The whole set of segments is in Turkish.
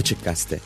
Açık Gazete.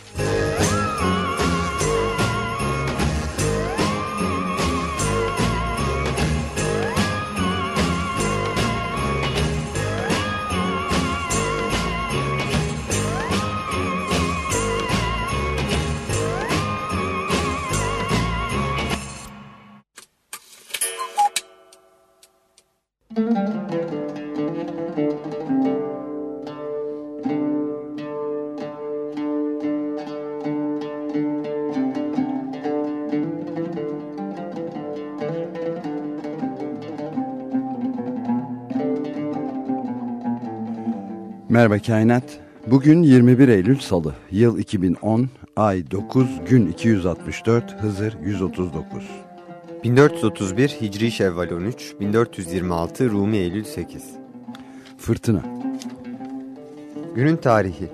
Merhaba Kainat. Bugün 21 Eylül Salı, yıl 2010, ay 9, gün 264, Hızır 139. 1431 Hicri Şevval 13, 1426 Rumi Eylül 8. Fırtına. Günün tarihi.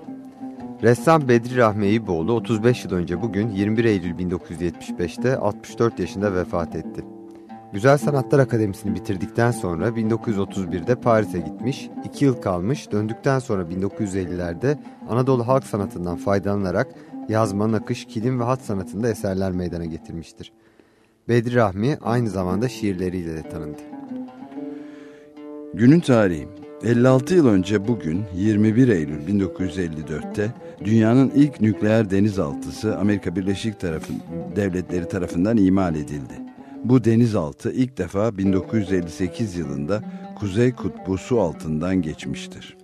Ressam Bedri Rahmi Eyüboğlu 35 yıl önce bugün 21 Eylül 1975'te 64 yaşında vefat etti. Güzel Sanatlar Akademisi'ni bitirdikten sonra 1931'de Paris'e gitmiş, 2 yıl kalmış, döndükten sonra 1950'lerde Anadolu halk sanatından faydalanarak yazma, nakış, kilim ve hat sanatında eserler meydana getirmiştir. Bedri Rahmi aynı zamanda şiirleriyle de tanındı. Günün tarihi 56 yıl önce bugün 21 Eylül 1954'te dünyanın ilk nükleer denizaltısı Amerika Birleşik tarafın, Devletleri tarafından imal edildi. Bu denizaltı ilk defa 1958 yılında Kuzey Kutbu su altından geçmiştir.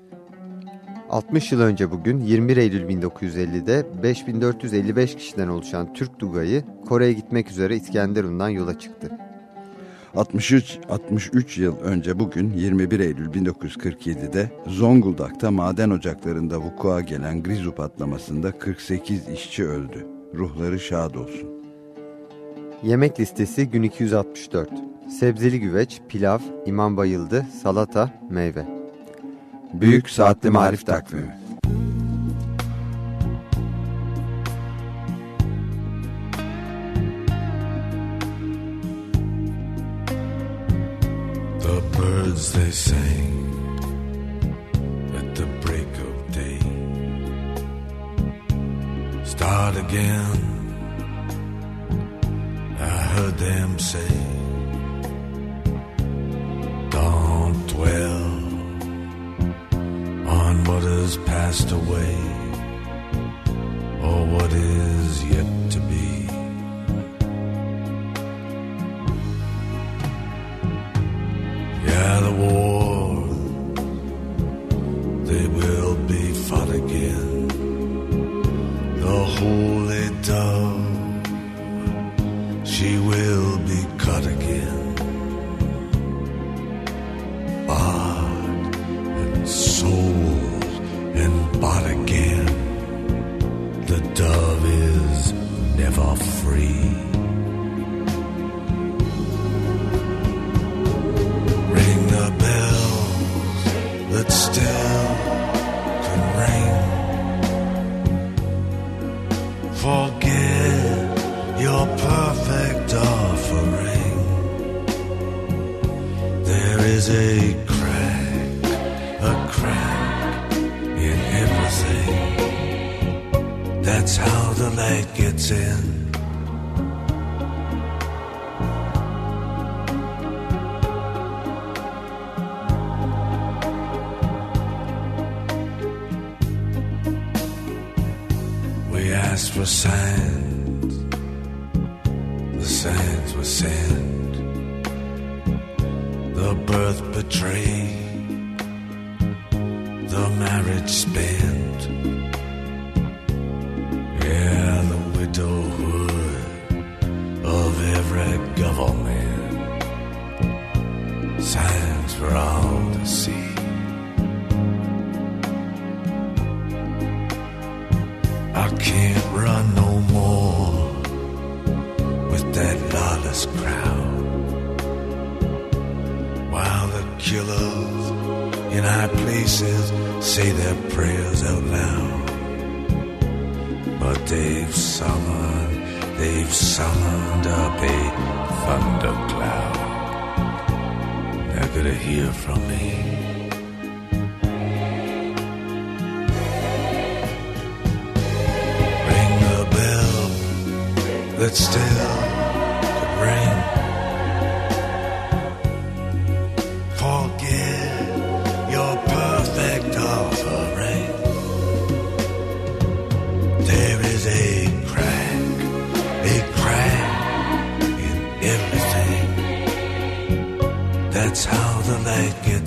60 yıl önce bugün 21 Eylül 1950'de 5455 kişiden oluşan Türk Dugayı Kore'ye gitmek üzere İskenderun'dan yola çıktı. 63, 63 yıl önce bugün 21 Eylül 1947'de Zonguldak'ta maden ocaklarında vukua gelen Grizu patlamasında 48 işçi öldü. Ruhları şad olsun. Yemek listesi gün 264. Sebzeli güveç, pilav, imam bayıldı, salata, meyve. Büyük Saatli Marif Takvimi The birds they sing at the break of day Start again I heard them say Don't dwell on what has passed away Or what is yet to be Yeah, the war, they will be fought again. The holy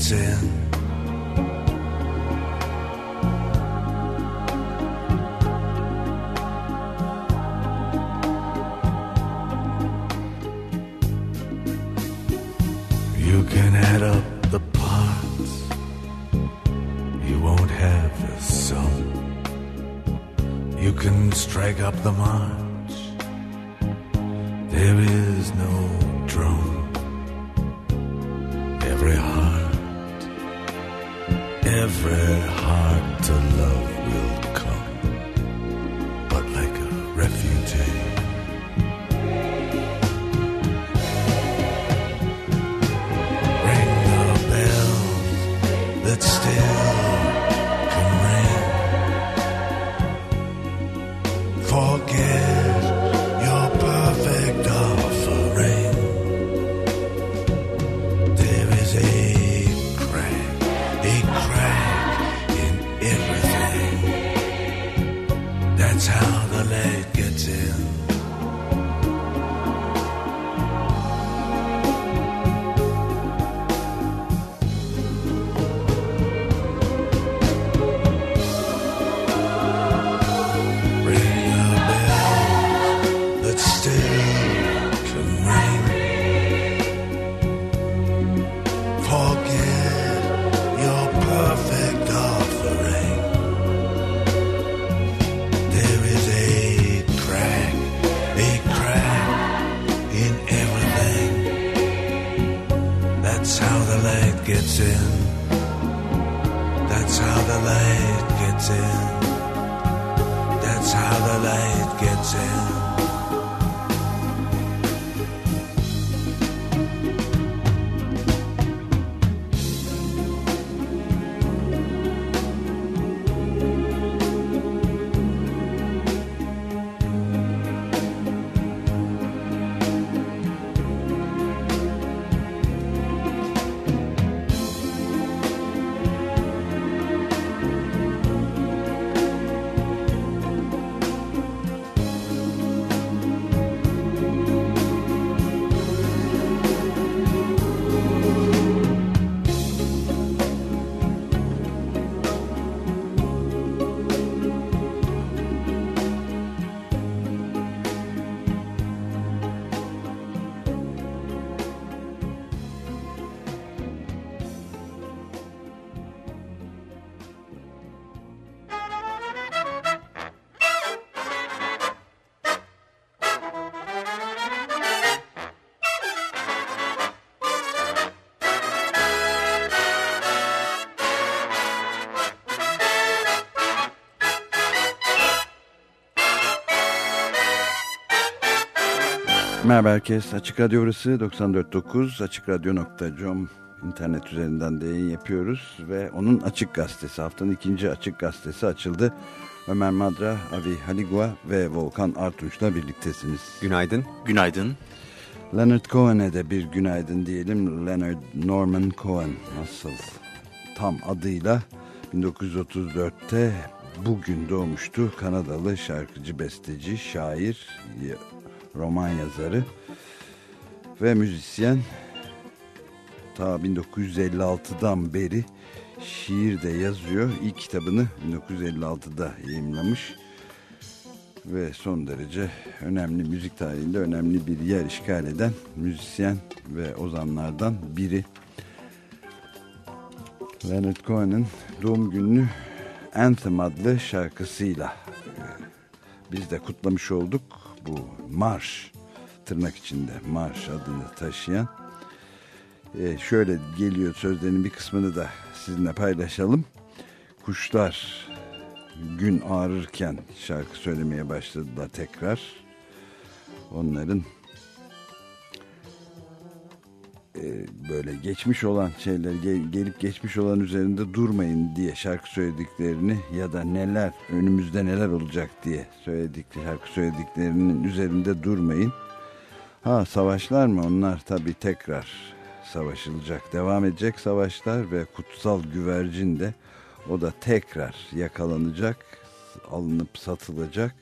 sin. Merhaba herkes. Açık Radyo burası 94.9 açıkradyo.com internet üzerinden de yayın yapıyoruz ve onun Açık Gazetesi haftanın ikinci Açık Gazetesi açıldı. Ömer Madra, Avi Haligua ve Volkan Artunç'la birliktesiniz. Günaydın. Günaydın. Leonard Cohen'e de bir günaydın diyelim. Leonard Norman Cohen nasıl tam adıyla 1934'te bugün doğmuştu. Kanadalı şarkıcı, besteci, şair, roman yazarı ve müzisyen. Ta 1956'dan beri şiir de yazıyor. İlk kitabını 1956'da yayımlamış ve son derece önemli müzik tarihinde önemli bir yer işgal eden müzisyen ve ozanlardan biri. Leonard Cohen'in doğum gününü Anthem adlı şarkısıyla e, biz de kutlamış olduk. Bu marş tırnak içinde marş adını taşıyan e, şöyle geliyor sözlerinin bir kısmını da sizinle paylaşalım. Kuşlar gün ağrırken şarkı söylemeye başladılar tekrar. Onların böyle geçmiş olan şeyler gelip geçmiş olan üzerinde durmayın diye şarkı söylediklerini ya da neler önümüzde neler olacak diye söyledikleri şarkı söylediklerinin üzerinde durmayın. Ha savaşlar mı? Onlar tabii tekrar savaşılacak devam edecek savaşlar ve kutsal güvercin de o da tekrar yakalanacak alınıp satılacak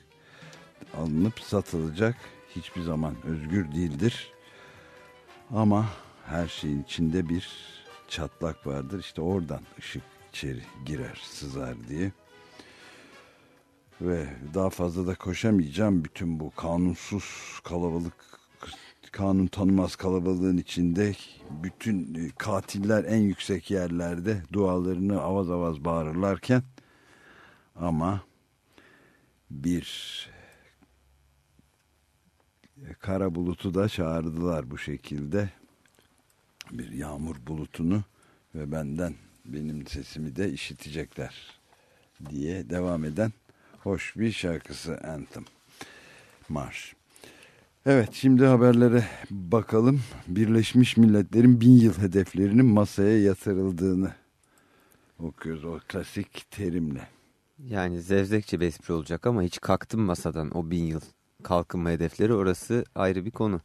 alınıp satılacak. Hiçbir zaman özgür değildir. Ama her şeyin içinde bir çatlak vardır. İşte oradan ışık içeri girer, sızar diye. Ve daha fazla da koşamayacağım. Bütün bu kanunsuz kalabalık, kanun tanımaz kalabalığın içinde bütün e, katiller en yüksek yerlerde dualarını avaz avaz bağırırlarken ama bir kara bulutu da çağırdılar bu şekilde bir yağmur bulutunu ve benden benim sesimi de işitecekler diye devam eden hoş bir şarkısı Anthem Marş. Evet şimdi haberlere bakalım. Birleşmiş Milletler'in bin yıl hedeflerinin masaya yatırıldığını okuyoruz o klasik terimle. Yani zevzekçe bir olacak ama hiç kalktım masadan o bin yıl kalkınma hedefleri orası ayrı bir konu.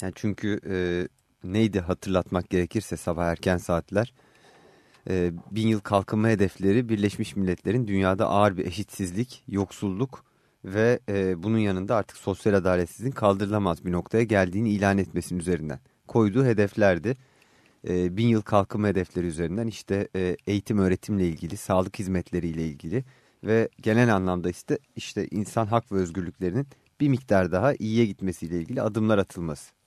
Yani çünkü e, neydi hatırlatmak gerekirse sabah erken saatler e, bin yıl kalkınma hedefleri Birleşmiş Milletler'in dünyada ağır bir eşitsizlik, yoksulluk ve e, bunun yanında artık sosyal adaletsizliğin kaldırılamaz bir noktaya geldiğini ilan etmesinin üzerinden koyduğu hedeflerdi. E, bin yıl kalkınma hedefleri üzerinden işte e, eğitim öğretimle ilgili, sağlık hizmetleriyle ilgili ve genel anlamda işte, işte insan hak ve özgürlüklerinin bir miktar daha iyiye gitmesiyle ilgili adımlar atılması.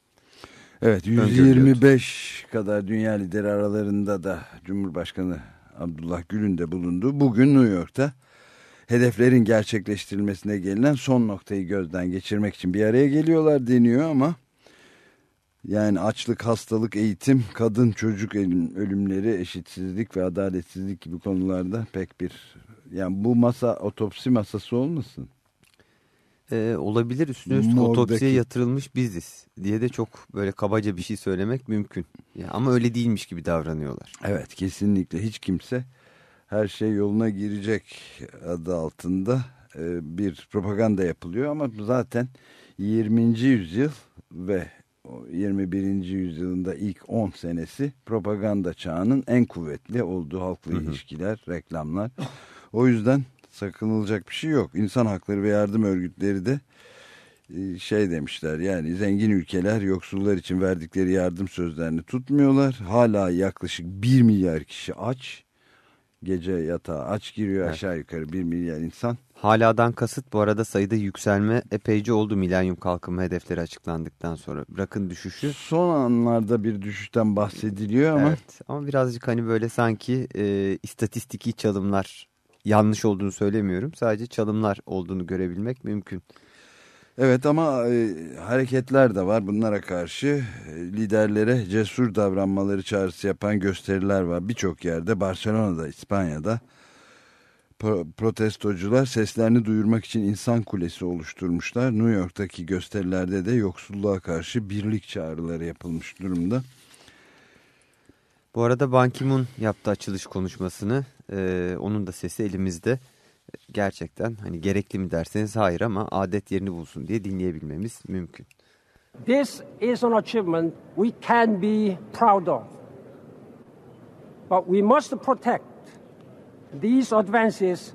Evet 125 kadar dünya lideri aralarında da Cumhurbaşkanı Abdullah Gül'ün de bulunduğu bugün New York'ta hedeflerin gerçekleştirilmesine gelinen son noktayı gözden geçirmek için bir araya geliyorlar deniyor ama yani açlık, hastalık, eğitim, kadın, çocuk ölümleri, eşitsizlik ve adaletsizlik gibi konularda pek bir yani bu masa otopsi masası olmasın? Ee, olabilir üstüne üstlük Mordaki. otopsiye yatırılmış biziz diye de çok böyle kabaca bir şey söylemek mümkün. Ya, ama öyle değilmiş gibi davranıyorlar. Evet kesinlikle hiç kimse her şey yoluna girecek adı altında e, bir propaganda yapılıyor ama zaten 20. yüzyıl ve 21. yüzyılında ilk 10 senesi propaganda çağının en kuvvetli olduğu halkla ilişkiler, reklamlar. O yüzden sakınılacak bir şey yok. İnsan hakları ve yardım örgütleri de e, şey demişler yani zengin ülkeler yoksullar için verdikleri yardım sözlerini tutmuyorlar. Hala yaklaşık 1 milyar kişi aç. Gece yatağa aç giriyor evet. aşağı yukarı 1 milyar insan. Haladan kasıt bu arada sayıda yükselme epeyce oldu milenyum kalkınma hedefleri açıklandıktan sonra. Bırakın düşüşü. Son anlarda bir düşüşten bahsediliyor ama. Evet ama birazcık hani böyle sanki e, istatistiki çalımlar yanlış olduğunu söylemiyorum. Sadece çalımlar olduğunu görebilmek mümkün. Evet ama e, hareketler de var. Bunlara karşı e, liderlere cesur davranmaları çağrısı yapan gösteriler var. Birçok yerde Barcelona'da, İspanya'da pro protestocular seslerini duyurmak için insan kulesi oluşturmuşlar. New York'taki gösterilerde de yoksulluğa karşı birlik çağrıları yapılmış durumda. Bu arada Ban Ki-moon yaptı açılış konuşmasını. Ee, onun da sesi elimizde. Gerçekten hani gerekli mi derseniz hayır ama adet yerini bulsun diye dinleyebilmemiz mümkün. This is an achievement we can be proud of. But we must protect these advances,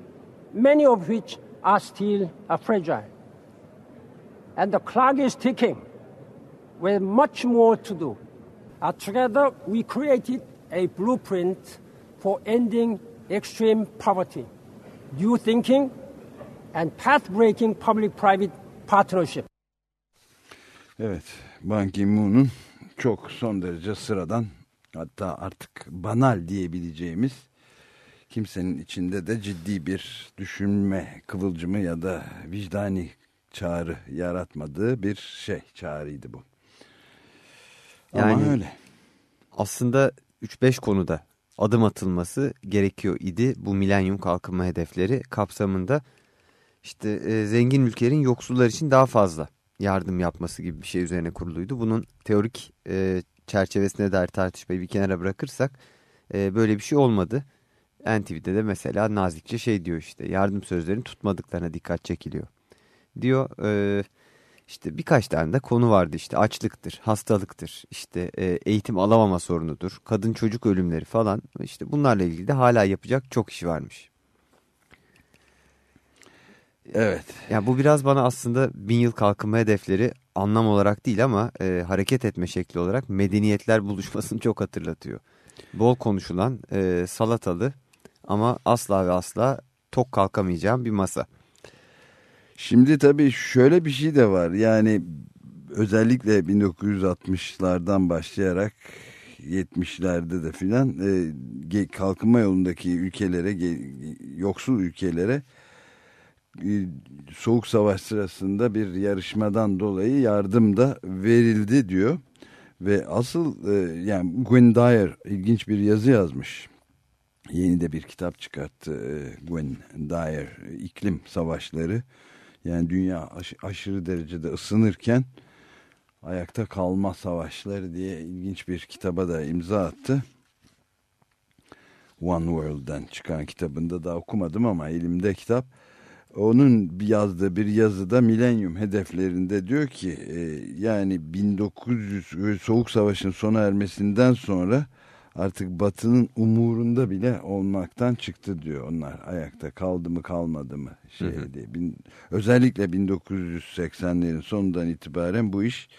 many of which are still fragile. And the clock is ticking with much more to do. Uh, together, we created a blueprint for ending extreme poverty, new thinking, and path-breaking public-private partnership. Evet, Ban Ki-moon'un çok son derece sıradan hatta artık banal diyebileceğimiz kimsenin içinde de ciddi bir düşünme kıvılcımı ya da vicdani çağrı yaratmadığı bir şey çağrıydı bu. Yani Ama öyle. Aslında 3-5 konuda adım atılması gerekiyor idi bu milenyum kalkınma hedefleri kapsamında. işte e, zengin ülkelerin yoksullar için daha fazla yardım yapması gibi bir şey üzerine kuruluydu. Bunun teorik e, çerçevesine dair tartışmayı bir kenara bırakırsak e, böyle bir şey olmadı. NTV'de de mesela nazikçe şey diyor işte yardım sözlerini tutmadıklarına dikkat çekiliyor. Diyor e, işte birkaç tane de konu vardı işte açlıktır, hastalıktır, işte e, eğitim alamama sorunudur, kadın çocuk ölümleri falan işte bunlarla ilgili de hala yapacak çok iş varmış. Evet. Ya bu biraz bana aslında bin yıl kalkınma hedefleri anlam olarak değil ama e, hareket etme şekli olarak medeniyetler buluşmasını çok hatırlatıyor. Bol konuşulan e, salatalı ama asla ve asla tok kalkamayacağım bir masa. Şimdi tabii şöyle bir şey de var. Yani özellikle 1960'lardan başlayarak 70'lerde de filan e, kalkınma yolundaki ülkelere, yoksul ülkelere e, Soğuk Savaş sırasında bir yarışmadan dolayı yardım da verildi diyor. Ve asıl e, yani Gwen Dyer ilginç bir yazı yazmış. Yeni de bir kitap çıkarttı e, Gwen Dyer iklim Savaşları. Yani dünya aş aşırı derecede ısınırken ayakta kalma savaşları diye ilginç bir kitaba da imza attı. One World'den çıkan kitabında da okumadım ama elimde kitap. Onun yazdığı bir yazıda milenyum hedeflerinde diyor ki e, yani 1900 Soğuk Savaş'ın sona ermesinden sonra artık Batı'nın umurunda bile olmaktan çıktı diyor. Onlar ayakta kaldı mı kalmadı mı şey hı hı. diye. Bin, özellikle 1980'lerin sonundan itibaren bu iş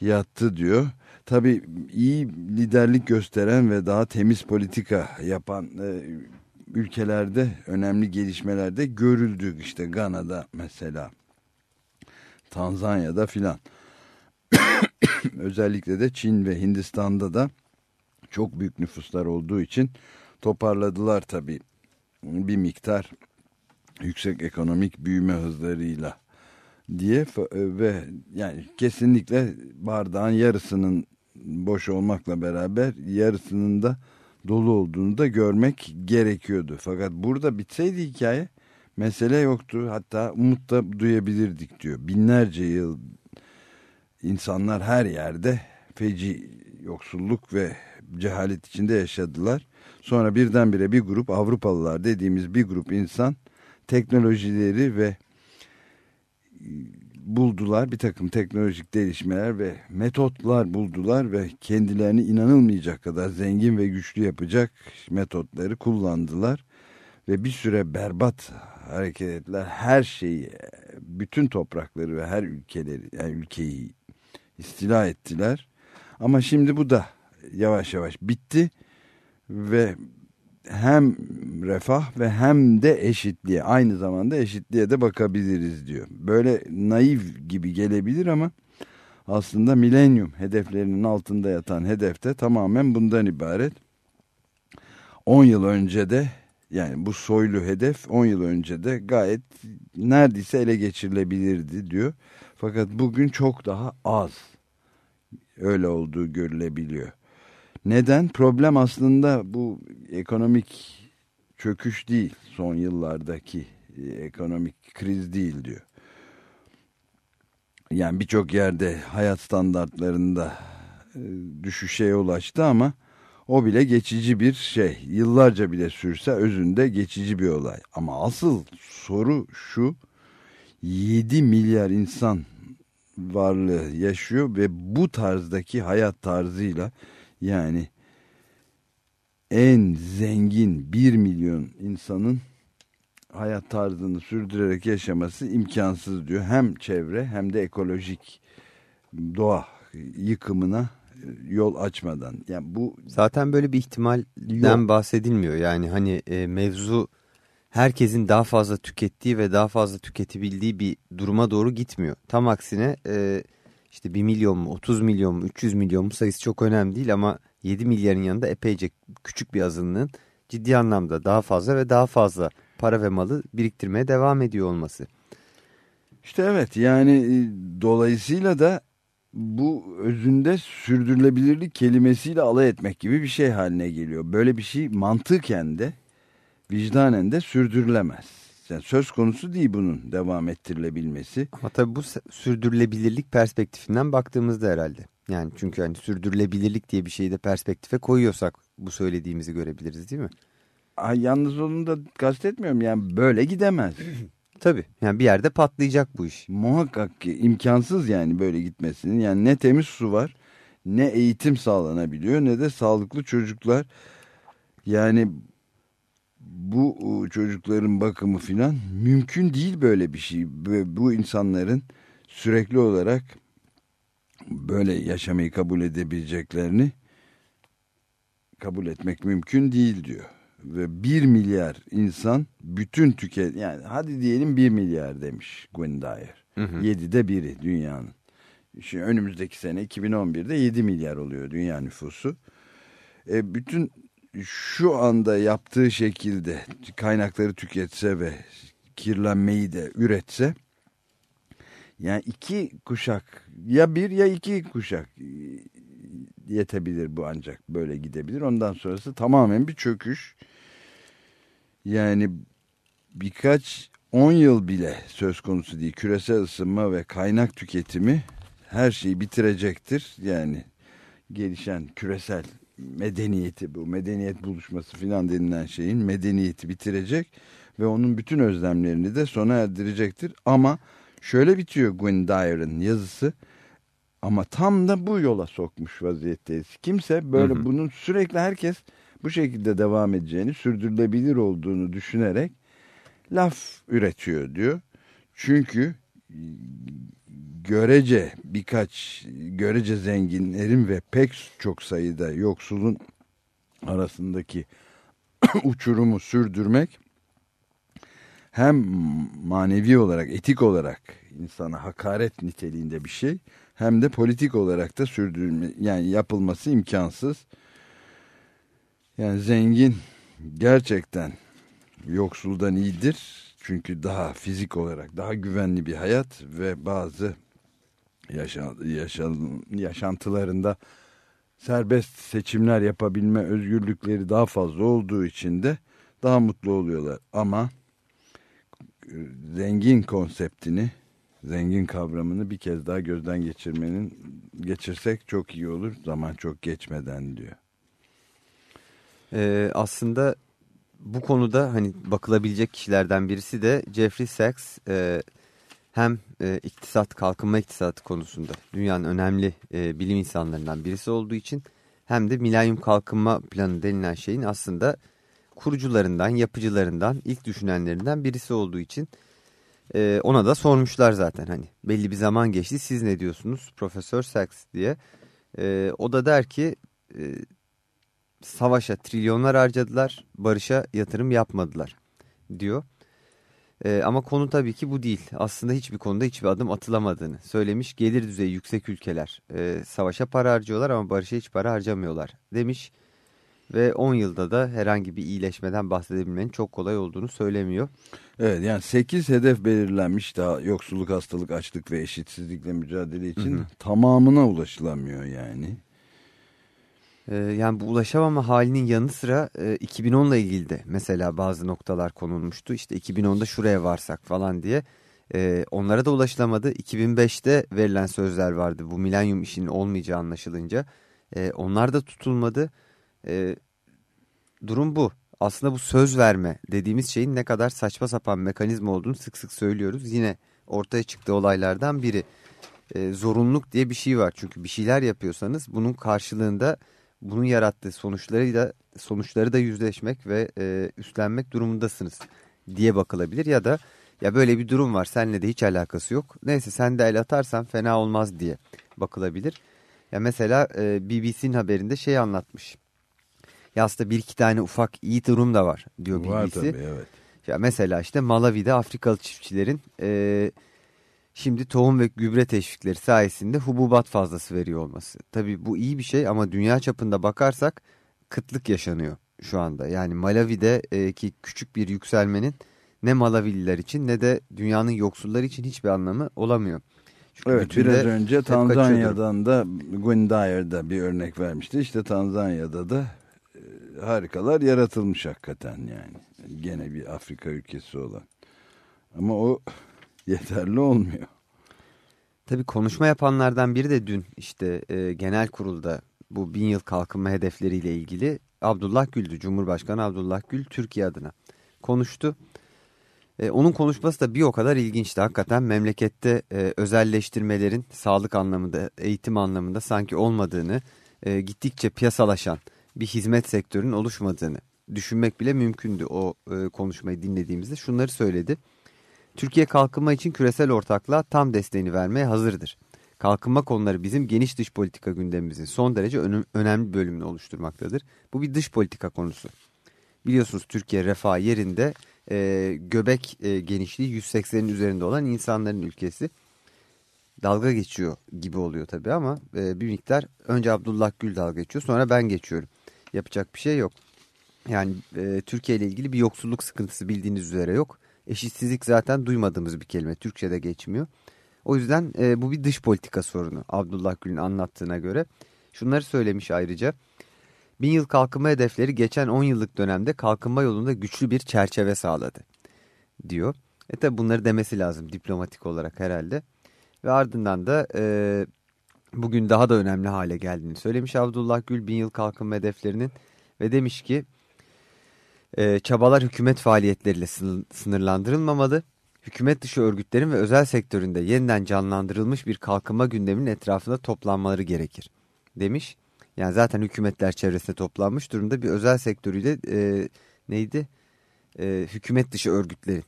yattı diyor. Tabii iyi liderlik gösteren ve daha temiz politika yapan e, ülkelerde önemli gelişmelerde görüldü. işte Gana'da mesela Tanzanya'da filan. Özellikle de Çin ve Hindistan'da da çok büyük nüfuslar olduğu için toparladılar tabii bir miktar yüksek ekonomik büyüme hızlarıyla diye ve yani kesinlikle bardağın yarısının boş olmakla beraber yarısının da dolu olduğunu da görmek gerekiyordu. Fakat burada bitseydi hikaye mesele yoktu. Hatta umut da duyabilirdik diyor. Binlerce yıl insanlar her yerde feci yoksulluk ve cehalet içinde yaşadılar. Sonra birdenbire bir grup Avrupalılar dediğimiz bir grup insan teknolojileri ve buldular. Bir takım teknolojik gelişmeler ve metotlar buldular ve kendilerini inanılmayacak kadar zengin ve güçlü yapacak metotları kullandılar. Ve bir süre berbat hareket ettiler her şeyi bütün toprakları ve her ülkeleri yani ülkeyi istila ettiler. Ama şimdi bu da yavaş yavaş bitti ve hem refah ve hem de eşitliğe aynı zamanda eşitliğe de bakabiliriz diyor. Böyle naif gibi gelebilir ama aslında milenyum hedeflerinin altında yatan hedefte tamamen bundan ibaret. 10 yıl önce de yani bu soylu hedef 10 yıl önce de gayet neredeyse ele geçirilebilirdi diyor. Fakat bugün çok daha az öyle olduğu görülebiliyor. Neden? Problem aslında bu ekonomik çöküş değil. Son yıllardaki e, ekonomik kriz değil diyor. Yani birçok yerde hayat standartlarında e, düşüşe ulaştı ama o bile geçici bir şey. Yıllarca bile sürse özünde geçici bir olay. Ama asıl soru şu 7 milyar insan varlığı yaşıyor ve bu tarzdaki hayat tarzıyla yani en zengin bir milyon insanın hayat tarzını sürdürerek yaşaması imkansız diyor. Hem çevre hem de ekolojik doğa yıkımına yol açmadan. Yani bu zaten böyle bir ihtimalden yok. bahsedilmiyor. Yani hani e, mevzu herkesin daha fazla tükettiği ve daha fazla tüketebildiği bir duruma doğru gitmiyor. Tam aksine e, işte 1 milyon mu 30 milyon mu 300 milyon mu sayısı çok önemli değil ama 7 milyarın yanında epeyce küçük bir azınlığın ciddi anlamda daha fazla ve daha fazla para ve malı biriktirmeye devam ediyor olması. İşte evet yani e, dolayısıyla da bu özünde sürdürülebilirlik kelimesiyle alay etmek gibi bir şey haline geliyor. Böyle bir şey mantıken de vicdanen de sürdürülemez. Yani söz konusu değil bunun devam ettirilebilmesi. Ama tabii bu sürdürülebilirlik perspektifinden baktığımızda herhalde. Yani çünkü hani sürdürülebilirlik diye bir şeyi de perspektife koyuyorsak bu söylediğimizi görebiliriz değil mi? Ay, yalnız onu da kastetmiyorum yani böyle gidemez. Tabii yani bir yerde patlayacak bu iş. Muhakkak ki imkansız yani böyle gitmesinin. Yani ne temiz su var ne eğitim sağlanabiliyor ne de sağlıklı çocuklar. Yani bu çocukların bakımı filan mümkün değil böyle bir şey. Bu insanların sürekli olarak böyle yaşamayı kabul edebileceklerini kabul etmek mümkün değil diyor. Ve bir milyar insan bütün tüket yani hadi diyelim bir milyar demiş Gwen Dyer. Hı hı. Yedide biri dünyanın. Şimdi önümüzdeki sene 2011'de 7 milyar oluyor dünya nüfusu. E, bütün şu anda yaptığı şekilde kaynakları tüketse ve kirlenmeyi de üretse yani iki kuşak ya bir ya iki kuşak yetebilir bu ancak böyle gidebilir. Ondan sonrası tamamen bir çöküş. Yani birkaç on yıl bile söz konusu değil. Küresel ısınma ve kaynak tüketimi her şeyi bitirecektir. Yani gelişen küresel medeniyeti bu medeniyet buluşması filan denilen şeyin medeniyeti bitirecek ve onun bütün özlemlerini de sona erdirecektir. Ama şöyle bitiyor Gwen Dyer'ın yazısı ama tam da bu yola sokmuş vaziyetteyiz. Kimse böyle hı hı. bunun sürekli herkes bu şekilde devam edeceğini, sürdürülebilir olduğunu düşünerek laf üretiyor diyor. Çünkü görece birkaç görece zenginlerin ve pek çok sayıda yoksulun arasındaki uçurumu sürdürmek hem manevi olarak, etik olarak insana hakaret niteliğinde bir şey hem de politik olarak da sürdürülme yani yapılması imkansız. Yani zengin gerçekten yoksuldan iyidir. Çünkü daha fizik olarak daha güvenli bir hayat ve bazı yaşa, yaşa, yaşantılarında serbest seçimler yapabilme özgürlükleri daha fazla olduğu için de daha mutlu oluyorlar. Ama e, zengin konseptini, zengin kavramını bir kez daha gözden geçirmenin geçirsek çok iyi olur. Zaman çok geçmeden diyor. Ee, aslında bu konuda hani bakılabilecek kişilerden birisi de Jeffrey Sachs. E, hem e, iktisat, kalkınma iktisatı konusunda dünyanın önemli e, bilim insanlarından birisi olduğu için hem de milenyum kalkınma planı denilen şeyin aslında kurucularından, yapıcılarından, ilk düşünenlerinden birisi olduğu için e, ona da sormuşlar zaten hani belli bir zaman geçti siz ne diyorsunuz Profesör Sachs diye. E, o da der ki e, savaşa trilyonlar harcadılar, barışa yatırım yapmadılar diyor. E, ama konu tabii ki bu değil. Aslında hiçbir konuda hiçbir adım atılamadığını söylemiş. Gelir düzeyi yüksek ülkeler e, savaşa para harcıyorlar ama barışa hiç para harcamıyorlar demiş. Ve 10 yılda da herhangi bir iyileşmeden bahsedebilmenin çok kolay olduğunu söylemiyor. Evet yani 8 hedef belirlenmiş daha yoksulluk, hastalık, açlık ve eşitsizlikle mücadele için hı hı. tamamına ulaşılamıyor yani. Ee, yani bu ulaşamama halinin yanı sıra e, 2010'la ilgili de mesela bazı noktalar konulmuştu. İşte 2010'da şuraya varsak falan diye. E, onlara da ulaşılamadı. 2005'te verilen sözler vardı bu milenyum işinin olmayacağı anlaşılınca. E, onlar da tutulmadı. Durum bu. Aslında bu söz verme dediğimiz şeyin ne kadar saçma sapan mekanizma olduğunu sık sık söylüyoruz. Yine ortaya çıktığı olaylardan biri. Zorunluluk diye bir şey var. Çünkü bir şeyler yapıyorsanız bunun karşılığında bunun yarattığı sonuçlarıyla sonuçları da yüzleşmek ve e, üstlenmek durumundasınız diye bakılabilir ya da ya böyle bir durum var seninle de hiç alakası yok. Neyse sen de el atarsan fena olmaz diye bakılabilir. Ya mesela e, BBC'nin haberinde şey anlatmış. Ya aslında bir iki tane ufak iyi durum da var diyor BBC. Var tabii evet. Ya mesela işte Malawi'de Afrikalı çiftçilerin e, şimdi tohum ve gübre teşvikleri sayesinde hububat fazlası veriyor olması. Tabii bu iyi bir şey ama dünya çapında bakarsak kıtlık yaşanıyor şu anda. Yani Malawi'de e, küçük bir yükselmenin ne Malavililer için ne de dünyanın yoksulları için hiçbir anlamı olamıyor. Çünkü evet biraz önce Tanzanya'dan da Gwendyre'da bir örnek vermişti. İşte Tanzanya'da da e, harikalar yaratılmış hakikaten yani. Gene bir Afrika ülkesi olan. Ama o yeterli olmuyor. Tabii konuşma yapanlardan biri de dün işte e, genel kurulda bu bin yıl kalkınma hedefleriyle ilgili Abdullah Gül'dü. Cumhurbaşkanı Abdullah Gül Türkiye adına konuştu. E, onun konuşması da bir o kadar ilginçti. Hakikaten memlekette e, özelleştirmelerin sağlık anlamında, eğitim anlamında sanki olmadığını, e, gittikçe piyasalaşan bir hizmet sektörünün oluşmadığını düşünmek bile mümkündü o e, konuşmayı dinlediğimizde. Şunları söyledi. Türkiye kalkınma için küresel ortaklığa tam desteğini vermeye hazırdır. Kalkınma konuları bizim geniş dış politika gündemimizin son derece önemli bölümünü oluşturmaktadır. Bu bir dış politika konusu. Biliyorsunuz Türkiye refah yerinde e, göbek e, genişliği 180'in üzerinde olan insanların ülkesi. Dalga geçiyor gibi oluyor tabii ama e, bir miktar önce Abdullah Gül dalga geçiyor sonra ben geçiyorum. Yapacak bir şey yok. Yani e, Türkiye ile ilgili bir yoksulluk sıkıntısı bildiğiniz üzere yok. Eşitsizlik zaten duymadığımız bir kelime. Türkçe'de geçmiyor. O yüzden e, bu bir dış politika sorunu Abdullah Gül'ün anlattığına göre. Şunları söylemiş ayrıca. Bin yıl kalkınma hedefleri geçen 10 yıllık dönemde kalkınma yolunda güçlü bir çerçeve sağladı diyor. E tabi bunları demesi lazım diplomatik olarak herhalde. Ve ardından da e, bugün daha da önemli hale geldiğini söylemiş Abdullah Gül bin yıl kalkınma hedeflerinin. Ve demiş ki e, çabalar hükümet faaliyetleriyle sınırlandırılmamalı. Hükümet dışı örgütlerin ve özel sektöründe yeniden canlandırılmış bir kalkınma gündeminin etrafında toplanmaları gerekir demiş. Yani zaten hükümetler çevresinde toplanmış durumda bir özel sektörüyle e, neydi? E, hükümet dışı örgütlerin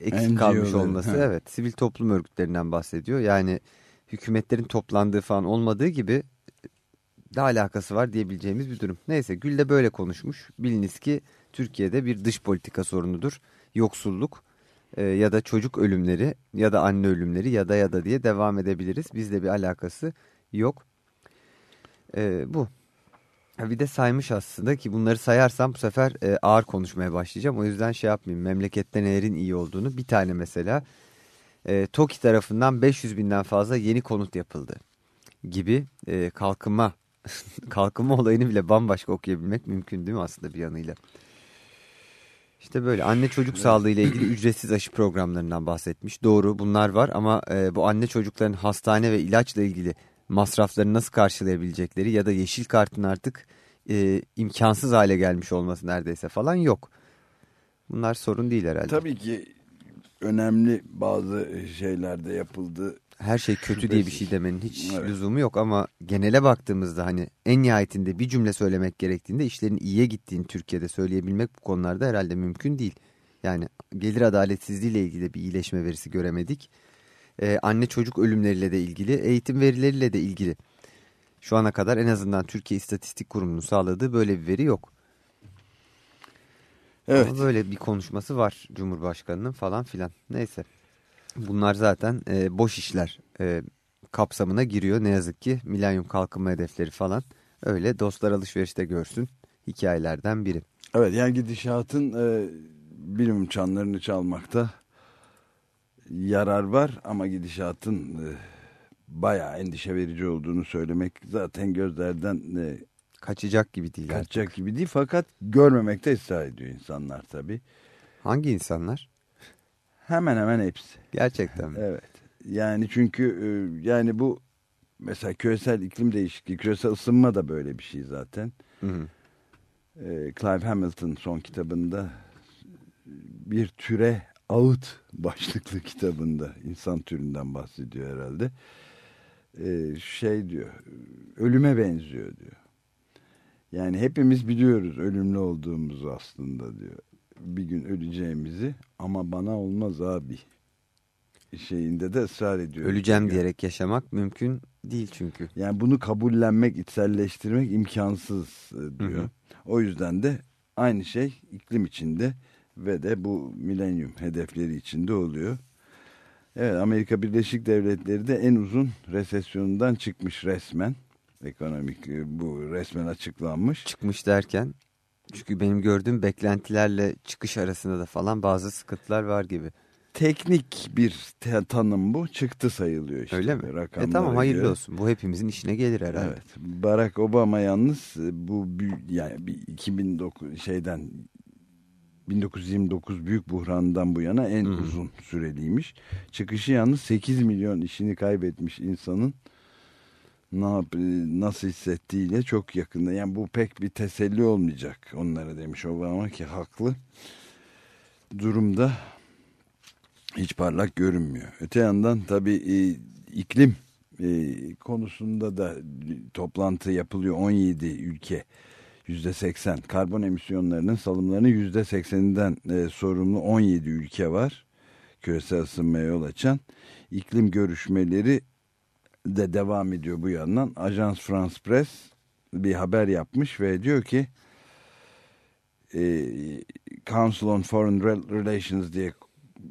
eksik kalmış olması. He. Evet sivil toplum örgütlerinden bahsediyor. Yani hükümetlerin toplandığı falan olmadığı gibi de alakası var diyebileceğimiz bir durum. Neyse Gül de böyle konuşmuş. Biliniz ki Türkiye'de bir dış politika sorunudur. Yoksulluk e, ya da çocuk ölümleri ya da anne ölümleri ya da ya da diye devam edebiliriz. Bizde bir alakası yok. E, bu. Bir de saymış aslında ki bunları sayarsam bu sefer e, ağır konuşmaya başlayacağım. O yüzden şey yapmayayım memlekette nelerin iyi olduğunu. Bir tane mesela e, TOKİ tarafından 500 binden fazla yeni konut yapıldı gibi e, kalkınma kalkınma olayını bile bambaşka okuyabilmek mümkün değil mi aslında bir yanıyla? İşte böyle anne çocuk sağlığı ile ilgili ücretsiz aşı programlarından bahsetmiş. Doğru bunlar var ama e, bu anne çocukların hastane ve ilaçla ilgili masraflarını nasıl karşılayabilecekleri ya da yeşil kartın artık e, imkansız hale gelmiş olması neredeyse falan yok. Bunlar sorun değil herhalde. Tabii ki önemli bazı şeylerde yapıldı her şey kötü Şüphesiz. diye bir şey demenin hiç evet. lüzumu yok ama genele baktığımızda hani en nihayetinde bir cümle söylemek gerektiğinde işlerin iyiye gittiğini Türkiye'de söyleyebilmek bu konularda herhalde mümkün değil. Yani gelir adaletsizliği ile ilgili bir iyileşme verisi göremedik. Ee, anne çocuk ölümleriyle de ilgili, eğitim verileriyle de ilgili. Şu ana kadar en azından Türkiye İstatistik Kurumu'nun sağladığı böyle bir veri yok. Evet. Ama böyle bir konuşması var Cumhurbaşkanı'nın falan filan. Neyse. Bunlar zaten e, boş işler e, kapsamına giriyor. Ne yazık ki milenyum kalkınma hedefleri falan öyle dostlar alışverişte görsün hikayelerden biri. Evet yani gidişatın e, bilim çanlarını çalmakta yarar var ama gidişatın e, bayağı endişe verici olduğunu söylemek zaten gözlerden e, kaçacak gibi değil. Kaçacak artık. gibi değil fakat görmemekte ısrar ediyor insanlar tabii. Hangi insanlar? Hemen hemen hepsi. Gerçekten mi? Evet. Yani çünkü e, yani bu mesela küresel iklim değişikliği, küresel ısınma da böyle bir şey zaten. Hı hı. E, Clive Hamilton son kitabında bir türe ağıt başlıklı kitabında insan türünden bahsediyor herhalde. E, şey diyor, ölüme benziyor diyor. Yani hepimiz biliyoruz ölümlü olduğumuzu aslında diyor bir gün öleceğimizi ama bana olmaz abi şeyinde de ısrar ediyor. Öleceğim çünkü. diyerek yaşamak mümkün değil çünkü. Yani bunu kabullenmek, içselleştirmek imkansız e, diyor. Hı hı. O yüzden de aynı şey iklim içinde ve de bu milenyum hedefleri içinde oluyor. Evet Amerika Birleşik Devletleri de en uzun resesyonundan çıkmış resmen. Ekonomik e, bu resmen açıklanmış. Çıkmış derken? Çünkü benim gördüğüm beklentilerle çıkış arasında da falan bazı sıkıntılar var gibi. Teknik bir tanım bu. Çıktı sayılıyor işte. Öyle mi? E tamam hayırlı göre. olsun. Bu hepimizin işine gelir herhalde. Evet. Barack Obama yalnız e, bu yani 2009 şeyden 1929 büyük buhrandan bu yana en hmm. uzun süreliymiş. Çıkışı yalnız 8 milyon işini kaybetmiş insanın ne nasıl hissettiğiyle çok yakında. Yani bu pek bir teselli olmayacak onlara demiş Obama ki haklı. Durumda hiç parlak görünmüyor. Öte yandan tabii e, iklim e, konusunda da toplantı yapılıyor 17 ülke yüzde 80 karbon emisyonlarının salımlarının yüzde 80'inden e, sorumlu 17 ülke var. Küresel ısınmaya yol açan iklim görüşmeleri de devam ediyor bu yandan. Ajans France Press bir haber yapmış ve diyor ki e, Council on Foreign Relations diye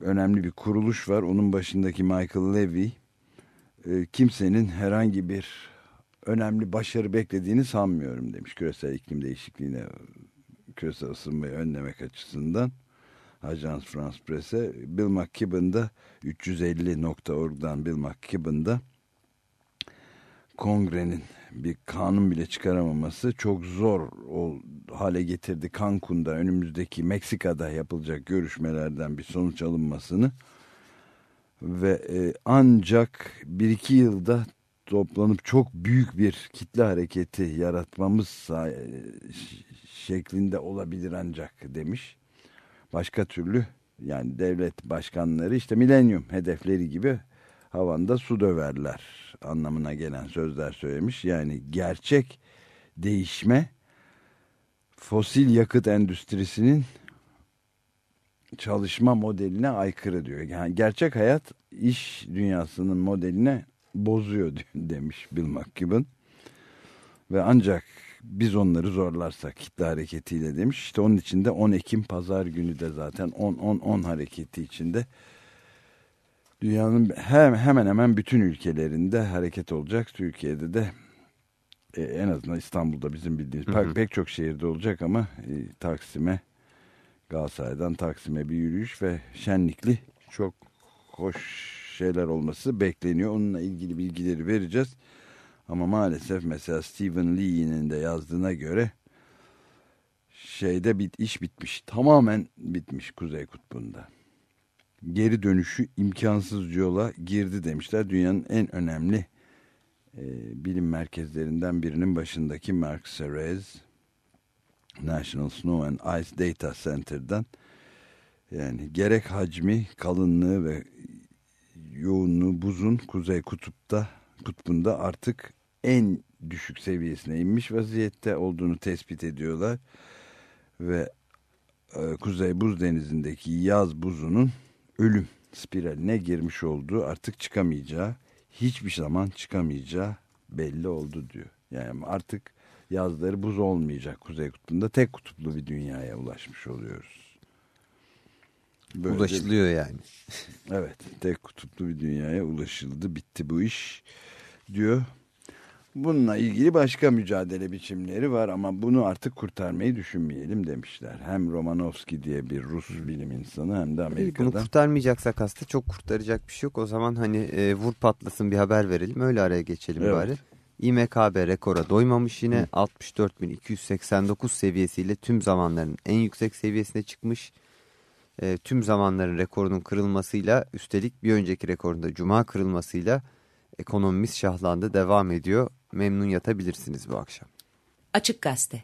önemli bir kuruluş var. Onun başındaki Michael Levy e, kimsenin herhangi bir önemli başarı beklediğini sanmıyorum demiş küresel iklim değişikliğine küresel ısınmayı önlemek açısından. Ajans France Presse Bill McKibben da 350.org'dan Bill McKibben kongrenin bir kanun bile çıkaramaması çok zor hale getirdi. Cancun'da önümüzdeki Meksika'da yapılacak görüşmelerden bir sonuç alınmasını ve e, ancak bir iki yılda toplanıp çok büyük bir kitle hareketi yaratmamız şeklinde olabilir ancak demiş. Başka türlü yani devlet başkanları işte milenyum hedefleri gibi havanda su döverler anlamına gelen sözler söylemiş. Yani gerçek değişme fosil yakıt endüstrisinin çalışma modeline aykırı diyor. Yani gerçek hayat iş dünyasının modeline bozuyor demiş Bill McKibben. Ve ancak biz onları zorlarsak kitle hareketiyle demiş. İşte onun içinde 10 Ekim pazar günü de zaten 10-10-10 hareketi içinde dünyanın hemen hemen bütün ülkelerinde hareket olacak. Türkiye'de de e, en azından İstanbul'da bizim bildiğimiz hı hı. pek çok şehirde olacak ama e, Taksim'e Galatasaray'dan Taksim'e bir yürüyüş ve şenlikli çok hoş şeyler olması bekleniyor. Onunla ilgili bilgileri vereceğiz. Ama maalesef mesela Stephen Lee'nin de yazdığına göre şeyde bit iş bitmiş. Tamamen bitmiş Kuzey Kutbu'nda. Geri dönüşü imkansız yola girdi demişler. Dünyanın en önemli e, bilim merkezlerinden birinin başındaki Mark Serez National Snow and Ice Data Center'dan yani gerek hacmi, kalınlığı ve yoğunluğu buzun kuzey kutupta kutbunda artık en düşük seviyesine inmiş vaziyette olduğunu tespit ediyorlar ve e, Kuzey Buz Denizi'ndeki yaz buzunun ölüm spiraline girmiş olduğu artık çıkamayacağı hiçbir zaman çıkamayacağı belli oldu diyor. Yani artık yazları buz olmayacak Kuzey Kutbu'nda tek kutuplu bir dünyaya ulaşmış oluyoruz. Böyle Ulaşılıyor yani. evet tek kutuplu bir dünyaya ulaşıldı bitti bu iş diyor. Bununla ilgili başka mücadele biçimleri var ama bunu artık kurtarmayı düşünmeyelim demişler. Hem Romanovski diye bir Rus bilim insanı hem de Amerika'dan. Bunu kurtarmayacaksak aslında çok kurtaracak bir şey yok. O zaman hani e, vur patlasın bir haber verelim öyle araya geçelim evet. bari. İMKB rekora doymamış yine 64.289 seviyesiyle tüm zamanların en yüksek seviyesine çıkmış e, tüm zamanların rekorunun kırılmasıyla üstelik bir önceki rekorunda cuma kırılmasıyla ekonomimiz şahlandı devam ediyor. Memnun yatabilirsiniz bu akşam. Açık Gazete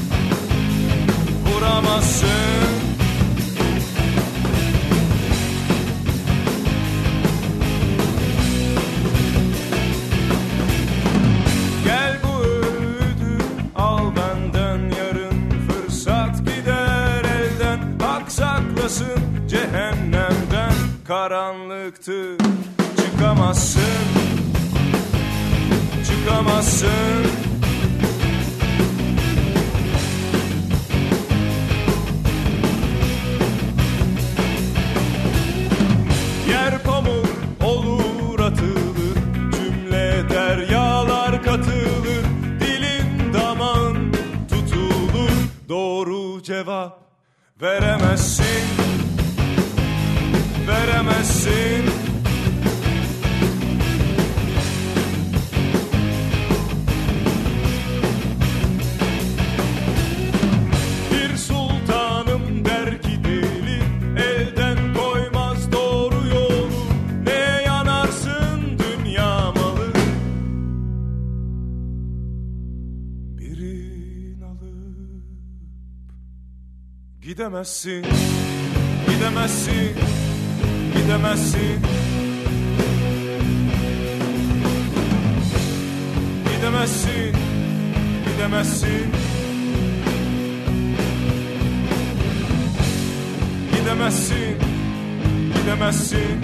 Hak saklasın cehennemden karanlıktı çıkamazsın. Çıkamazsın cevap veremezsin Veremezsin Gidemezsin. Gidemezsin. Gidemezsin. Gidemezsin. Gidemezsin. Gidemezsin, gidemezsin.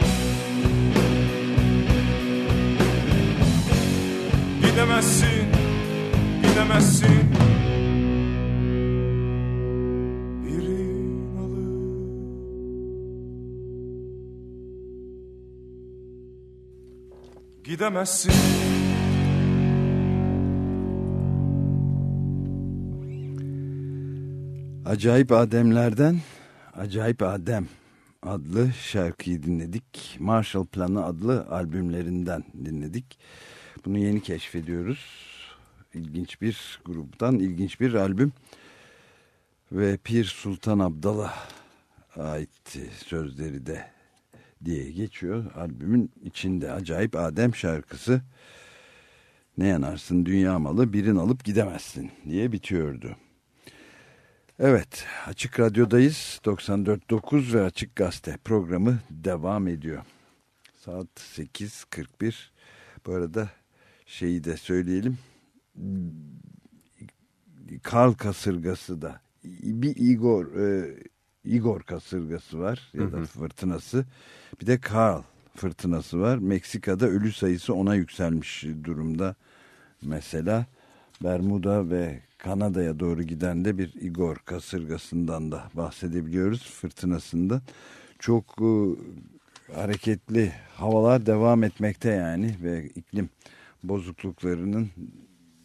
Gidemezsin, gidemezsin Gidemezsin Acayip Ademlerden Acayip Adem adlı şarkıyı dinledik. Marshall Planı adlı albümlerinden dinledik. Bunu yeni keşfediyoruz. İlginç bir gruptan ilginç bir albüm. Ve Pir Sultan Abdal'a ait sözleri de diye geçiyor. Albümün içinde Acayip Adem şarkısı ne yanarsın dünya malı birin alıp gidemezsin diye bitiyordu. Evet, Açık Radyo'dayız. 94.9 ve Açık Gazete programı devam ediyor. Saat 8.41. Bu arada şeyi de söyleyelim. Karl kasırgası da bir Igor e, Igor kasırgası var ya da fırtınası. Bir de Karl fırtınası var. Meksika'da ölü sayısı ona yükselmiş durumda. Mesela Bermuda ve Kanada'ya doğru giden de bir Igor kasırgasından da bahsedebiliyoruz fırtınasından. Çok e, hareketli havalar devam etmekte yani ve iklim bozukluklarının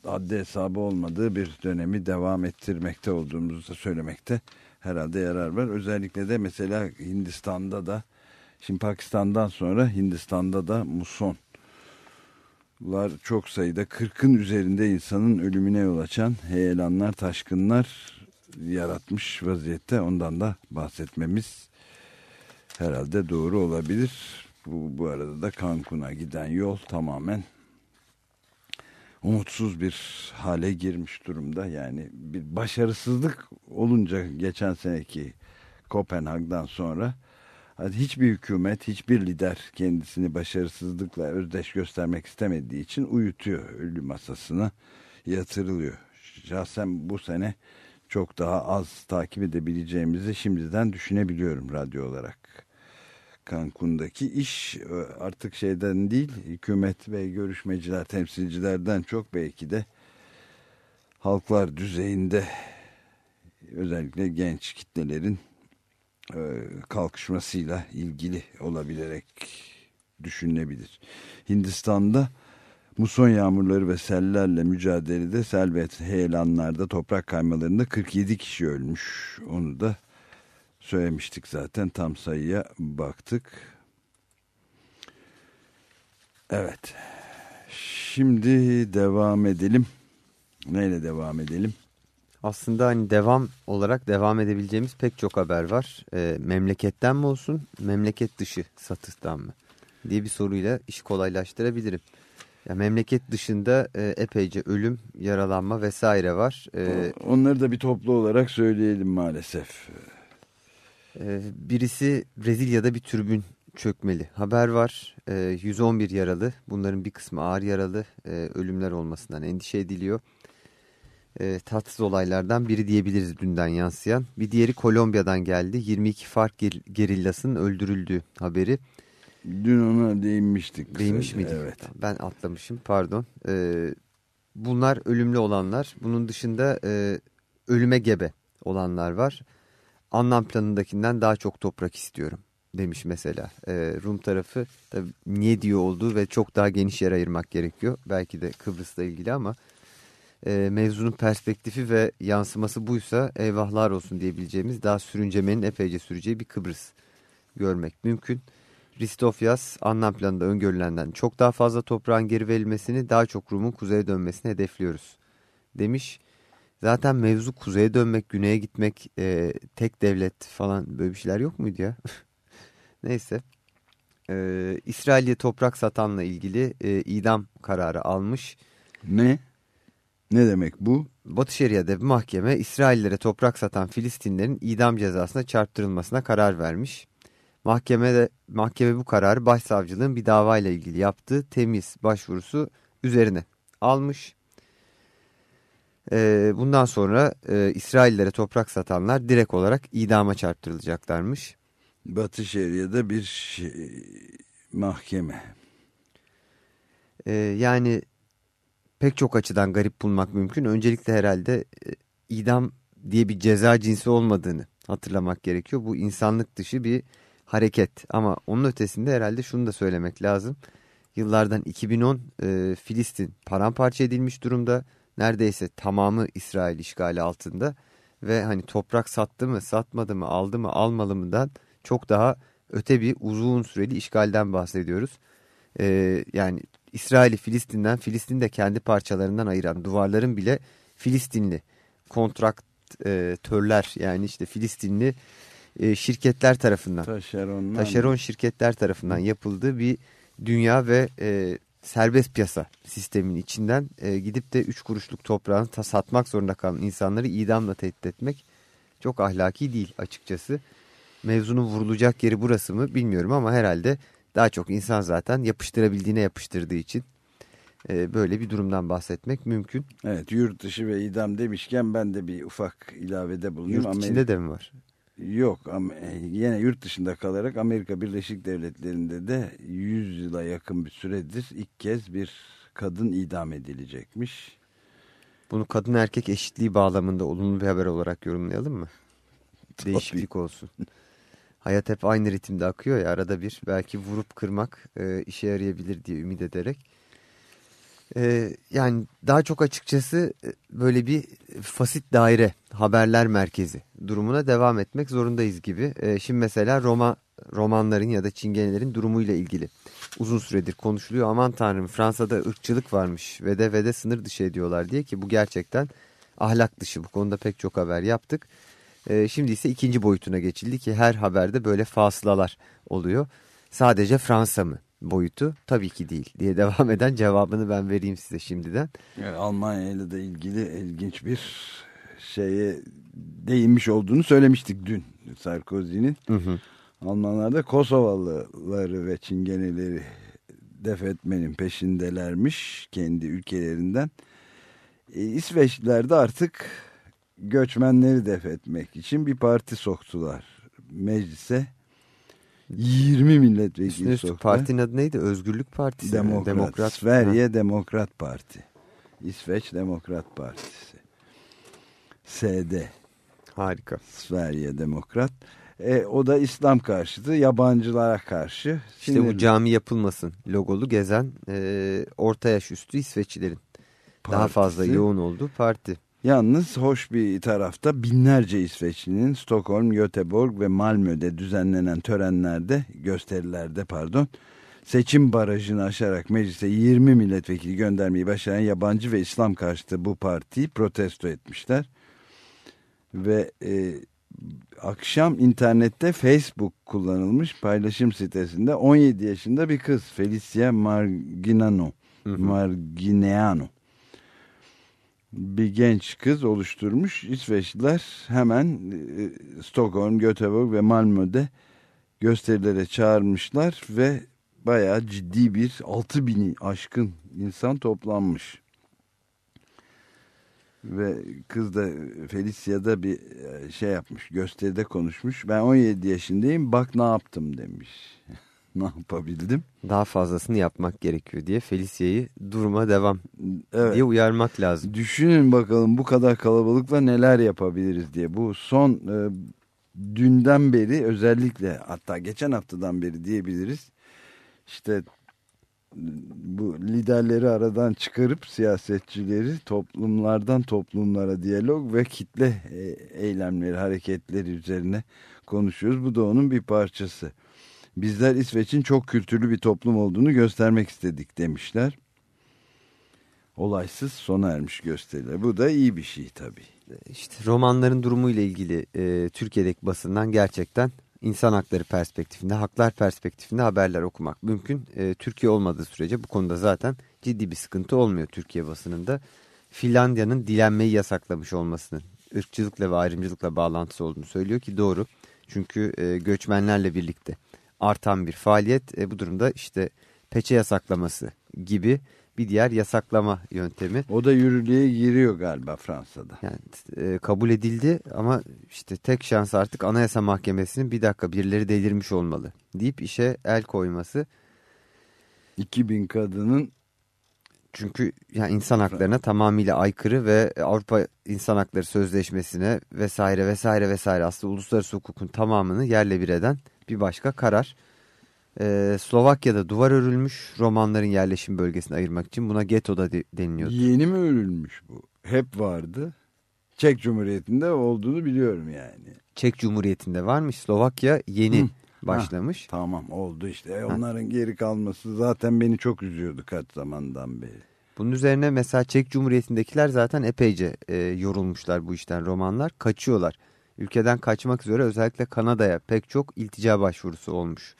adli hesabı olmadığı bir dönemi devam ettirmekte olduğumuzu da söylemekte herhalde yarar var. Özellikle de mesela Hindistan'da da şimdi Pakistan'dan sonra Hindistan'da da muson lar çok sayıda 40'ın üzerinde insanın ölümüne yol açan heyelanlar, taşkınlar yaratmış vaziyette. Ondan da bahsetmemiz herhalde doğru olabilir. Bu, bu arada da Cancun'a giden yol tamamen umutsuz bir hale girmiş durumda. Yani bir başarısızlık olunca geçen seneki Kopenhag'dan sonra hiçbir hükümet, hiçbir lider kendisini başarısızlıkla özdeş göstermek istemediği için uyutuyor ölü masasına yatırılıyor. Şahsen bu sene çok daha az takip edebileceğimizi şimdiden düşünebiliyorum radyo olarak. Cancun'daki iş artık şeyden değil, hükümet ve görüşmeciler, temsilcilerden çok belki de halklar düzeyinde özellikle genç kitlelerin kalkışmasıyla ilgili olabilerek düşünülebilir. Hindistan'da muson yağmurları ve sellerle mücadelede sel ve heyelanlarda toprak kaymalarında 47 kişi ölmüş. Onu da söylemiştik zaten tam sayıya baktık. Evet. Şimdi devam edelim. Neyle devam edelim? Aslında hani devam olarak devam edebileceğimiz pek çok haber var. E, memleketten mi olsun, memleket dışı satıştan mı? diye bir soruyla işi kolaylaştırabilirim. Ya memleket dışında e, epeyce ölüm, yaralanma vesaire var. E, Onları da bir toplu olarak söyleyelim maalesef. E, birisi Brezilya'da bir türbün çökmeli. Haber var. E, 111 yaralı. Bunların bir kısmı ağır yaralı. E, ölümler olmasından endişe ediliyor. Tatsız olaylardan biri diyebiliriz dünden yansıyan. Bir diğeri Kolombiya'dan geldi. 22 fark ger- gerillasının öldürüldüğü haberi. Dün ona değinmiştik. Kısaca, miydik? Evet. Ben atlamışım pardon. Ee, bunlar ölümlü olanlar. Bunun dışında e, ölüme gebe olanlar var. Anlam planındakinden daha çok toprak istiyorum demiş mesela. Ee, Rum tarafı tabii niye diyor olduğu ve çok daha geniş yer ayırmak gerekiyor. Belki de Kıbrıs'la ilgili ama e, mevzunun perspektifi ve yansıması buysa eyvahlar olsun diyebileceğimiz daha sürüncemenin epeyce süreceği bir Kıbrıs görmek mümkün. Ristofyas anlam planında öngörülenden çok daha fazla toprağın geri verilmesini daha çok Rum'un kuzeye dönmesini hedefliyoruz demiş. Zaten mevzu kuzeye dönmek, güneye gitmek, e, tek devlet falan böyle bir şeyler yok muydu ya? Neyse. E, İsrail'e toprak satanla ilgili e, idam kararı almış. Ne? Ne demek bu? Batı Şeria'da bir mahkeme İsraillere toprak satan Filistinlerin idam cezasına çarptırılmasına karar vermiş. Mahkemede, mahkeme bu kararı başsavcılığın bir davayla ilgili yaptığı temiz başvurusu üzerine almış. Ee, bundan sonra e, İsraillere toprak satanlar direkt olarak idama çarptırılacaklarmış. Batı Şeria'da bir şey, mahkeme. Ee, yani pek çok açıdan garip bulmak mümkün. Öncelikle herhalde e, idam diye bir ceza cinsi olmadığını hatırlamak gerekiyor. Bu insanlık dışı bir hareket ama onun ötesinde herhalde şunu da söylemek lazım. Yıllardan 2010 e, Filistin paramparça edilmiş durumda. Neredeyse tamamı İsrail işgali altında ve hani toprak sattı mı satmadı mı aldı mı almalı mıdan çok daha öte bir uzun süreli işgalden bahsediyoruz. E, yani İsrail'i Filistin'den Filistin de kendi parçalarından ayıran duvarların bile Filistinli kontraktörler yani işte Filistinli e, şirketler tarafından Taşeronlar. taşeron şirketler tarafından yapıldığı bir dünya ve e, serbest piyasa sistemin içinden e, gidip de 3 kuruşluk toprağını ta satmak zorunda kalan insanları idamla tehdit etmek çok ahlaki değil açıkçası. Mevzunun vurulacak yeri burası mı bilmiyorum ama herhalde daha çok insan zaten yapıştırabildiğine yapıştırdığı için e, böyle bir durumdan bahsetmek mümkün. Evet yurt dışı ve idam demişken ben de bir ufak ilavede bulunayım. Yurt Amerika- içinde de mi var? Yok ama e, yine yurt dışında kalarak Amerika Birleşik Devletleri'nde de 100 yıla yakın bir süredir ilk kez bir kadın idam edilecekmiş. Bunu kadın erkek eşitliği bağlamında olumlu bir haber olarak yorumlayalım mı? Değişiklik olsun. Hayat hep aynı ritimde akıyor ya arada bir belki vurup kırmak e, işe yarayabilir diye ümit ederek. E, yani daha çok açıkçası e, böyle bir fasit daire haberler merkezi durumuna devam etmek zorundayız gibi. E, şimdi mesela Roma romanların ya da çingenelerin durumuyla ilgili uzun süredir konuşuluyor. Aman tanrım Fransa'da ırkçılık varmış ve de ve de sınır dışı ediyorlar diye ki bu gerçekten ahlak dışı. Bu konuda pek çok haber yaptık. E, şimdi ise ikinci boyutuna geçildi ki her haberde böyle fasılalar oluyor. Sadece Fransa mı boyutu? Tabii ki değil diye devam eden cevabını ben vereyim size şimdiden. Yani Almanya ile de ilgili ilginç bir şeye değinmiş olduğunu söylemiştik dün Sarkozy'nin. Hı hı. Almanlar da Kosovalıları ve Çingeneleri def etmenin peşindelermiş kendi ülkelerinden. E, İsveçliler de artık göçmenleri def etmek için bir parti soktular meclise. 20 milletvekili Üstüne soktular. partinin adı neydi? Özgürlük Partisi. Demokrat, Demokrat. Sverige Demokrat Parti. İsveç Demokrat Partisi. SD. Ha, harika. Sverige Demokrat. E, o da İslam karşıtı, yabancılara karşı. İşte bu sinirli cami yapılmasın logolu gezen e, orta yaş üstü İsveçlilerin daha partisi. fazla yoğun olduğu parti. Yalnız hoş bir tarafta binlerce İsveçlinin Stockholm, Göteborg ve Malmö'de düzenlenen törenlerde, gösterilerde pardon, seçim barajını aşarak meclise 20 milletvekili göndermeyi başaran yabancı ve İslam karşıtı bu partiyi protesto etmişler. Ve e, akşam internette Facebook kullanılmış paylaşım sitesinde 17 yaşında bir kız Felicia Marginano Margineanu. Bir genç kız oluşturmuş. İsveçliler hemen e, Stockholm, Göteborg ve Malmö'de gösterilere çağırmışlar ve bayağı ciddi bir 6000 aşkın insan toplanmış. Ve kız da Felicia da bir e, şey yapmış gösteride konuşmuş. Ben 17 yaşındayım bak ne yaptım demiş. ne yapabildim? Daha fazlasını yapmak gerekiyor diye Felicia'yı duruma devam Evet. diye uyarmak lazım. Düşünün bakalım bu kadar kalabalıkla neler yapabiliriz diye. Bu son e, dünden beri özellikle hatta geçen haftadan beri diyebiliriz. İşte bu liderleri aradan çıkarıp siyasetçileri toplumlardan toplumlara diyalog ve kitle e, eylemleri, hareketleri üzerine konuşuyoruz. Bu da onun bir parçası. Bizler İsveç'in çok kültürlü bir toplum olduğunu göstermek istedik demişler. Olaysız sona ermiş gösteriler. Bu da iyi bir şey tabii. İşte romanların durumuyla ilgili e, Türkiye'deki basından gerçekten insan hakları perspektifinde, haklar perspektifinde haberler okumak mümkün. E, Türkiye olmadığı sürece bu konuda zaten ciddi bir sıkıntı olmuyor Türkiye basınında. Finlandiya'nın dilenmeyi yasaklamış olmasının ırkçılıkla ve ayrımcılıkla bağlantısı olduğunu söylüyor ki doğru. Çünkü e, göçmenlerle birlikte artan bir faaliyet e, bu durumda işte peçe yasaklaması gibi bir diğer yasaklama yöntemi. O da yürürlüğe giriyor galiba Fransa'da. Yani e, kabul edildi ama işte tek şans artık Anayasa Mahkemesi'nin bir dakika birileri delirmiş olmalı deyip işe el koyması. 2000 kadının Çünkü yani insan haklarına tamamıyla aykırı ve Avrupa İnsan Hakları Sözleşmesi'ne vesaire vesaire vesaire aslında uluslararası hukukun tamamını yerle bir eden bir başka karar. Ee, Slovakya'da duvar örülmüş romanların yerleşim bölgesini ayırmak için buna ghetto da de- deniliyordu. yeni mi örülmüş bu? Hep vardı. Çek Cumhuriyeti'nde olduğunu biliyorum yani. Çek Cumhuriyeti'nde varmış Slovakya yeni Hı. başlamış. Tamam oldu işte. E, Onların geri kalması zaten beni çok üzüyordu kaç zamandan beri. Bunun üzerine mesela Çek Cumhuriyeti'ndekiler zaten epeyce e, yorulmuşlar bu işten romanlar. Kaçıyorlar. Ülkeden kaçmak üzere özellikle Kanada'ya pek çok iltica başvurusu olmuş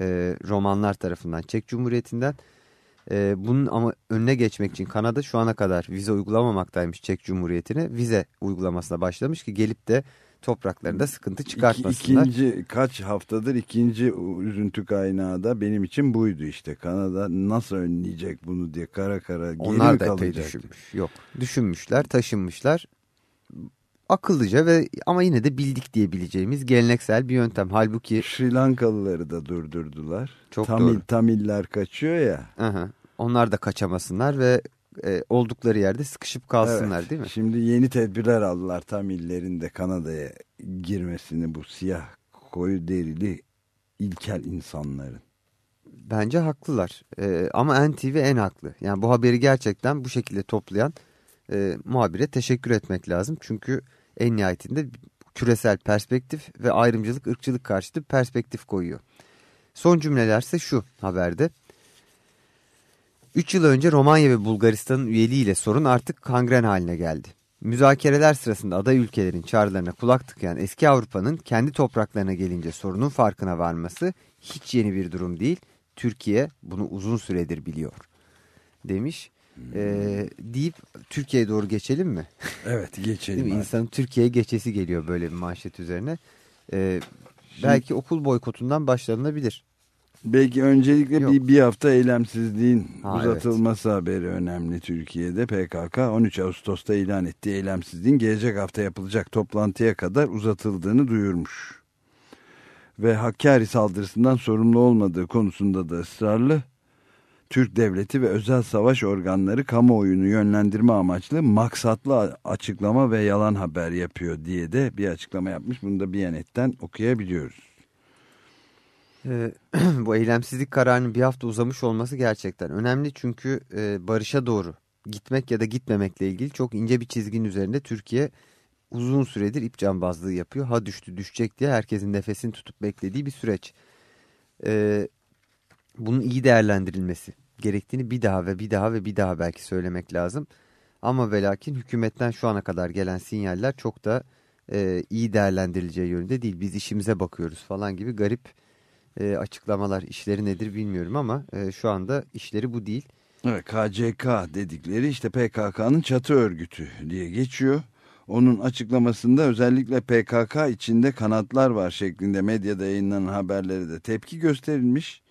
e, romanlar tarafından Çek Cumhuriyeti'nden. E, bunun ama önüne geçmek için Kanada şu ana kadar vize uygulamaktaymış Çek Cumhuriyeti'ne. Vize uygulamasına başlamış ki gelip de topraklarında sıkıntı çıkartmasınlar. İki, ikinci kaç haftadır ikinci üzüntü kaynağı da benim için buydu işte. Kanada nasıl önleyecek bunu diye kara kara geri Onlar da epey kalacaktı? düşünmüş. Yok. Düşünmüşler, taşınmışlar. Akıllıca ve ama yine de bildik diyebileceğimiz geleneksel bir yöntem. Halbuki Sri Lankalıları da durdurdular. Çok Tamil, doğru. Tamiller kaçıyor ya. aha, onlar da kaçamasınlar ve e, oldukları yerde sıkışıp kalsınlar Evet. değil mi? Şimdi yeni tedbirler aldılar Tamillerin de Kanada'ya girmesini bu siyah koyu derili ilkel insanların. Bence haklılar. E, ama NTV en haklı. Yani bu haberi gerçekten bu şekilde toplayan e, muhabire teşekkür etmek lazım. Çünkü en nihayetinde küresel perspektif ve ayrımcılık, ırkçılık karşıtı perspektif koyuyor. Son cümlelerse şu haberde. 3 yıl önce Romanya ve Bulgaristan'ın üyeliğiyle sorun artık kangren haline geldi. Müzakereler sırasında aday ülkelerin çağrılarına kulak tıkayan eski Avrupa'nın kendi topraklarına gelince sorunun farkına varması hiç yeni bir durum değil. Türkiye bunu uzun süredir biliyor demiş. Ee, deyip Türkiye'ye doğru geçelim mi? Evet geçelim. Değil mi? artık. İnsanın Türkiye'ye geçesi geliyor böyle bir manşet üzerine. Ee, belki okul boykotundan başlanabilir. Belki öncelikle Yok. bir, bir hafta eylemsizliğin Ha, uzatılması haberi önemli Türkiye'de. PKK 13 Ağustos'ta ilan ettiği eylemsizliğin gelecek hafta yapılacak toplantıya kadar uzatıldığını duyurmuş. Ve Hakkari saldırısından sorumlu olmadığı konusunda da ısrarlı. Türk devleti ve özel savaş organları kamuoyunu yönlendirme amaçlı maksatlı açıklama ve yalan haber yapıyor diye de bir açıklama yapmış. Bunu da Biyanet'ten okuyabiliyoruz. Ee, bu eylemsizlik kararının bir hafta uzamış olması gerçekten önemli. Çünkü e, barışa doğru gitmek ya da gitmemekle ilgili çok ince bir çizginin üzerinde Türkiye uzun süredir ip cambazlığı yapıyor. Ha düştü düşecek diye herkesin nefesini tutup beklediği bir süreç. Ee, bunun iyi değerlendirilmesi gerektiğini bir daha ve bir daha ve bir daha belki söylemek lazım. Ama ve lakin hükümetten şu ana kadar gelen sinyaller çok da e, iyi değerlendirileceği yönünde değil. Biz işimize bakıyoruz falan gibi garip e, açıklamalar. işleri nedir bilmiyorum ama e, şu anda işleri bu değil. Evet, KCK dedikleri işte PKK'nın çatı örgütü diye geçiyor. Onun açıklamasında özellikle PKK içinde kanatlar var şeklinde medyada yayınlanan haberlere de tepki gösterilmiş.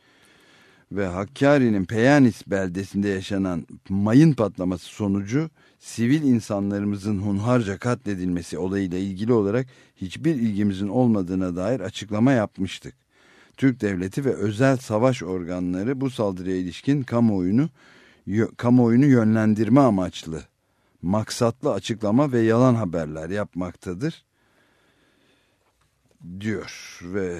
Ve Hakkari'nin Peyanis beldesinde yaşanan mayın patlaması sonucu sivil insanlarımızın hunharca katledilmesi olayıyla ilgili olarak hiçbir ilgimizin olmadığına dair açıklama yapmıştık. Türk devleti ve özel savaş organları bu saldırıya ilişkin kamuoyunu kamuoyunu yönlendirme amaçlı maksatlı açıklama ve yalan haberler yapmaktadır diyor ve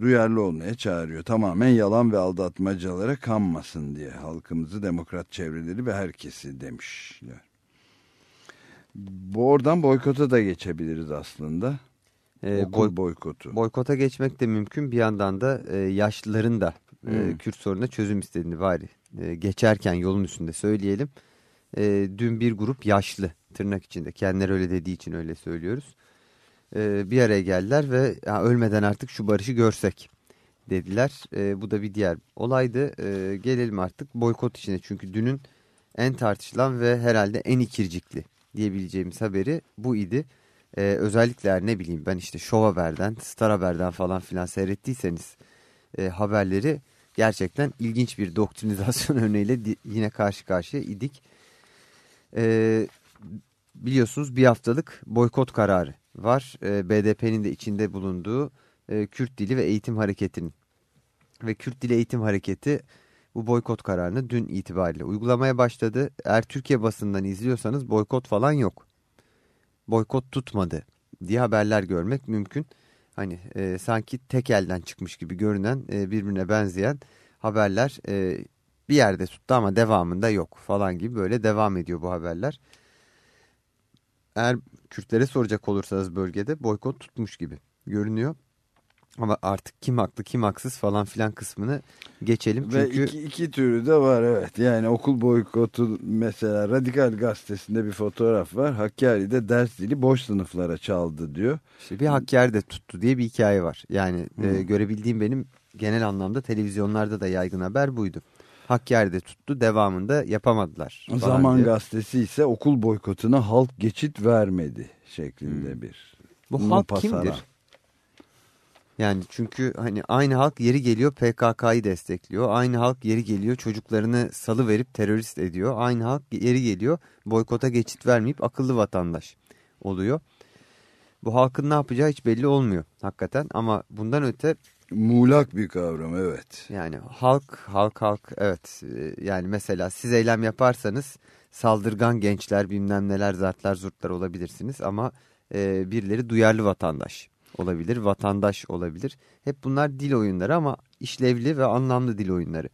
duyarlı olmaya çağırıyor. Tamamen yalan ve aldatmacalara kanmasın diye halkımızı demokrat çevreleri ve herkesi demişler. Bu oradan boykota da geçebiliriz aslında. Okul boy boykotu. Boykota geçmek de mümkün. Bir yandan da e, yaşlıların da e, hmm. Kürt sorununa çözüm istediğini bari e, geçerken yolun üstünde söyleyelim. E, dün bir grup yaşlı tırnak içinde kendileri öyle dediği için öyle söylüyoruz. E, bir araya geldiler ve ya, ölmeden artık şu barışı görsek dediler. E, bu da bir diğer olaydı. E, gelelim artık boykot içine çünkü dünün en tartışılan ve herhalde en ikircikli diyebileceğimiz haberi bu idi. Ee, özellikle ne bileyim ben işte Show Haber'den, Star Haber'den falan filan seyrettiyseniz e, haberleri gerçekten ilginç bir doktrinizasyon örneğiyle yine karşı karşıya idik. Ee, biliyorsunuz bir haftalık boykot kararı var. Ee, BDP'nin de içinde bulunduğu e, Kürt Dili ve Eğitim Hareketi'nin. Ve Kürt Dili Eğitim Hareketi bu boykot kararını dün itibariyle uygulamaya başladı. Eğer Türkiye basından izliyorsanız boykot falan yok. Boykot tutmadı diye haberler görmek mümkün. Hani e, sanki tek elden çıkmış gibi görünen e, birbirine benzeyen haberler e, bir yerde tuttu ama devamında yok falan gibi böyle devam ediyor bu haberler. Eğer Kürtlere soracak olursanız bölgede boykot tutmuş gibi görünüyor. Ama artık kim haklı kim haksız falan filan kısmını geçelim. Çünkü... Ve iki, iki türü de var evet. Yani okul boykotu mesela Radikal Gazetesi'nde bir fotoğraf var. Hakkari'de ders dili boş sınıflara çaldı diyor. İşte bir Hakkari de tuttu diye bir hikaye var. Yani e, görebildiğim benim genel anlamda televizyonlarda da yaygın haber buydu. Hakkari'de tuttu devamında yapamadılar. Zaman diye. Gazetesi ise okul boykotuna halk geçit vermedi şeklinde hmm. bir. Bu halk kimdir? Yani çünkü hani aynı halk yeri geliyor PKK'yı destekliyor. Aynı halk yeri geliyor çocuklarını salı verip terörist ediyor. Aynı halk yeri geliyor boykota geçit vermeyip akıllı vatandaş oluyor. Bu halkın ne yapacağı hiç belli olmuyor hakikaten ama bundan öte... Muğlak bir kavram evet. Yani halk, halk, halk evet. Yani mesela siz eylem yaparsanız saldırgan gençler bilmem neler zartlar zurtlar olabilirsiniz ama e, birileri duyarlı vatandaş olabilir, vatandaş olabilir. Hep bunlar dil oyunları ama işlevli ve anlamlı dil oyunları.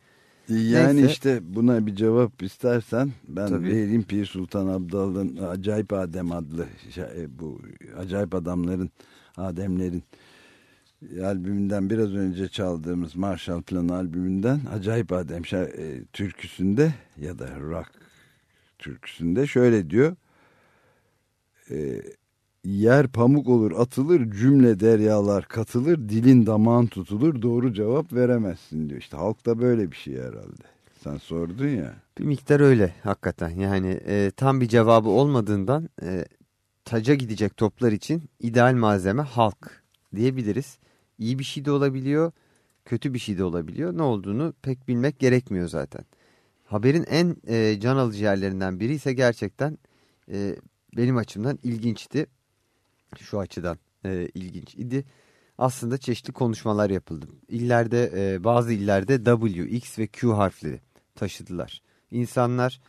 Yani Neyse. işte buna bir cevap istersen ben Tabii. vereyim Pir Sultan Abdal'ın Acayip Adem adlı e, bu acayip adamların Ademlerin albümünden biraz önce çaldığımız Marshall Plan albümünden Acayip Adem e, türküsünde ya da rock türküsünde şöyle diyor e, yer pamuk olur atılır cümle deryalar katılır dilin damağın tutulur doğru cevap veremezsin diyor. İşte halkta böyle bir şey herhalde. Sen sordun ya. Bir miktar öyle hakikaten yani e, tam bir cevabı olmadığından e, taca gidecek toplar için ideal malzeme halk diyebiliriz. İyi bir şey de olabiliyor kötü bir şey de olabiliyor ne olduğunu pek bilmek gerekmiyor zaten. Haberin en e, can alıcı yerlerinden biri ise gerçekten e, benim açımdan ilginçti şu açıdan e, ilginç idi. Aslında çeşitli konuşmalar yapıldı. İllerde e, bazı illerde W, X ve Q harfleri taşıdılar. İnsanlar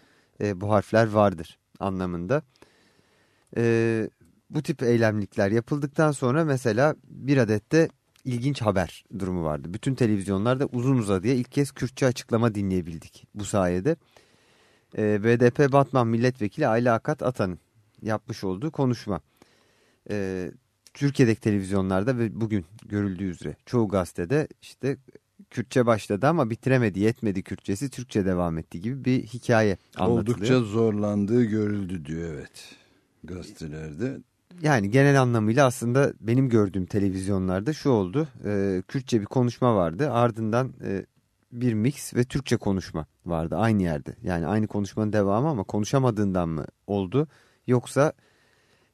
e, bu harfler vardır anlamında. E, bu tip eylemlikler yapıldıktan sonra mesela bir adette ilginç haber durumu vardı. Bütün televizyonlarda uzun uzadıya ilk kez Kürtçe açıklama dinleyebildik bu sayede. E, BDP Batman Milletvekili Ayla Akat Atan'ın yapmış olduğu konuşma e, Türkiye'deki televizyonlarda ve bugün görüldüğü üzere çoğu gazetede işte Kürtçe başladı ama bitiremedi yetmedi Kürtçesi Türkçe devam etti gibi bir hikaye anlatılıyor. Oldukça zorlandığı görüldü diyor evet gazetelerde. Yani genel anlamıyla aslında benim gördüğüm televizyonlarda şu oldu. E, Kürtçe bir konuşma vardı ardından e, bir mix ve Türkçe konuşma vardı aynı yerde. Yani aynı konuşmanın devamı ama konuşamadığından mı oldu yoksa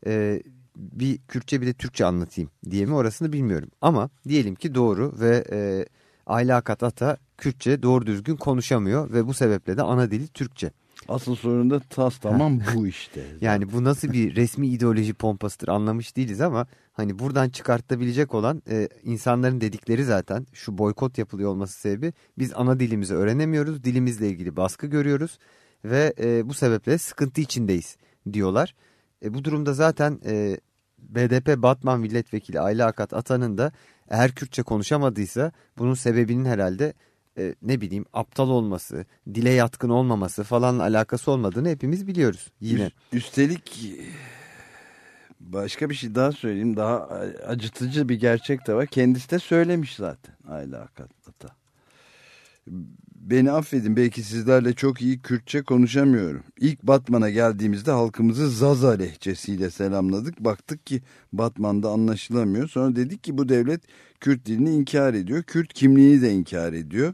e, bir Kürtçe bir de Türkçe anlatayım diye mi orasını bilmiyorum. Ama diyelim ki doğru ve e, Ayla Akat Ata Kürtçe doğru düzgün konuşamıyor ve bu sebeple de ana dili Türkçe. Asıl sorun da tas tamam bu işte. Yani bu nasıl bir resmi ideoloji pompasıdır anlamış değiliz ama hani buradan çıkartabilecek olan e, insanların dedikleri zaten şu boykot yapılıyor olması sebebi biz ana dilimizi öğrenemiyoruz, dilimizle ilgili baskı görüyoruz ve e, bu sebeple sıkıntı içindeyiz diyorlar. E, bu durumda zaten e, BDP Batman Milletvekili Ayla Akat Atan'ın da eğer Kürtçe konuşamadıysa bunun sebebinin herhalde e, ne bileyim aptal olması, dile yatkın olmaması falanla alakası olmadığını hepimiz biliyoruz yine. Üstelik başka bir şey daha söyleyeyim. Daha acıtıcı bir gerçek de var. Kendisi de söylemiş zaten Ayla Akat'ta. Beni affedin belki sizlerle çok iyi Kürtçe konuşamıyorum. İlk Batman'a geldiğimizde halkımızı Zaza lehçesiyle selamladık. Baktık ki Batman'da anlaşılamıyor. Sonra dedik ki bu devlet Kürt dilini inkar ediyor. Kürt kimliğini de inkar ediyor.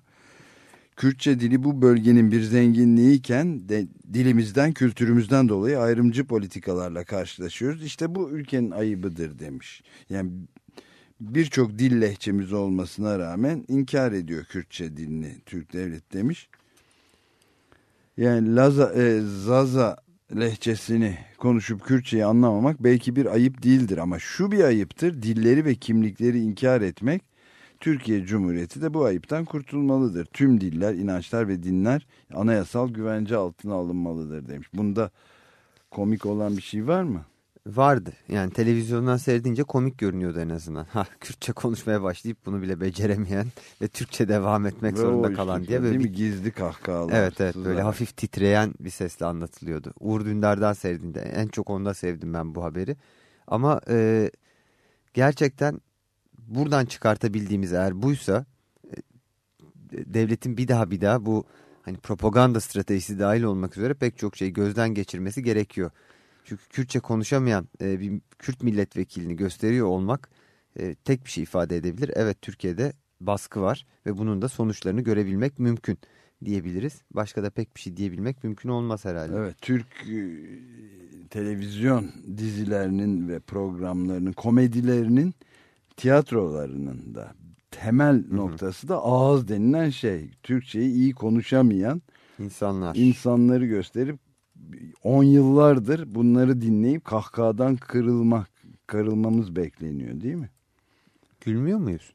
Kürtçe dili bu bölgenin bir zenginliğiyken de, dilimizden, kültürümüzden dolayı ayrımcı politikalarla karşılaşıyoruz. İşte bu ülkenin ayıbıdır demiş. Yani birçok dil lehçemiz olmasına rağmen inkar ediyor Kürtçe dilini Türk devlet demiş. Yani Laza, e, Zaza lehçesini konuşup Kürtçeyi anlamamak belki bir ayıp değildir ama şu bir ayıptır. Dilleri ve kimlikleri inkar etmek Türkiye Cumhuriyeti de bu ayıptan kurtulmalıdır. Tüm diller, inançlar ve dinler anayasal güvence altına alınmalıdır demiş. Bunda komik olan bir şey var mı? Vardı. Yani televizyondan seyredince komik görünüyordu en azından. Ha, Kürtçe konuşmaya başlayıp bunu bile beceremeyen ve Türkçe devam etmek Ve zorunda kalan işte, diye böyle değil bir... mi? gizli kahkahalar. Evet evet böyle hafif titreyen bir sesle anlatılıyordu. Uğur Dündar'dan seyredince en çok onda sevdim ben bu haberi. Ama e, gerçekten buradan çıkartabildiğimiz eğer buysa e, devletin bir daha bir daha bu hani propaganda stratejisi dahil olmak üzere pek çok şey gözden geçirmesi gerekiyor. Çünkü Kürtçe konuşamayan e, bir Kürt milletvekilini gösteriyor olmak e, tek bir şey ifade edebilir. Evet Türkiye'de baskı var ve bunun da sonuçlarını görebilmek mümkün diyebiliriz. Başka da pek bir şey diyebilmek mümkün olmaz herhalde. Evet, Türk e, televizyon dizilerinin ve programlarının, komedilerinin, tiyatrolarının da temel noktası da ağız denilen şey. Türkçeyi iyi konuşamayan İnsanlar. insanları gösterip on yıllardır bunları dinleyip kahkahadan kırılmak, kırılmamız bekleniyor değil mi? Gülmüyor muyuz?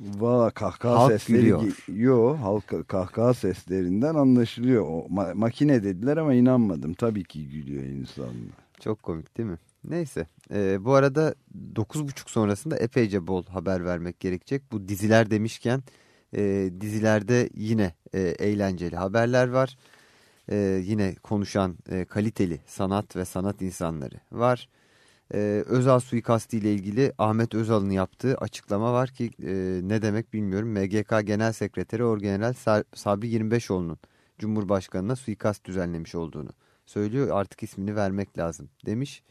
Valla kahkaha Halk sesleri gülüyor. yo halk kahkaha seslerinden anlaşılıyor. O ma- makine dediler ama inanmadım. Tabii ki gülüyor insanlar. Çok komik değil mi? Neyse. Ee, bu arada 9.30 sonrasında epeyce bol haber vermek gerekecek. Bu diziler demişken e, dizilerde yine e, eğlenceli haberler var. E, yine konuşan e, kaliteli sanat ve sanat insanları var. E, Özal suikastı ile ilgili Ahmet Özal'ın yaptığı açıklama var ki e, ne demek bilmiyorum. MGK Genel Sekreteri Orgeneral Sa- Sabri 25oğlu'nun Cumhurbaşkanı'na suikast düzenlemiş olduğunu söylüyor. Artık ismini vermek lazım demiş.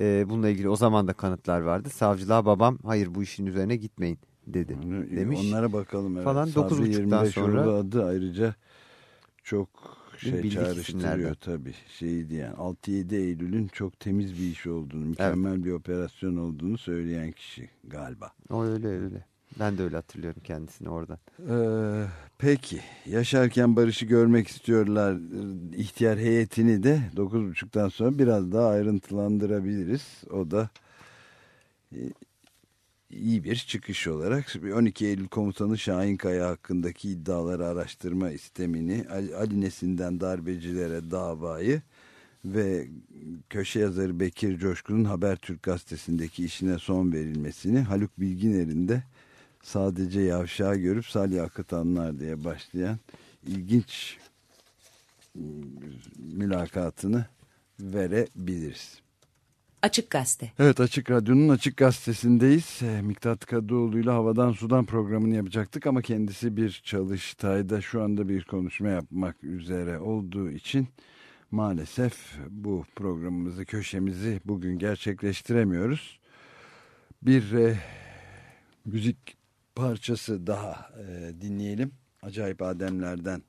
E, bununla ilgili o zaman da kanıtlar vardı. Savcılığa babam hayır bu işin üzerine gitmeyin dedi demiş. Onlara bakalım. Evet. Falan Sabri 9.30'dan 25 sonra- adı ayrıca çok şey çağrıştırıyor tabii. Şeyi diyen 6-7 Eylül'ün çok temiz bir iş olduğunu, mükemmel bir operasyon olduğunu söyleyen kişi galiba. O öyle öyle. Ben de öyle hatırlıyorum kendisini oradan. Ee, peki yaşarken Barış'ı görmek istiyorlar ihtiyar heyetini de 9.30'dan sonra biraz daha ayrıntılandırabiliriz. O da e, iyi bir çıkış olarak 12 Eylül komutanı Şahin Kaya hakkındaki iddiaları araştırma istemini Ali, Nesin'den darbecilere davayı ve köşe yazarı Bekir Coşkun'un Habertürk gazetesindeki işine son verilmesini Haluk Bilginer'in de sadece yavşağı görüp salya akıtanlar diye başlayan ilginç ıı, mülakatını verebiliriz. Açık Gazete. Evet Açık Radyo'nun Açık Gazetesi'ndeyiz. E, Miktat Kadıoğlu ile Havadan Sudan programını yapacaktık ama kendisi bir çalıştayda şu anda bir konuşma yapmak üzere olduğu için maalesef bu programımızı, köşemizi bugün gerçekleştiremiyoruz. Bir e, müzik parçası daha e, dinleyelim. Acayip Ademler'den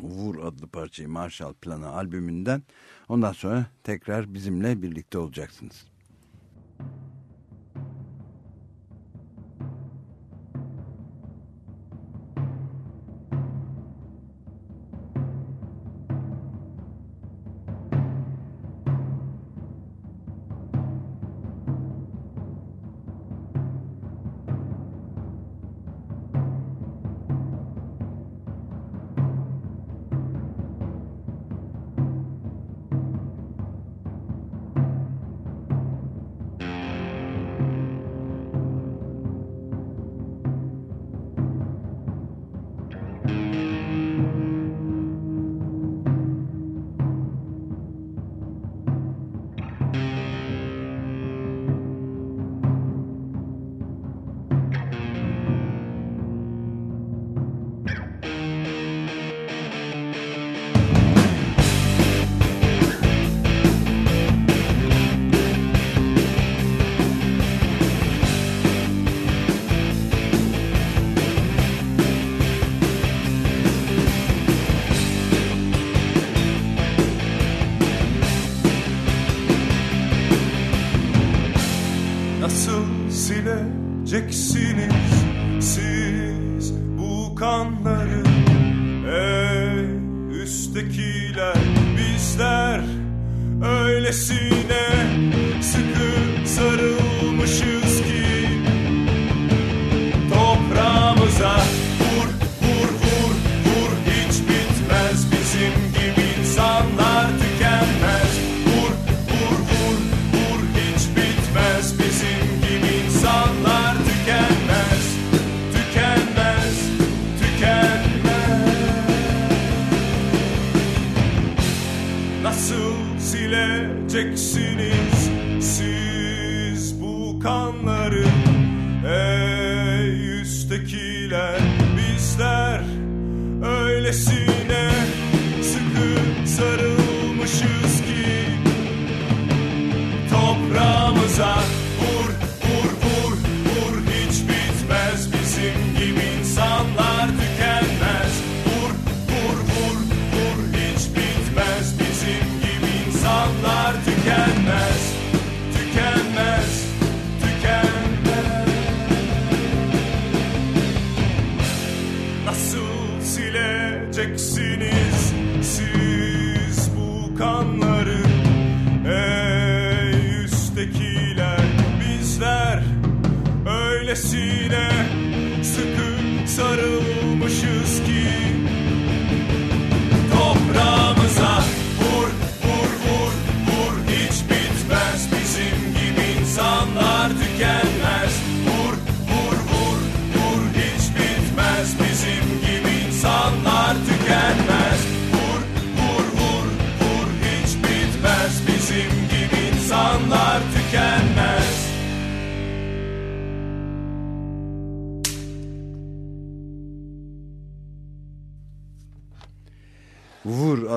Vur adlı parçayı Marshall Planı albümünden. Ondan sonra tekrar bizimle birlikte olacaksınız. Nasıl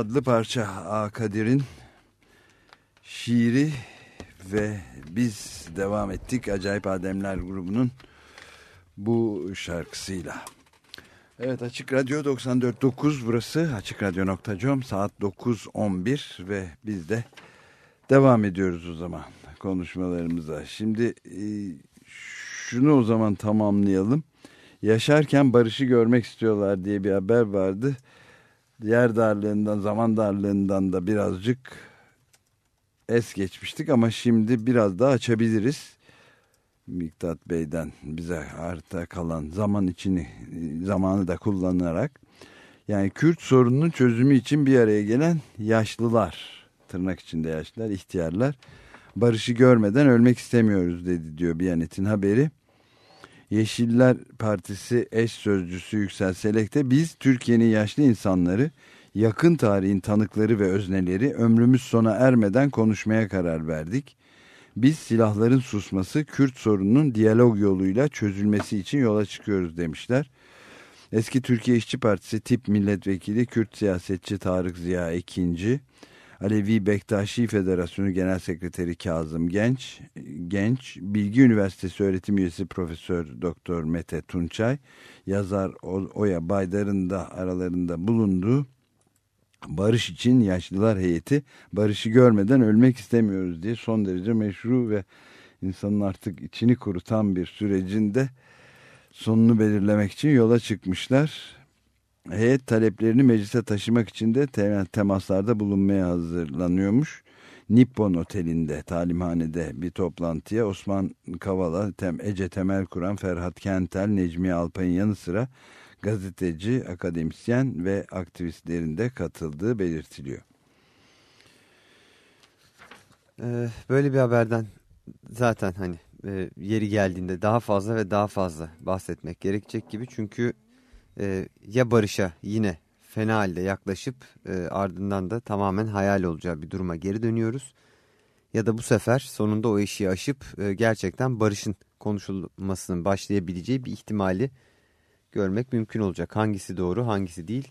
adlı parça A. Kadir'in şiiri ve biz devam ettik Acayip Ademler grubunun bu şarkısıyla. Evet Açık Radyo 94.9 burası açıkradyo.com saat 9.11 ve biz de devam ediyoruz o zaman konuşmalarımıza. Şimdi e, şunu o zaman tamamlayalım. Yaşarken barışı görmek istiyorlar diye bir haber vardı yer darlığından, zaman darlığından da birazcık es geçmiştik ama şimdi biraz daha açabiliriz. Miktat Bey'den bize arta kalan zaman içini zamanı da kullanarak yani Kürt sorununun çözümü için bir araya gelen yaşlılar tırnak içinde yaşlılar ihtiyarlar barışı görmeden ölmek istemiyoruz dedi diyor Biyanet'in haberi. Yeşiller Partisi eş sözcüsü Yüksel Selek de biz Türkiye'nin yaşlı insanları yakın tarihin tanıkları ve özneleri ömrümüz sona ermeden konuşmaya karar verdik. Biz silahların susması Kürt sorununun diyalog yoluyla çözülmesi için yola çıkıyoruz demişler. Eski Türkiye İşçi Partisi tip milletvekili Kürt siyasetçi Tarık Ziya Ekinci Alevi Bektaşi Federasyonu Genel Sekreteri Kazım Genç, Genç, Bilgi Üniversitesi öğretim üyesi Profesör Doktor Mete Tunçay, yazar Oya Baydar'ın da aralarında bulunduğu barış için yaşlılar heyeti barışı görmeden ölmek istemiyoruz diye son derece meşru ve insanın artık içini kurutan bir sürecinde sonunu belirlemek için yola çıkmışlar. Heyet taleplerini meclise taşımak için de temaslarda bulunmaya hazırlanıyormuş. Nippon Oteli'nde, talimhanede bir toplantıya Osman Kavala, Tem, Ece Temel Kuran, Ferhat Kentel, Necmi Alpay'ın yanı sıra gazeteci, akademisyen ve aktivistlerin de katıldığı belirtiliyor. Ee, böyle bir haberden zaten hani e, yeri geldiğinde daha fazla ve daha fazla bahsetmek gerekecek gibi. Çünkü e, ya barışa yine fena halde yaklaşıp e, ardından da tamamen hayal olacağı bir duruma geri dönüyoruz. Ya da bu sefer sonunda o işi aşıp e, gerçekten barışın konuşulmasının başlayabileceği bir ihtimali görmek mümkün olacak. Hangisi doğru hangisi değil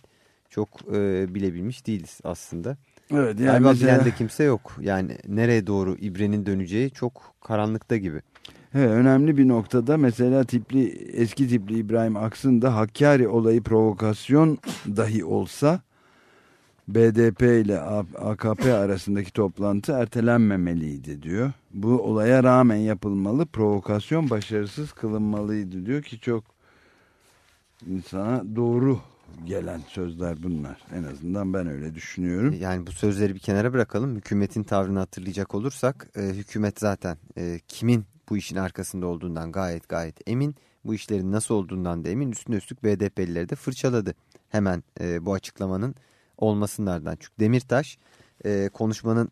çok e, bilebilmiş değiliz aslında. Evet, yani Galiba mesela... bilen de kimse yok. Yani nereye doğru ibrenin döneceği çok karanlıkta gibi. Evet, önemli bir noktada mesela tipli eski tipli İbrahim Aksın da Hakkari olayı provokasyon dahi olsa BDP ile AKP arasındaki toplantı ertelenmemeliydi diyor. Bu olaya rağmen yapılmalı provokasyon başarısız kılınmalıydı diyor ki çok insana doğru gelen sözler bunlar. En azından ben öyle düşünüyorum. Yani bu sözleri bir kenara bırakalım. Hükümetin tavrını hatırlayacak olursak e, hükümet zaten e, kimin bu işin arkasında olduğundan gayet gayet emin. Bu işlerin nasıl olduğundan da emin. Üstüne üstlük BDP'lileri de fırçaladı. Hemen e, bu açıklamanın olmasınlardan. Çünkü Demirtaş e, konuşmanın,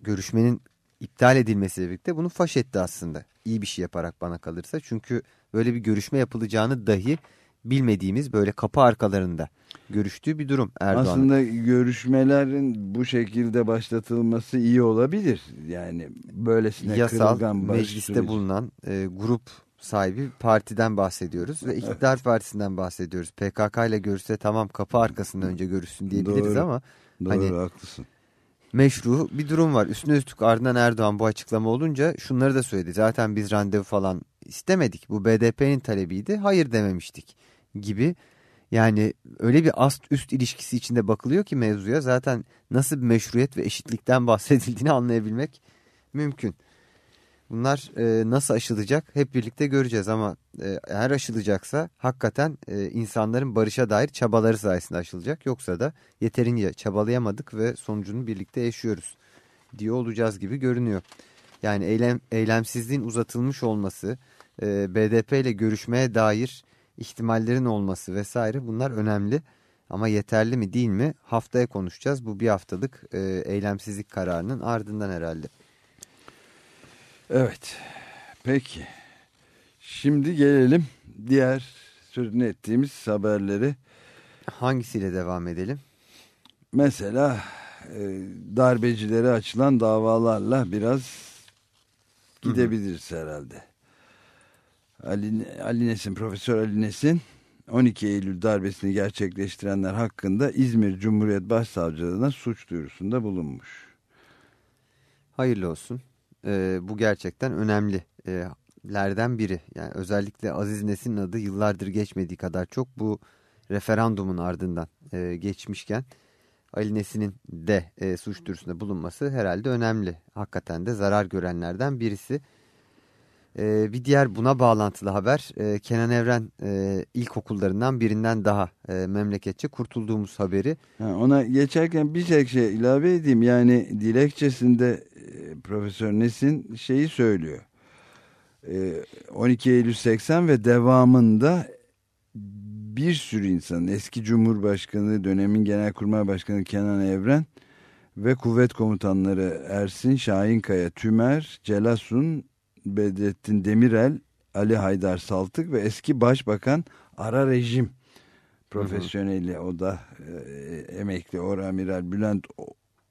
görüşmenin iptal edilmesiyle birlikte bunu faş etti aslında. İyi bir şey yaparak bana kalırsa. Çünkü böyle bir görüşme yapılacağını dahi bilmediğimiz böyle kapı arkalarında görüştüğü bir durum Erdoğan. Aslında görüşmelerin bu şekilde başlatılması iyi olabilir. Yani böylesine Yasal, kırılgan mecliste süreci. bulunan e, grup sahibi partiden bahsediyoruz ve iktidar evet. partisinden bahsediyoruz. PKK ile görüşse tamam kapı arkasında önce görüşsün diyebiliriz Doğru. ama Doğru, hani haklısın. meşru bir durum var. Üstüne üstlük ardından Erdoğan bu açıklama olunca şunları da söyledi. Zaten biz randevu falan istemedik. Bu BDP'nin talebiydi. Hayır dememiştik gibi. Yani öyle bir ast üst ilişkisi içinde bakılıyor ki mevzuya zaten nasıl bir meşruiyet ve eşitlikten bahsedildiğini anlayabilmek mümkün. Bunlar e, nasıl aşılacak hep birlikte göreceğiz ama e, eğer aşılacaksa hakikaten e, insanların barışa dair çabaları sayesinde aşılacak. Yoksa da yeterince çabalayamadık ve sonucunu birlikte yaşıyoruz diye olacağız gibi görünüyor. Yani eylem, eylemsizliğin uzatılmış olması, e, BDP ile görüşmeye dair ihtimallerin olması vesaire bunlar önemli. Ama yeterli mi değil mi haftaya konuşacağız. Bu bir haftalık e, eylemsizlik kararının ardından herhalde. Evet. Peki. Şimdi gelelim diğer sözünü ettiğimiz haberleri. Hangisiyle devam edelim? Mesela e, darbecilere açılan davalarla biraz gidebiliriz hı hı. herhalde. Ali, Ali Nesin, Profesör Ali Nesin 12 Eylül darbesini gerçekleştirenler hakkında İzmir Cumhuriyet Başsavcılığına suç duyurusunda bulunmuş. Hayırlı olsun. Ee, bu gerçekten önemlilerden biri. Yani özellikle Aziz Nesin'in adı yıllardır geçmediği kadar çok bu referandumun ardından e, geçmişken Ali Nesin'in de e, suç duyurusunda bulunması herhalde önemli. Hakikaten de zarar görenlerden birisi. Ee, bir diğer buna bağlantılı haber e, Kenan Evren e, ilkokullarından birinden daha e, memleketçe kurtulduğumuz haberi. Ha, ona geçerken bir tek şey ilave edeyim yani dilekçesinde e, Profesör Nesin şeyi söylüyor. E, 12 Eylül 80 ve devamında bir sürü insanın eski Cumhurbaşkanı dönemin Genelkurmay Başkanı Kenan Evren ve kuvvet komutanları Ersin Şahinkaya Tümer, Celasun Bedrettin Demirel, Ali Haydar Saltık ve eski başbakan ara rejim profesyoneli. O da e, emekli. Oramiral Bülent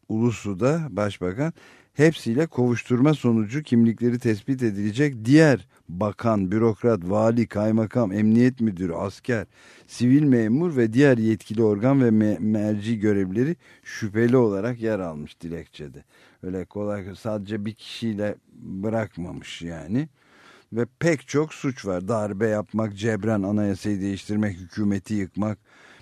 Ulusu da başbakan. Hepsiyle kovuşturma sonucu kimlikleri tespit edilecek. Diğer bakan, bürokrat, vali, kaymakam, emniyet müdürü, asker, sivil memur ve diğer yetkili organ ve me merci görevlileri şüpheli olarak yer almış dilekçede. Öyle kolay sadece bir kişiyle bırakmamış yani. Ve pek çok suç var. Darbe yapmak, cebren anayasayı değiştirmek, hükümeti yıkmak,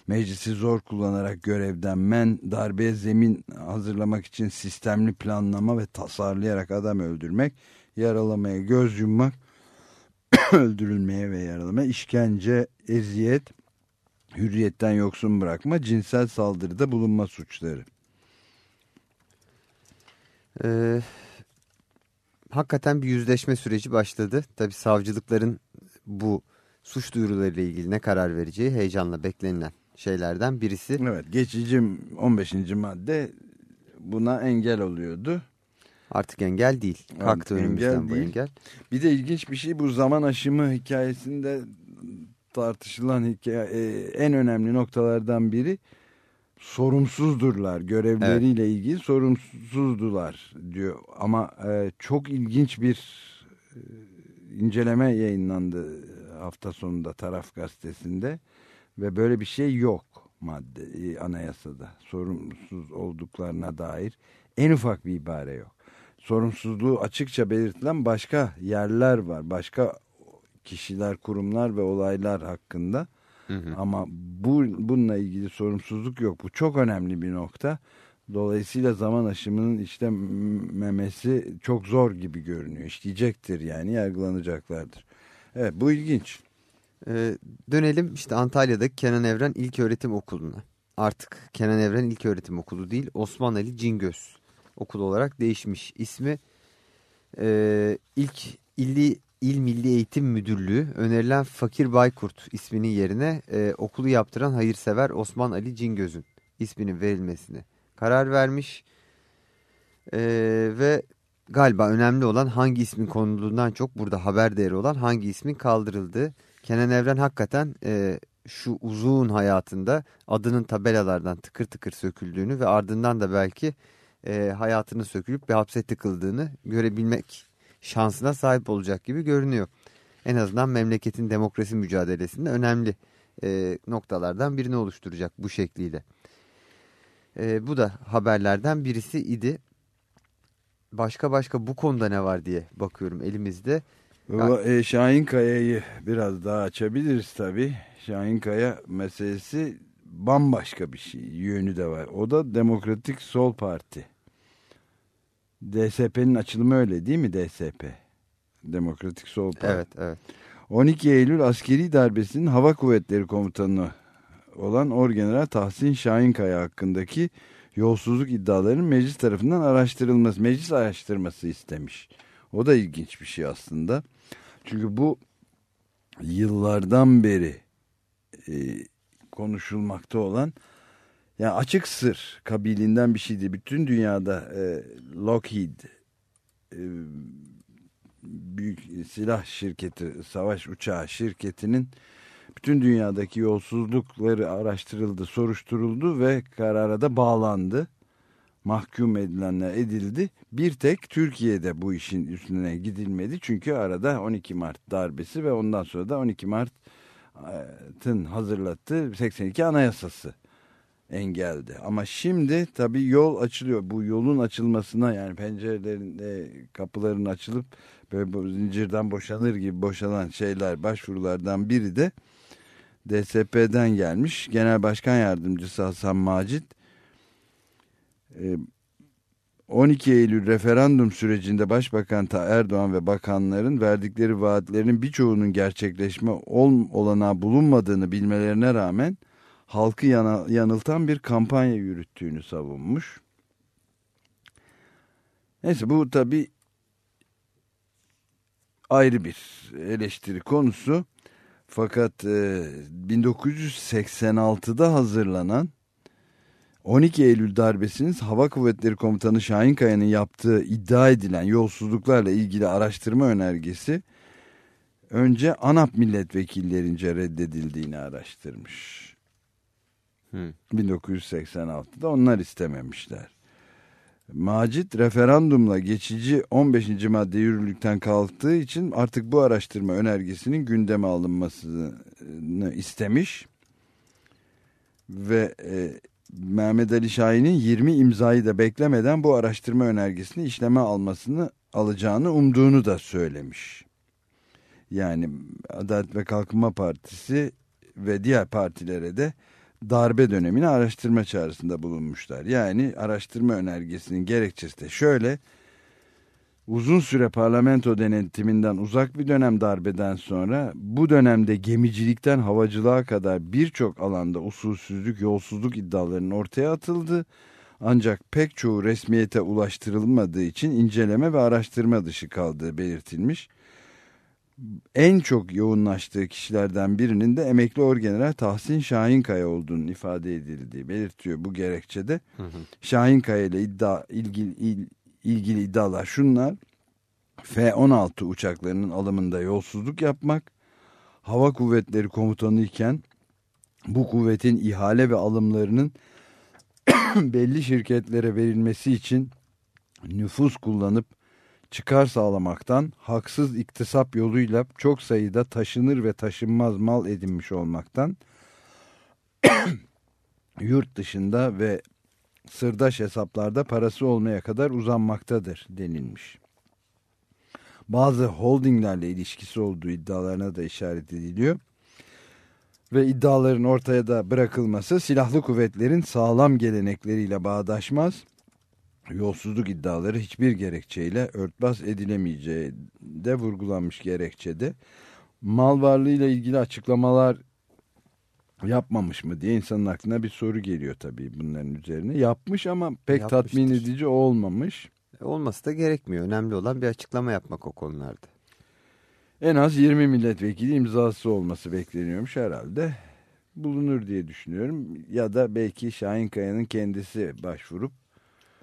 meclisi zor kullanarak görevden men, darbeye zemin hazırlamak için sistemli planlama ve tasarlayarak adam öldürmek, yaralamaya göz yummak, öldürülmeye ve yaralamaya, işkence, eziyet, hürriyetten yoksun bırakma, cinsel saldırıda bulunma suçları. Ee, hakikaten bir yüzleşme süreci başladı. Tabi savcılıkların bu suç duyurularıyla ilgili ne karar vereceği heyecanla beklenilen şeylerden birisi. Evet geçici 15. madde buna engel oluyordu. Artık engel değil. Kalktı Artık önümüzden engel bu değil. engel. Bir de ilginç bir şey bu zaman aşımı hikayesinde tartışılan hikaye, e, en önemli noktalardan biri sorumsuzdurlar. Görevleriyle ilgili sorumsuzdular diyor. Ama e, çok ilginç bir e, inceleme yayınlandı hafta sonunda Taraf Gazetesi'nde ve böyle bir şey yok madde e, anayasada. Sorumsuz olduklarına dair en ufak bir ibare yok. Sorumsuzluğu açıkça belirtilen başka yerler var. Başka kişiler, kurumlar ve olaylar hakkında. Ama bu bununla ilgili sorumsuzluk yok. Bu çok önemli bir nokta. Dolayısıyla zaman aşımının işlememesi çok zor gibi görünüyor. İşleyecektir yani yargılanacaklardır. Evet bu ilginç. Ee, dönelim işte Antalya'daki Kenan Evren İlköğretim Okulu'na. Artık Kenan Evren İlköğretim Okulu değil Osman Ali Cingöz Okulu olarak değişmiş. İsmi e, ilk illi İl Milli Eğitim Müdürlüğü önerilen Fakir Baykurt isminin yerine e, okulu yaptıran hayırsever Osman Ali Cingöz'ün isminin verilmesine karar vermiş. E, ve galiba önemli olan hangi ismin konulduğundan çok burada haber değeri olan hangi ismin kaldırıldığı. Kenan Evren hakikaten e, şu uzun hayatında adının tabelalardan tıkır tıkır söküldüğünü ve ardından da belki e, hayatının sökülüp bir hapse tıkıldığını görebilmek şansına sahip olacak gibi görünüyor. En azından memleketin demokrasi mücadelesinde önemli e, noktalardan birini oluşturacak bu şekliyle. E, bu da haberlerden birisi idi. Başka başka bu konuda ne var diye bakıyorum elimizde. O, e, Şahin Kaya'yı biraz daha açabiliriz tabii. Şahin Kaya meselesi bambaşka bir şey. Yönü de var. O da Demokratik Sol Parti. DSP'nin açılımı öyle değil mi DSP? Demokratik Sol Parti. Evet, evet. 12 Eylül askeri darbesinin Hava Kuvvetleri Komutanı olan Orgeneral Tahsin Şahinkaya hakkındaki yolsuzluk iddialarının meclis tarafından araştırılması, meclis araştırması istemiş. O da ilginç bir şey aslında. Çünkü bu yıllardan beri e, konuşulmakta olan yani açık sır kabiliğinden bir şeydi. Bütün dünyada e, Lockheed e, büyük silah şirketi, savaş uçağı şirketinin bütün dünyadaki yolsuzlukları araştırıldı, soruşturuldu ve karara da bağlandı. Mahkum edilenler edildi. Bir tek Türkiye'de bu işin üstüne gidilmedi. Çünkü arada 12 Mart darbesi ve ondan sonra da 12 Mart'ın hazırlattığı 82 Anayasası engeldi. Ama şimdi tabii yol açılıyor. Bu yolun açılmasına yani pencerelerin, e, kapıların açılıp böyle bu zincirden boşanır gibi boşalan şeyler, başvurulardan biri de DSP'den gelmiş. Genel Başkan Yardımcısı Hasan Macit 12 Eylül referandum sürecinde Başbakan Erdoğan ve bakanların verdikleri vaatlerinin birçoğunun gerçekleşme olanağı bulunmadığını bilmelerine rağmen halkı yanıltan bir kampanya yürüttüğünü savunmuş. Neyse bu tabi ayrı bir eleştiri konusu. Fakat e, 1986'da hazırlanan 12 Eylül darbesinin Hava Kuvvetleri Komutanı Şahin Kaya'nın yaptığı iddia edilen yolsuzluklarla ilgili araştırma önergesi önce ANAP milletvekillerince reddedildiğini araştırmış. Hmm. 1986'da onlar istememişler. Macit referandumla geçici 15. madde yürürlükten kalktığı için artık bu araştırma önergesinin gündeme alınmasını istemiş. Ve e, Mehmet Ali Şahin'in 20 imzayı da beklemeden bu araştırma önergesini işleme almasını alacağını umduğunu da söylemiş. Yani Adalet ve Kalkınma Partisi ve diğer partilere de darbe dönemini araştırma çağrısında bulunmuşlar. Yani araştırma önergesinin gerekçesi de şöyle. Uzun süre parlamento denetiminden uzak bir dönem darbeden sonra bu dönemde gemicilikten havacılığa kadar birçok alanda usulsüzlük, yolsuzluk iddialarının ortaya atıldı. Ancak pek çoğu resmiyete ulaştırılmadığı için inceleme ve araştırma dışı kaldığı belirtilmiş en çok yoğunlaştığı kişilerden birinin de emekli orgeneral Tahsin Şahinkaya olduğunu ifade edildiği belirtiyor bu gerekçede. Hı hı. Şahinkaya ile iddia, ilgili, il, ilgili iddialar şunlar. F-16 uçaklarının alımında yolsuzluk yapmak, hava kuvvetleri komutanı iken bu kuvvetin ihale ve alımlarının belli şirketlere verilmesi için nüfus kullanıp çıkar sağlamaktan, haksız iktisap yoluyla çok sayıda taşınır ve taşınmaz mal edinmiş olmaktan, yurt dışında ve sırdaş hesaplarda parası olmaya kadar uzanmaktadır denilmiş. Bazı holdinglerle ilişkisi olduğu iddialarına da işaret ediliyor. Ve iddiaların ortaya da bırakılması silahlı kuvvetlerin sağlam gelenekleriyle bağdaşmaz yolsuzluk iddiaları hiçbir gerekçeyle örtbas edilemeyeceği de vurgulanmış gerekçede. Mal varlığıyla ilgili açıklamalar yapmamış mı diye insanın aklına bir soru geliyor tabii bunların üzerine. Yapmış ama pek Yapmıştır. tatmin edici olmamış. E, olması da gerekmiyor. Önemli olan bir açıklama yapmak o konularda. En az 20 milletvekili imzası olması bekleniyormuş herhalde. Bulunur diye düşünüyorum. Ya da belki Şahin Kaya'nın kendisi başvurup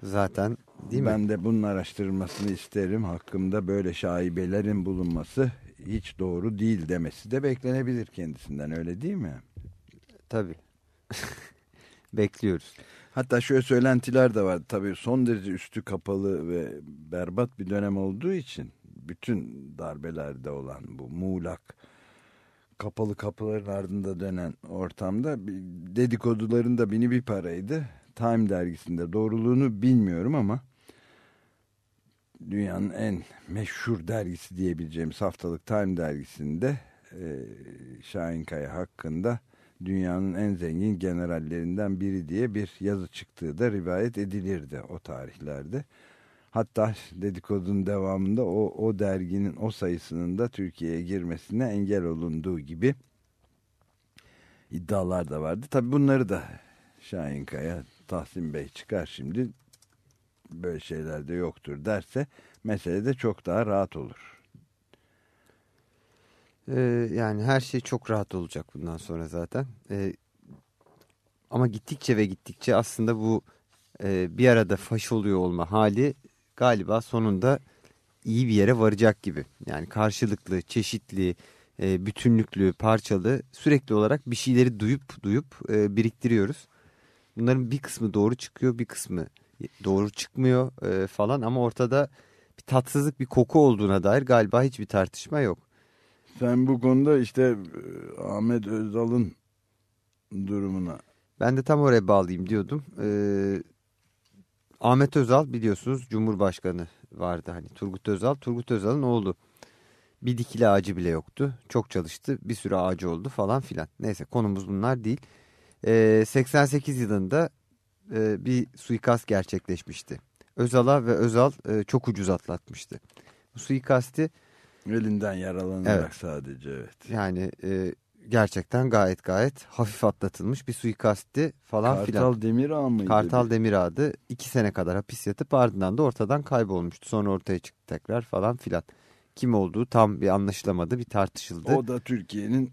Zaten değil mi? Ben de bunun araştırılmasını isterim. Hakkımda böyle şaibelerin bulunması hiç doğru değil demesi de beklenebilir kendisinden öyle değil mi? Tabii. Bekliyoruz. Hatta şöyle söylentiler de var. Tabii son derece üstü kapalı ve berbat bir dönem olduğu için bütün darbelerde olan bu muğlak kapalı kapıların ardında dönen ortamda dedikoduların da bini bir paraydı. Time dergisinde doğruluğunu bilmiyorum ama dünyanın en meşhur dergisi diyebileceğimiz haftalık Time dergisinde e, Şahin Kaya hakkında dünyanın en zengin generallerinden biri diye bir yazı çıktığı da rivayet edilirdi o tarihlerde. Hatta dedikodun devamında o, o derginin o sayısının da Türkiye'ye girmesine engel olunduğu gibi iddialar da vardı. Tabi bunları da Şahin Kaya Tahsin Bey çıkar şimdi böyle şeyler de yoktur derse mesele de çok daha rahat olur. Ee, yani her şey çok rahat olacak bundan sonra zaten. Ee, ama gittikçe ve gittikçe aslında bu e, bir arada faş oluyor olma hali galiba sonunda iyi bir yere varacak gibi. Yani karşılıklı, çeşitli, e, bütünlüklü, parçalı sürekli olarak bir şeyleri duyup duyup e, biriktiriyoruz. Bunların bir kısmı doğru çıkıyor bir kısmı doğru çıkmıyor e, falan ama ortada bir tatsızlık bir koku olduğuna dair galiba hiçbir tartışma yok. Sen bu konuda işte e, Ahmet Özal'ın durumuna. Ben de tam oraya bağlayayım diyordum. Ee, Ahmet Özal biliyorsunuz Cumhurbaşkanı vardı hani Turgut Özal. Turgut Özal'ın oğlu. Bir dikili ağacı bile yoktu. Çok çalıştı. Bir sürü ağacı oldu falan filan. Neyse konumuz bunlar değil e, ee, 88 yılında e, bir suikast gerçekleşmişti. Özal'a ve Özal e, çok ucuz atlatmıştı. Bu suikasti elinden yaralanarak evet, sadece evet. Yani e, gerçekten gayet gayet hafif atlatılmış bir suikasti falan Kartal filan. Kartal Demirağ mıydı? Kartal Demirağ'dı. iki sene kadar hapis yatıp ardından da ortadan kaybolmuştu. Sonra ortaya çıktı tekrar falan filan. Kim olduğu tam bir anlaşılamadı bir tartışıldı. O da Türkiye'nin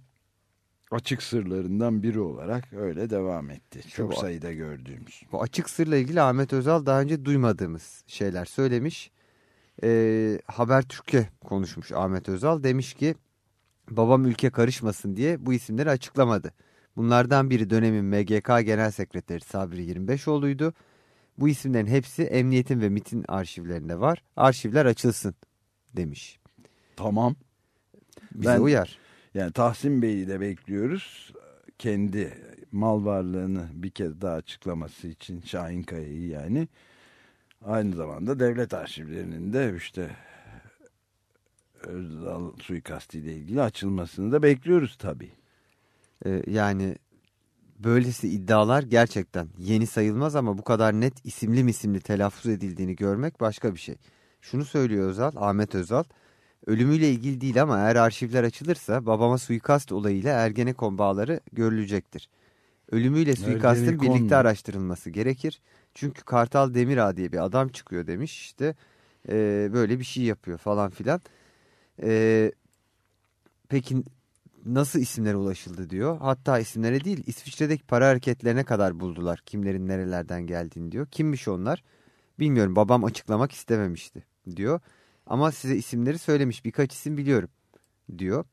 açık sırlarından biri olarak öyle devam etti. Çok bu, sayıda gördüğümüz. Bu açık sırla ilgili Ahmet Özal daha önce duymadığımız şeyler söylemiş. Ee, Habertürk'e konuşmuş Ahmet Özal. Demiş ki babam ülke karışmasın diye bu isimleri açıklamadı. Bunlardan biri dönemin MGK Genel Sekreteri Sabri 25oğlu'ydu. Bu isimlerin hepsi emniyetin ve MIT'in arşivlerinde var. Arşivler açılsın demiş. Tamam. Bize Ben- uyar. Yani Tahsin Bey'i de bekliyoruz. Kendi mal varlığını bir kez daha açıklaması için Şahin Kaya'yı yani. Aynı zamanda devlet arşivlerinin de işte Özdal suikastiyle ilgili açılmasını da bekliyoruz tabii. Ee, yani böylesi iddialar gerçekten yeni sayılmaz ama bu kadar net isimli misimli telaffuz edildiğini görmek başka bir şey. Şunu söylüyor Özal, Ahmet Özal. Ölümüyle ilgili değil ama eğer arşivler açılırsa babama suikast olayıyla Ergenekon bağları görülecektir. Ölümüyle suikastın Ergenekon birlikte araştırılması gerekir. Çünkü Kartal Demirağ diye bir adam çıkıyor demiş işte e, böyle bir şey yapıyor falan filan. E, peki nasıl isimlere ulaşıldı diyor. Hatta isimlere değil İsviçre'deki para hareketlerine kadar buldular kimlerin nerelerden geldiğini diyor. Kimmiş onlar? Bilmiyorum babam açıklamak istememişti diyor. Ama size isimleri söylemiş birkaç isim biliyorum diyor.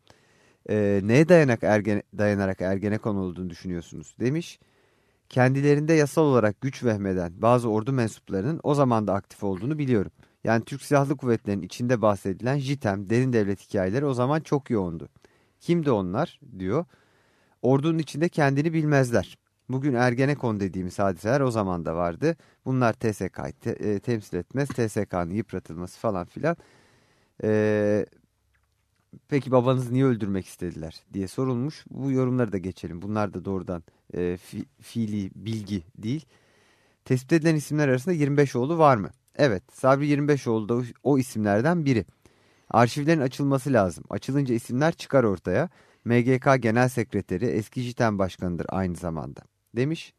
Ee, neye dayanak ergene, dayanarak Ergenekon olduğunu düşünüyorsunuz demiş. Kendilerinde yasal olarak güç vehmeden bazı ordu mensuplarının o zaman da aktif olduğunu biliyorum. Yani Türk Silahlı Kuvvetleri'nin içinde bahsedilen JITEM, derin devlet hikayeleri o zaman çok yoğundu. Kimdi onlar diyor. Ordunun içinde kendini bilmezler. Bugün Ergenekon dediğimiz hadiseler o zaman da vardı. Bunlar TSK'yı te- e, temsil etmez. TSK'nın yıpratılması falan filan. Ee, peki babanızı niye öldürmek istediler diye sorulmuş. Bu yorumları da geçelim. Bunlar da doğrudan e, fi- fiili bilgi değil. Tespit edilen isimler arasında 25 oğlu var mı? Evet Sabri 25oğlu da o- o isimlerden biri. Arşivlerin açılması lazım. Açılınca isimler çıkar ortaya. MGK Genel Sekreteri eski JITEM Başkanı'dır aynı zamanda demiş.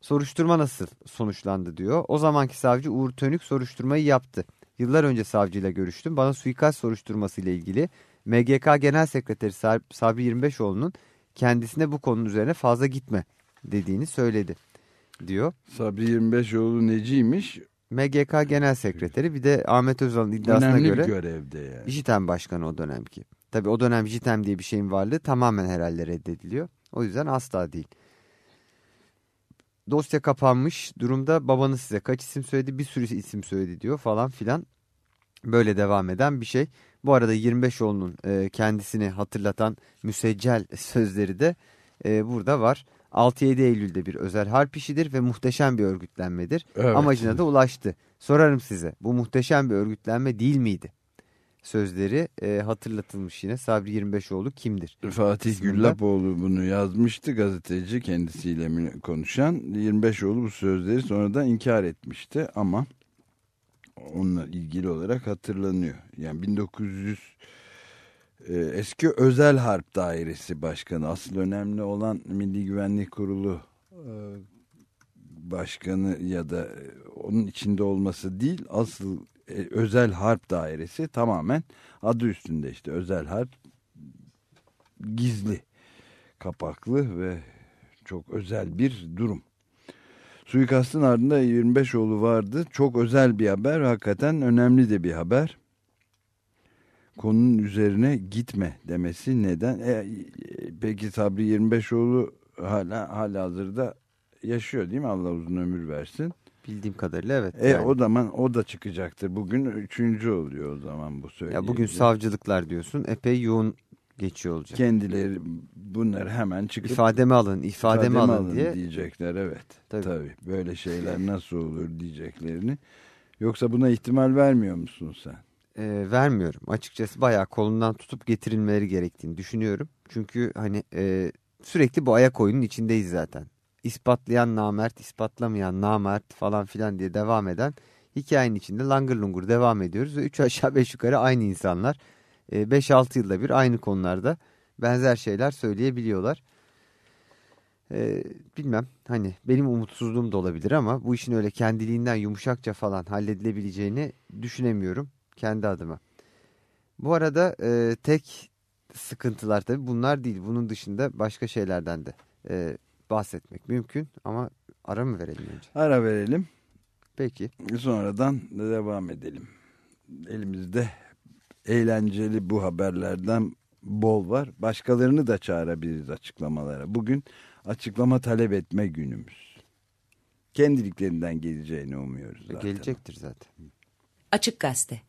Soruşturma nasıl sonuçlandı diyor. O zamanki savcı Uğur Tönük soruşturmayı yaptı. Yıllar önce savcıyla görüştüm. Bana suikast soruşturması ile ilgili MGK Genel Sekreteri Sab- Sabri 25oğlu'nun kendisine bu konunun üzerine fazla gitme dediğini söyledi diyor. Sabri 25oğlu neciymiş? MGK Genel Sekreteri bir de Ahmet Özal'ın iddiasına Önemli göre görevde yani. JITEM Başkanı o dönemki. Tabi o dönem JITEM diye bir şeyin varlığı tamamen herhalde reddediliyor. O yüzden asla değil. Dosya kapanmış durumda babanız size kaç isim söyledi bir sürü isim söyledi diyor falan filan. Böyle devam eden bir şey. Bu arada 25oğlunun e, kendisini hatırlatan müseccel sözleri de e, burada var. 6-7 Eylül'de bir özel harp işidir ve muhteşem bir örgütlenmedir. Evet. Amacına da ulaştı. Sorarım size bu muhteşem bir örgütlenme değil miydi? Sözleri e, hatırlatılmış yine. Sabri 25oğlu kimdir? Fatih kısmında. Güllapoğlu bunu yazmıştı gazeteci kendisiyle konuşan 25oğlu bu sözleri sonradan inkar etmişti ama onunla ilgili olarak hatırlanıyor. Yani 1900 e, eski Özel Harp Dairesi Başkanı asıl önemli olan Milli Güvenlik Kurulu e, başkanı ya da e, onun içinde olması değil asıl e, özel harp dairesi tamamen adı üstünde işte özel harp gizli kapaklı ve çok özel bir durum. Suikastın ardında 25 oğlu vardı. Çok özel bir haber. Hakikaten önemli de bir haber. Konunun üzerine gitme demesi neden? E, e, peki Sabri 25 oğlu hala hala hazırda yaşıyor değil mi? Allah uzun ömür versin. Bildiğim kadarıyla evet. E yani. o zaman o da çıkacaktır. Bugün üçüncü oluyor o zaman bu ya söyleyeyim. bugün savcılıklar diyorsun epey yoğun geçiyor olacak. kendileri bunları hemen çıkıp İfademi alın, ifademi, ifademi alın, diye. diyecekler evet. Tabii. Tabii. Böyle şeyler nasıl olur diyeceklerini. Yoksa buna ihtimal vermiyor musun sen? e, vermiyorum. Açıkçası bayağı kolundan tutup getirilmeleri gerektiğini düşünüyorum. Çünkü hani e, sürekli bu ayak oyunun içindeyiz zaten. İspatlayan namert, ispatlamayan namert falan filan diye devam eden hikayenin içinde langır lungur devam ediyoruz. Ve 3 aşağı 5 yukarı aynı insanlar 5-6 yılda bir aynı konularda benzer şeyler söyleyebiliyorlar. E, bilmem hani benim umutsuzluğum da olabilir ama bu işin öyle kendiliğinden yumuşakça falan halledilebileceğini düşünemiyorum kendi adıma. Bu arada e, tek sıkıntılar tabii bunlar değil. Bunun dışında başka şeylerden de e, bahsetmek mümkün ama ara mı verelim önce? Ara verelim. Peki. Sonradan da devam edelim. Elimizde eğlenceli bu haberlerden bol var. Başkalarını da çağırabiliriz açıklamalara. Bugün açıklama talep etme günümüz. kendiliklerinden geleceğini umuyoruz zaten. Gelecektir zaten. Açık Gazete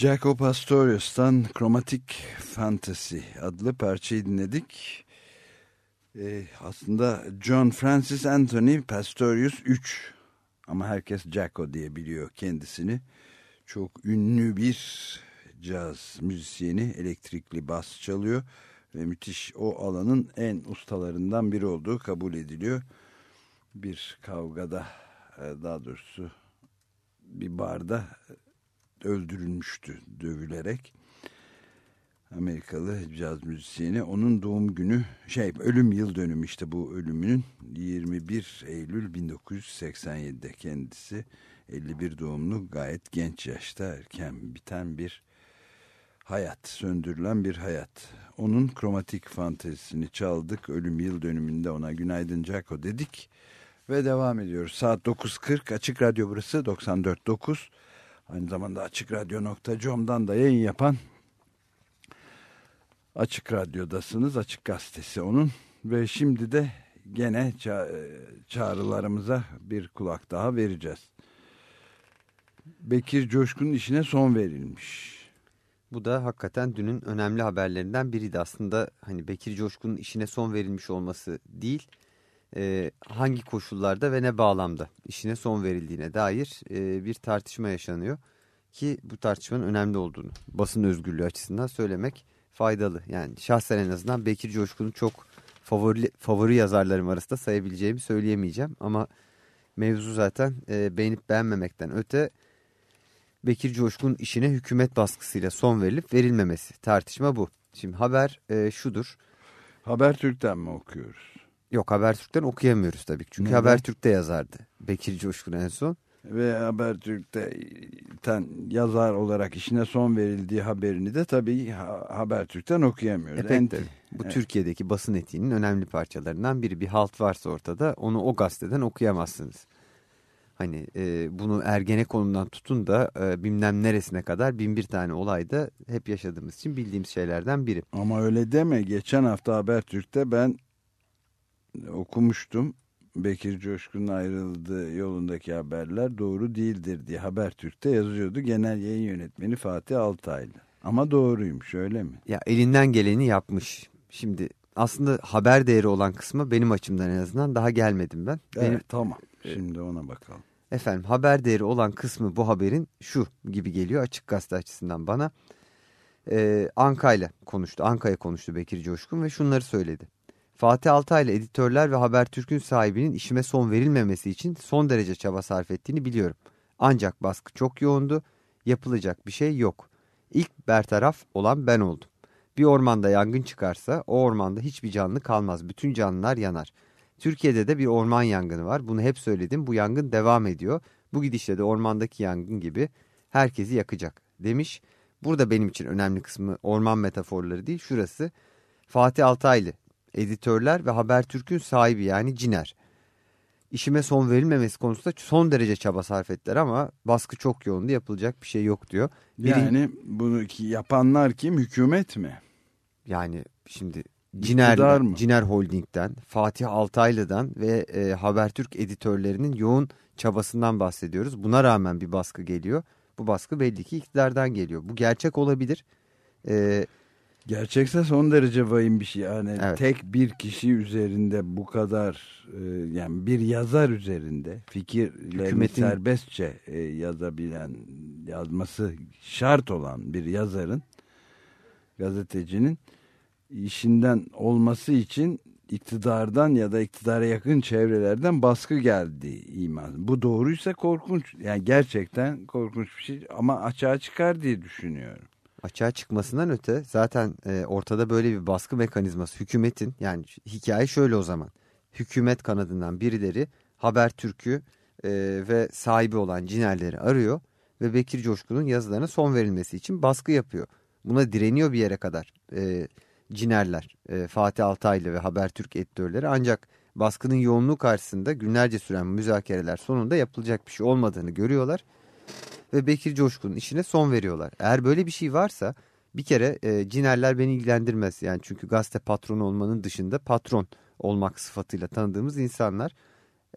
Jaco Pastorius'tan Chromatic Fantasy adlı parçayı dinledik. Ee, aslında John Francis Anthony Pastorius 3 ama herkes Jaco diye biliyor kendisini. Çok ünlü bir caz müzisyeni elektrikli bas çalıyor ve müthiş o alanın en ustalarından biri olduğu kabul ediliyor. Bir kavgada daha doğrusu bir barda öldürülmüştü dövülerek. Amerikalı caz müzisyeni. Onun doğum günü şey ölüm yıl dönümü işte bu ölümünün 21 Eylül 1987'de kendisi 51 doğumlu gayet genç yaşta erken biten bir hayat söndürülen bir hayat. Onun kromatik fantezisini çaldık. Ölüm yıl dönümünde ona günaydın Jaco dedik ve devam ediyoruz. Saat 9.40 açık radyo burası 94.9 Aynı zamanda açıkradyo.com'dan da yayın yapan Açık Radyo'dasınız. Açık Gazetesi onun. Ve şimdi de gene ça çağrılarımıza bir kulak daha vereceğiz. Bekir Coşkun'un işine son verilmiş. Bu da hakikaten dünün önemli haberlerinden biriydi. Aslında hani Bekir Coşkun'un işine son verilmiş olması değil, e, hangi koşullarda ve ne bağlamda işine son verildiğine dair e, bir tartışma yaşanıyor. Ki bu tartışmanın önemli olduğunu basın özgürlüğü açısından söylemek faydalı. Yani şahsen en azından Bekir Coşkun'un çok favori, favori yazarlarım arasında sayabileceğimi söyleyemeyeceğim. Ama mevzu zaten e, beğenip beğenmemekten öte Bekir Coşkun işine hükümet baskısıyla son verilip verilmemesi tartışma bu. Şimdi haber e, şudur. Habertürk'ten mi okuyoruz? Yok Habertürk'ten okuyamıyoruz tabii. ki. Çünkü Neden? Habertürk'te yazardı. Bekir Coşkun en son. Ve Habertürk'te ten yazar olarak işine son verildiği haberini de tabii ha- Habertürk'ten okuyamıyoruz. E pek. Bu Evet. Türkiye'deki basın etiğinin önemli parçalarından biri. Bir halt varsa ortada onu o gazeteden okuyamazsınız. Hani e, bunu Ergenekon'dan tutun da e, bilmem neresine kadar bin bir tane olayda hep yaşadığımız için bildiğimiz şeylerden biri. Ama öyle deme. Geçen hafta Habertürk'te ben okumuştum. Bekir Coşkun'un ayrıldığı yolundaki haberler doğru değildir diye Habertürk'te yazıyordu. Genel yayın yönetmeni Fatih Altaylı. Ama doğruymuş öyle mi? Ya elinden geleni yapmış. Şimdi aslında haber değeri olan kısmı benim açımdan en azından daha gelmedim ben. Evet Benim, tamam. Şimdi ona bakalım. Efendim haber değeri olan kısmı bu haberin şu gibi geliyor açık gazete açısından bana. Ee, Anka ile konuştu. Anka'ya konuştu Bekir Coşkun ve şunları söyledi. Fatih Altaylı editörler ve Habertürk'ün sahibinin işime son verilmemesi için son derece çaba sarf ettiğini biliyorum. Ancak baskı çok yoğundu. Yapılacak bir şey yok. İlk bertaraf olan ben oldum. Bir ormanda yangın çıkarsa o ormanda hiçbir canlı kalmaz. Bütün canlılar yanar. Türkiye'de de bir orman yangını var. Bunu hep söyledim. Bu yangın devam ediyor. Bu gidişle de ormandaki yangın gibi herkesi yakacak demiş. Burada benim için önemli kısmı orman metaforları değil. Şurası Fatih Altaylı editörler ve Habertürk'ün sahibi yani Ciner. İşime son verilmemesi konusunda son derece çaba sarf ettiler ama baskı çok yoğundu yapılacak bir şey yok diyor. Birin- Yani bunu ki yapanlar kim? Hükümet mi? Yani şimdi Ciner, mı? Ciner Holding'den, Fatih Altaylı'dan ve e, Habertürk editörlerinin yoğun çabasından bahsediyoruz. Buna rağmen bir baskı geliyor. Bu baskı belli ki iktidardan geliyor. Bu gerçek olabilir. E, Gerçekse son derece vahim bir şey. Yani Evet. tek bir kişi üzerinde bu kadar e, yani bir yazar üzerinde fikirlerini Hükümetin- serbestçe e, yazabilen, yazması şart olan bir yazarın, gazetecinin işinden olması için iktidardan ya da iktidara yakın çevrelerden baskı geldi iman. Bu doğruysa korkunç. Yani gerçekten korkunç bir şey ama açığa çıkar diye düşünüyorum. Açığa çıkmasından öte zaten e, ortada böyle bir baskı mekanizması hükümetin yani hikaye şöyle o zaman. Hükümet kanadından birileri Habertürk'ü e, ve sahibi olan Cinerleri arıyor ve Bekir Coşkun'un yazılarına son verilmesi için baskı yapıyor. Buna direniyor bir yere kadar e, Cinerler, e, Fatih Altaylı ve Habertürk editörleri ancak baskının yoğunluğu karşısında günlerce süren müzakereler sonunda yapılacak bir şey olmadığını görüyorlar ve Bekir Coşkun'un işine son veriyorlar. Eğer böyle bir şey varsa bir kere e, cinerler beni ilgilendirmez. Yani çünkü gazete patronu olmanın dışında patron olmak sıfatıyla tanıdığımız insanlar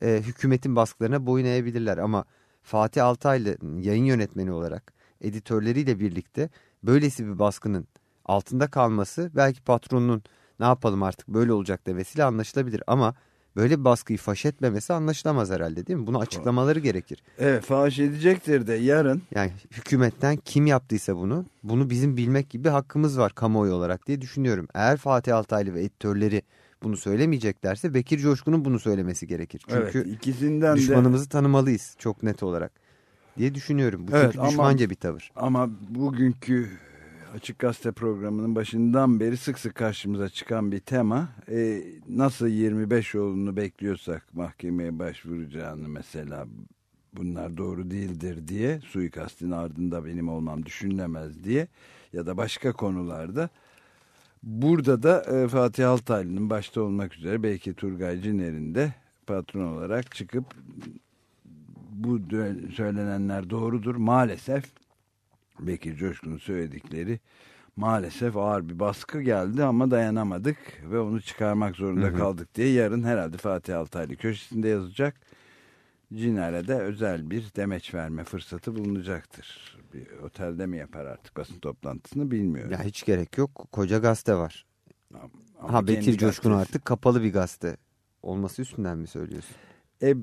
e, hükümetin baskılarına boyun eğebilirler. Ama Fatih Altaylı yayın yönetmeni olarak editörleriyle birlikte böylesi bir baskının altında kalması belki patronun ne yapalım artık böyle olacak demesiyle anlaşılabilir. Ama böyle bir baskıyı faş etmemesi anlaşılamaz herhalde değil mi? Bunu açıklamaları gerekir. Evet fahiş edecektir de yarın Yani hükümetten kim yaptıysa bunu, bunu bizim bilmek gibi hakkımız var kamuoyu olarak diye düşünüyorum. Eğer Fatih Altaylı ve editörleri bunu söylemeyeceklerse Bekir Coşkun'un bunu söylemesi gerekir. Çünkü evet, ikisinden de düşmanımızı tanımalıyız çok net olarak diye düşünüyorum. Bu Evet, çünkü ama- düşmanca bir tavır. ama bugünkü Açık Gazete programının başından beri sık sık karşımıza çıkan bir tema. E, nasıl 25 yolunu bekliyorsak mahkemeye başvuracağını mesela bunlar doğru değildir diye suikastin ardında benim olmam düşünülemez diye ya da başka konularda burada da e, Fatih Altaylı'nın başta olmak üzere belki Turgay Ciner'in de patron olarak çıkıp bu söylenenler doğrudur maalesef Bekir Coşkun'un söyledikleri maalesef ağır bir baskı geldi ama dayanamadık ve onu çıkarmak zorunda Hı hı. kaldık diye yarın herhalde Fatih Altaylı köşesinde yazacak. Ciner'e de özel bir demeç verme fırsatı bulunacaktır. Bir otelde mi yapar artık basın toplantısını bilmiyorum. Ya hiç gerek yok. Koca gazete var. Ama ha Bekir Coşkun gazetesi- artık kapalı bir gazete olması üstünden mi söylüyorsun? E,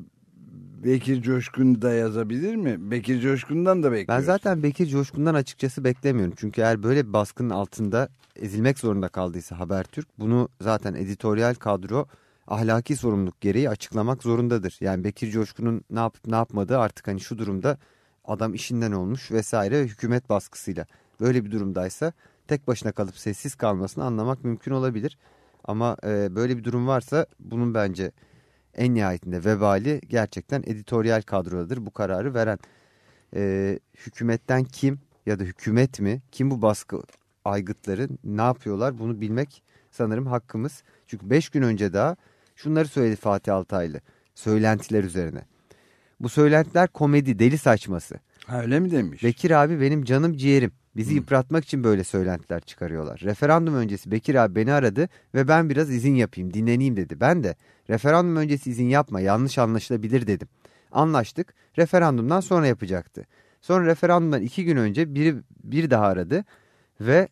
Bekir Coşkun da yazabilir mi? Bekir Coşkun'dan da Ben bekliyoruz. zaten Bekir Coşkun'dan açıkçası beklemiyorum. Çünkü eğer böyle bir baskının altında ezilmek zorunda kaldıysa Habertürk bunu zaten editoryal kadro ahlaki sorumluluk gereği açıklamak zorundadır. Yani Bekir Coşkun'un ne yapıp ne yapmadığı artık hani şu durumda adam işinden olmuş vesaire hükümet baskısıyla böyle bir durumdaysa tek başına kalıp sessiz kalmasını anlamak mümkün olabilir. Ama e, böyle bir durum varsa bunun bence en nihayetinde vebali gerçekten editoryal kadrodadır bu kararı veren. E, hükümetten kim ya da hükümet mi kim bu baskı aygıtları ne yapıyorlar bunu bilmek sanırım hakkımız. Çünkü 5 gün önce daha şunları söyledi Fatih Altaylı söylentiler üzerine. Bu söylentiler komedi deli saçması. Ha, öyle mi demiş? Bekir abi benim canım ciğerim. Bizi yıpratmak için böyle söylentiler çıkarıyorlar. Referandum öncesi Bekir abi beni aradı ve ben biraz izin yapayım, dinleneyim dedi. Ben de referandum öncesi izin yapma, yanlış anlaşılabilir dedim. Anlaştık, referandumdan sonra yapacaktı. Sonra referandumdan iki gün önce biri bir daha aradı ve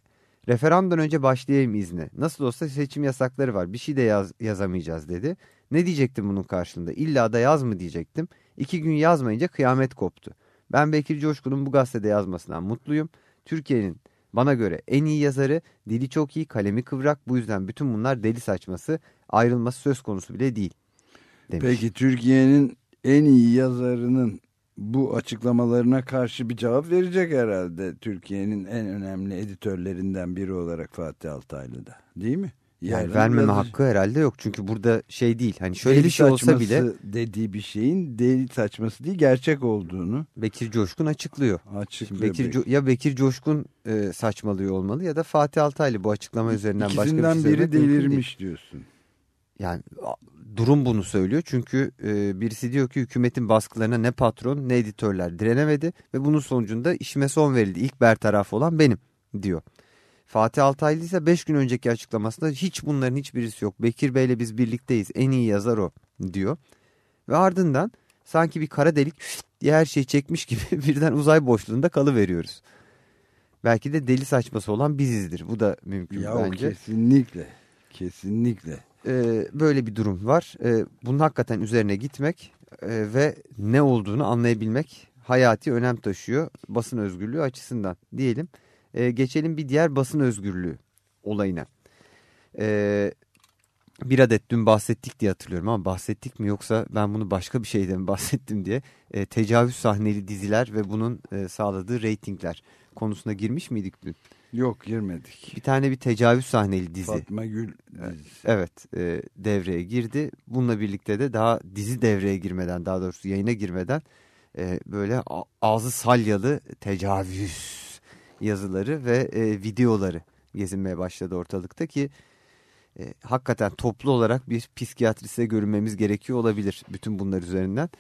referandumdan önce başlayayım izne. Nasıl olsa seçim yasakları var, bir şey de yaz, yazamayacağız dedi. Ne diyecektim bunun karşılığında? İlla da yaz mı diyecektim. İki gün yazmayınca kıyamet koptu. Ben Bekir Coşkun'un bu gazetede yazmasından mutluyum. Türkiye'nin bana göre en iyi yazarı, dili çok iyi, kalemi kıvrak. Bu yüzden bütün bunlar deli saçması, ayrılması söz konusu bile değil. Demiş. Peki Türkiye'nin en iyi yazarının bu açıklamalarına karşı bir cevap verecek herhalde. Türkiye'nin en önemli editörlerinden biri olarak Fatih Altaylı da değil mi? Yani Yarın vermeme yazıcı- hakkı herhalde yok. Çünkü burada şey değil. Hani şöyle Deli bir şey olsa bile dediği bir şeyin deli saçması değil gerçek olduğunu Bekir Coşkun açıklıyor. açıklıyor. Şimdi Bekir, Co- ya Bekir Coşkun e, saçmalıyor olmalı ya da Fatih Altaylı bu açıklama üzerinden başka bir şey İkisinden biri değil. delirmiş diyorsun. Yani durum bunu söylüyor çünkü e, birisi diyor ki hükümetin baskılarına ne patron ne editörler direnemedi ve bunun sonucunda işime son verildi. İlk bertaraf olan benim diyor. Fatih Altaylı ise 5 gün önceki açıklamasında hiç bunların hiçbirisi yok. Bekir Bey'le biz birlikteyiz en iyi yazar o diyor. Ve ardından sanki bir kara delik diye her şeyi çekmiş gibi birden uzay boşluğunda kalıveriyoruz. Belki de deli saçması olan bizizdir. Bu da mümkün Ya bence. kesinlikle. Kesinlikle. Ee, böyle bir durum var. Ee, bunun hakikaten üzerine gitmek e, ve ne olduğunu anlayabilmek hayati önem taşıyor basın özgürlüğü açısından diyelim. Ee, geçelim bir diğer basın özgürlüğü olayına. Ee, bir adet dün bahsettik diye hatırlıyorum ama bahsettik mi yoksa ben bunu başka bir şeyden bahsettim diye e, tecavüz sahneli diziler ve bunun e, sağladığı reytingler konusuna girmiş miydik dün? Yok girmedik. Bir tane bir tecavüz sahneli dizi. Fatma Gül dizisi. Evet e, devreye girdi. Bununla birlikte de daha dizi devreye girmeden daha doğrusu yayına girmeden e, böyle ağzı salyalı tecavüz yazıları ve e, videoları gezinmeye başladı ortalıkta ki e, hakikaten toplu olarak bir psikiyatriste görünmemiz gerekiyor olabilir bütün bunlar üzerinden.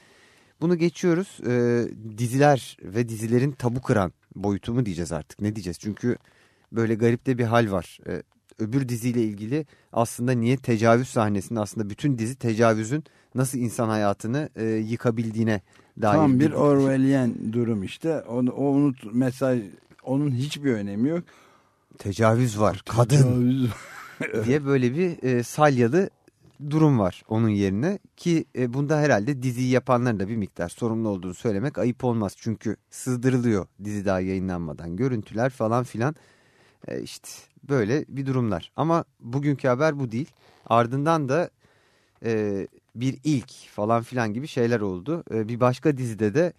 Bunu geçiyoruz. E, diziler ve dizilerin tabu kıran boyutu mu diyeceğiz artık ne diyeceğiz? Çünkü böyle garip de bir hal var. E, öbür diziyle ilgili aslında niye tecavüz sahnesinde aslında bütün dizi tecavüzün nasıl insan hayatını e, yıkabildiğine dair. Tam bir Orwellian durum işte. Onu, o unut mesaj onun hiçbir önemi yok. Tecavüz var. Kadın Tecavüz- diye böyle bir e, salyalı durum var onun yerine ki e, bunda herhalde diziyi yapanların da bir miktar sorumlu olduğunu söylemek ayıp olmaz. Çünkü sızdırılıyor dizi daha yayınlanmadan görüntüler falan filan e, işte böyle bir durumlar. Ama bugünkü haber bu değil ardından da e, bir ilk falan filan gibi şeyler oldu. E, bir başka dizide de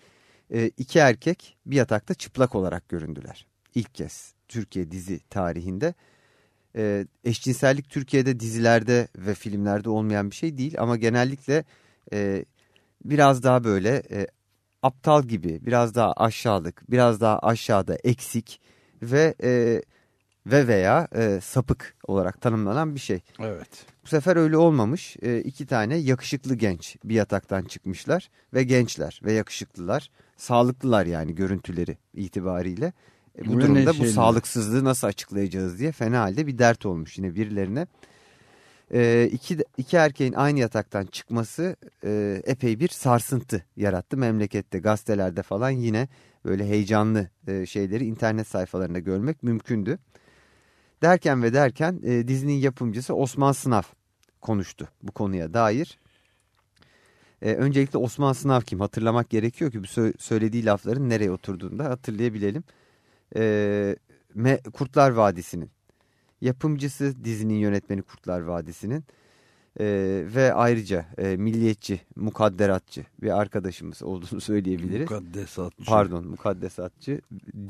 e, iki erkek bir yatakta çıplak olarak göründüler. İlk kez Türkiye dizi tarihinde. E, eşcinsellik Türkiye'de dizilerde ve filmlerde olmayan bir şey değil ama genellikle e, biraz daha böyle e, aptal gibi, biraz daha aşağılık, biraz daha aşağıda eksik ve e, ve veya e, sapık olarak tanımlanan bir şey. Evet. Bu sefer öyle olmamış. E, iki tane yakışıklı genç bir yataktan çıkmışlar ve gençler ve yakışıklılar, sağlıklılar yani görüntüleri itibariyle. E, bu Ve durumda bu sağlıksızlığı nasıl açıklayacağız diye fena halde bir dert olmuş yine birilerine. E, iki, iki erkeğin aynı yataktan çıkması e, epey bir sarsıntı yarattı memlekette, gazetelerde falan yine böyle heyecanlı e, şeyleri internet sayfalarında görmek mümkündü. Derken ve derken e, dizinin yapımcısı Osman Sınav konuştu bu konuya dair. E, öncelikle Osman Sınav kim hatırlamak gerekiyor ki bu sö- söylediği lafların nereye oturduğunu da hatırlayabilelim. E, Me- Kurtlar Vadisi'nin yapımcısı dizinin yönetmeni Kurtlar Vadisi'nin e, ve ayrıca e, milliyetçi, mukadderatçı bir arkadaşımız olduğunu söyleyebiliriz. Mukaddesatçı. Pardon mukaddesatçı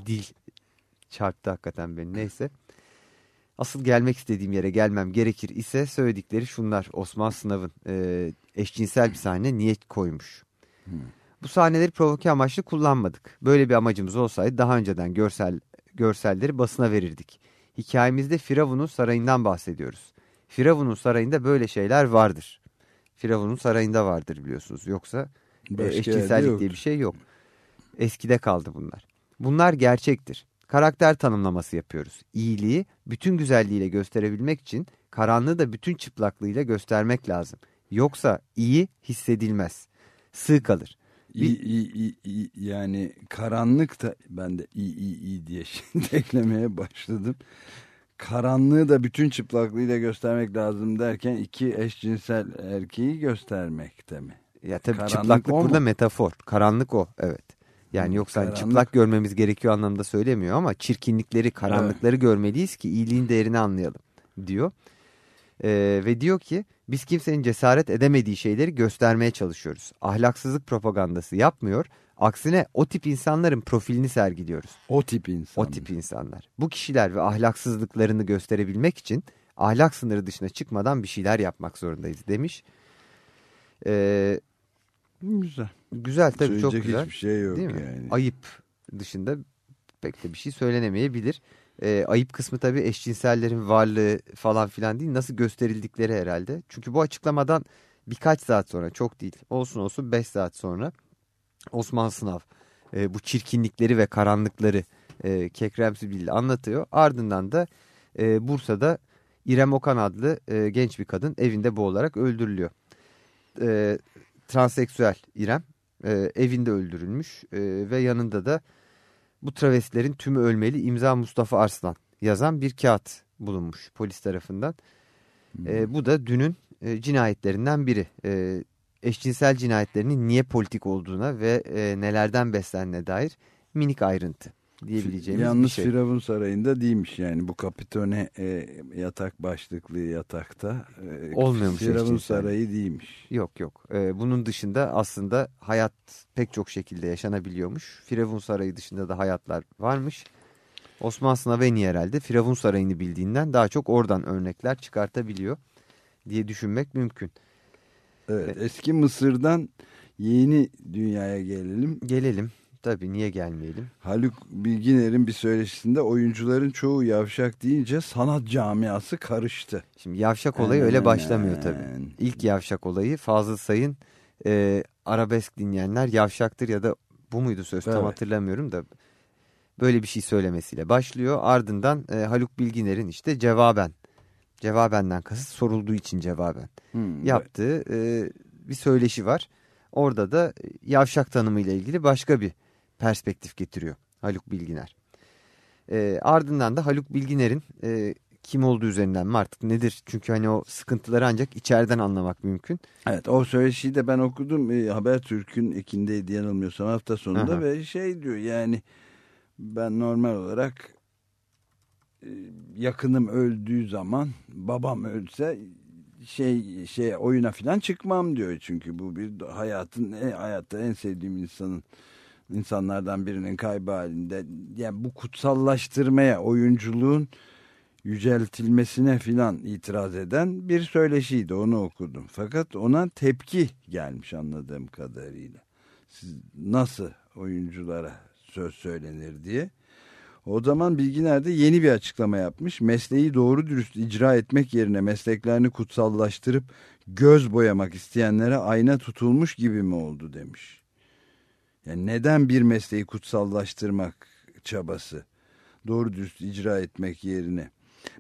dil çarptı hakikaten beni neyse. Asıl gelmek istediğim yere gelmem gerekir ise söyledikleri şunlar. Osman Sınav'ın e, eşcinsel bir sahne niyet koymuş. Bu sahneleri provoke amaçlı kullanmadık. Böyle bir amacımız olsaydı daha önceden görsel görselleri basına verirdik. Hikayemizde Firavun'un sarayından bahsediyoruz. Firavun'un sarayında böyle şeyler vardır. Firavun'un sarayında vardır biliyorsunuz. Yoksa e, Başka eşcinsellik diye bir şey yok. Eskide kaldı bunlar. Bunlar gerçektir. Karakter tanımlaması yapıyoruz. İyiliği bütün güzelliğiyle gösterebilmek için karanlığı da bütün çıplaklığıyla göstermek lazım. Yoksa iyi hissedilmez. Sığ kalır. İyi, iyi, iyi, iyi, yani karanlık da ben de iyi iyi iyi diye şimdi eklemeye başladım. Karanlığı da bütün çıplaklığıyla göstermek lazım derken iki eşcinsel erkeği göstermekte mi? Ya tabii Karanlık çıplaklık burada mu? metafor. Karanlık o evet. Yani yoksa hani karanlık- çıplak görmemiz gerekiyor anlamda söylemiyor ama çirkinlikleri, karanlıkları görmeliyiz ki iyiliğin değerini anlayalım diyor. Ee, ve diyor ki biz kimsenin cesaret edemediği şeyleri göstermeye çalışıyoruz. Ahlaksızlık propagandası yapmıyor. Aksine o tip insanların profilini sergiliyoruz. O tip insan. O tip insanlar. Bu kişiler ve ahlaksızlıklarını gösterebilmek için ahlak sınırı dışına çıkmadan bir şeyler yapmak zorundayız demiş. Ee, Güzel. Güzel tabii çok Söyleyecek güzel. hiçbir şey yok Değil mi? yani. Ayıp dışında pek de bir şey söylenemeyebilir. Ee, ayıp kısmı tabii eşcinsellerin varlığı falan filan değil. Nasıl gösterildikleri herhalde. Çünkü bu açıklamadan birkaç saat sonra çok değil olsun olsun 5 saat sonra Osman Sınav e, bu çirkinlikleri ve karanlıkları e, kekremsi bir dille anlatıyor. Ardından da e, Bursa'da İrem Okan adlı e, genç bir kadın evinde boğularak öldürülüyor. E, transseksüel İrem e, evinde öldürülmüş e, ve yanında da bu travestilerin tümü ölmeli imza Mustafa Arslan yazan bir kağıt bulunmuş polis tarafından. E, bu da dünün e, cinayetlerinden biri. E, eşcinsel cinayetlerinin niye politik olduğuna ve e, nelerden beslenene dair minik ayrıntı diyebileceğimiz Yalnız bir şey. Firavun Sarayı'nda değilmiş yani bu kapitone e, yatak başlıklı yatakta. E, Olmuyormuş Firavun. Sarayı değilmiş. Yok yok. Ee, bunun dışında aslında hayat pek çok şekilde yaşanabiliyormuş. Firavun Sarayı dışında da hayatlar varmış. Osman Sınaveni herhalde Firavun Sarayı'nı bildiğinden daha çok oradan örnekler çıkartabiliyor diye düşünmek mümkün. Evet, eski Mısır'dan yeni dünyaya gelelim. Gelelim. Tabii niye gelmeyelim? Haluk Bilginer'in bir söyleşisinde oyuncuların çoğu yavşak deyince sanat camiası karıştı. Şimdi yavşak olayı öyle başlamıyor tabii. İlk yavşak olayı Fazıl Say'ın e, arabesk dinleyenler yavşaktır ya da bu muydu söz tam Evet. hatırlamıyorum da böyle bir şey söylemesiyle başlıyor. Ardından e, Haluk Bilginer'in işte cevaben, cevabenden kasıt sorulduğu için cevaben Hmm, yaptığı e, bir söyleşi var. Orada da yavşak tanımıyla ilgili başka bir perspektif getiriyor Haluk Bilginer. E, ardından da Haluk Bilginer'in e, kim olduğu üzerinden mi artık nedir? Çünkü hani o sıkıntıları ancak içeriden anlamak mümkün. Evet o söyleşiyi de ben okudum. E, Habertürk'ün ekindeydi yanılmıyorsam hafta sonunda Aha. ve şey diyor yani ben normal olarak e, yakınım öldüğü zaman babam ölse şey şey oyuna falan çıkmam diyor çünkü bu bir hayatın en, hayatta en sevdiğim insanın insanlardan birinin kaybı halinde yani bu kutsallaştırmaya oyunculuğun yüceltilmesine filan itiraz eden bir söyleşiydi onu okudum. Fakat ona tepki gelmiş anladığım kadarıyla. Siz nasıl oyunculara söz söylenir diye. O zaman Bilginer de yeni bir açıklama yapmış. Mesleği doğru dürüst icra etmek yerine mesleklerini kutsallaştırıp göz boyamak isteyenlere ayna tutulmuş gibi mi oldu demiş. Yani neden bir mesleği kutsallaştırmak çabası? Doğru dürüst icra etmek yerine.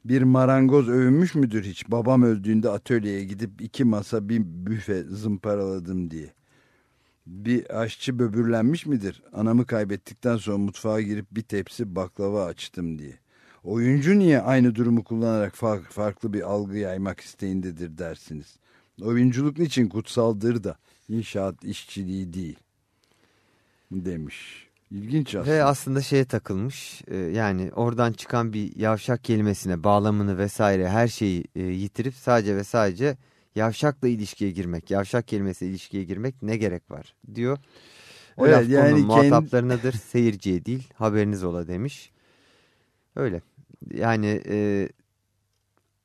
Bir marangoz övünmüş müdür hiç? Babam öldüğünde atölyeye gidip iki masa bir büfe zımparaladım diye. Bir aşçı böbürlenmiş midir? Anamı kaybettikten sonra mutfağa girip bir tepsi baklava açtım diye. Oyuncu niye aynı durumu kullanarak fa- farklı bir algı yaymak isteğindedir dersiniz. Oyunculuk niçin kutsaldır da inşaat işçiliği değil demiş. İlginç aslında. Ve aslında şeye takılmış e, yani oradan çıkan bir yavşak kelimesine bağlamını vesaire her şeyi e, yitirip sadece ve sadece yavşakla ilişkiye girmek, yavşak kelimesiyle ilişkiye girmek ne gerek var diyor. O Evet, laf yani kendi- muhataplarınadır seyirciye değil haberiniz ola demiş. Öyle yani e,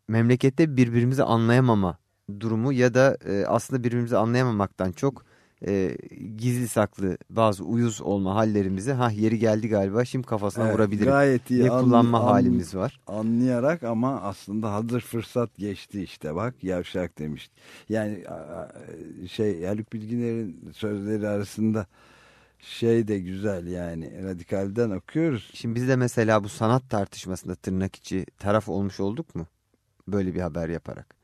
memlekette birbirimizi anlayamama durumu ya da e, aslında birbirimizi anlayamamaktan çok e, gizli saklı bazı uyuz olma hallerimizi ha yeri geldi galiba şimdi kafasına Evet, vurabilirim gayet iyi diye an- kullanma an- halimiz var. Anlayarak ama aslında hazır fırsat geçti işte bak yavşak demiş. Yani şey Haluk Bilginer'in sözleri arasında şey de güzel yani radikalden okuyoruz. Şimdi biz de mesela bu sanat tartışmasında tırnak içi taraf olmuş olduk mu? Böyle bir haber yaparak.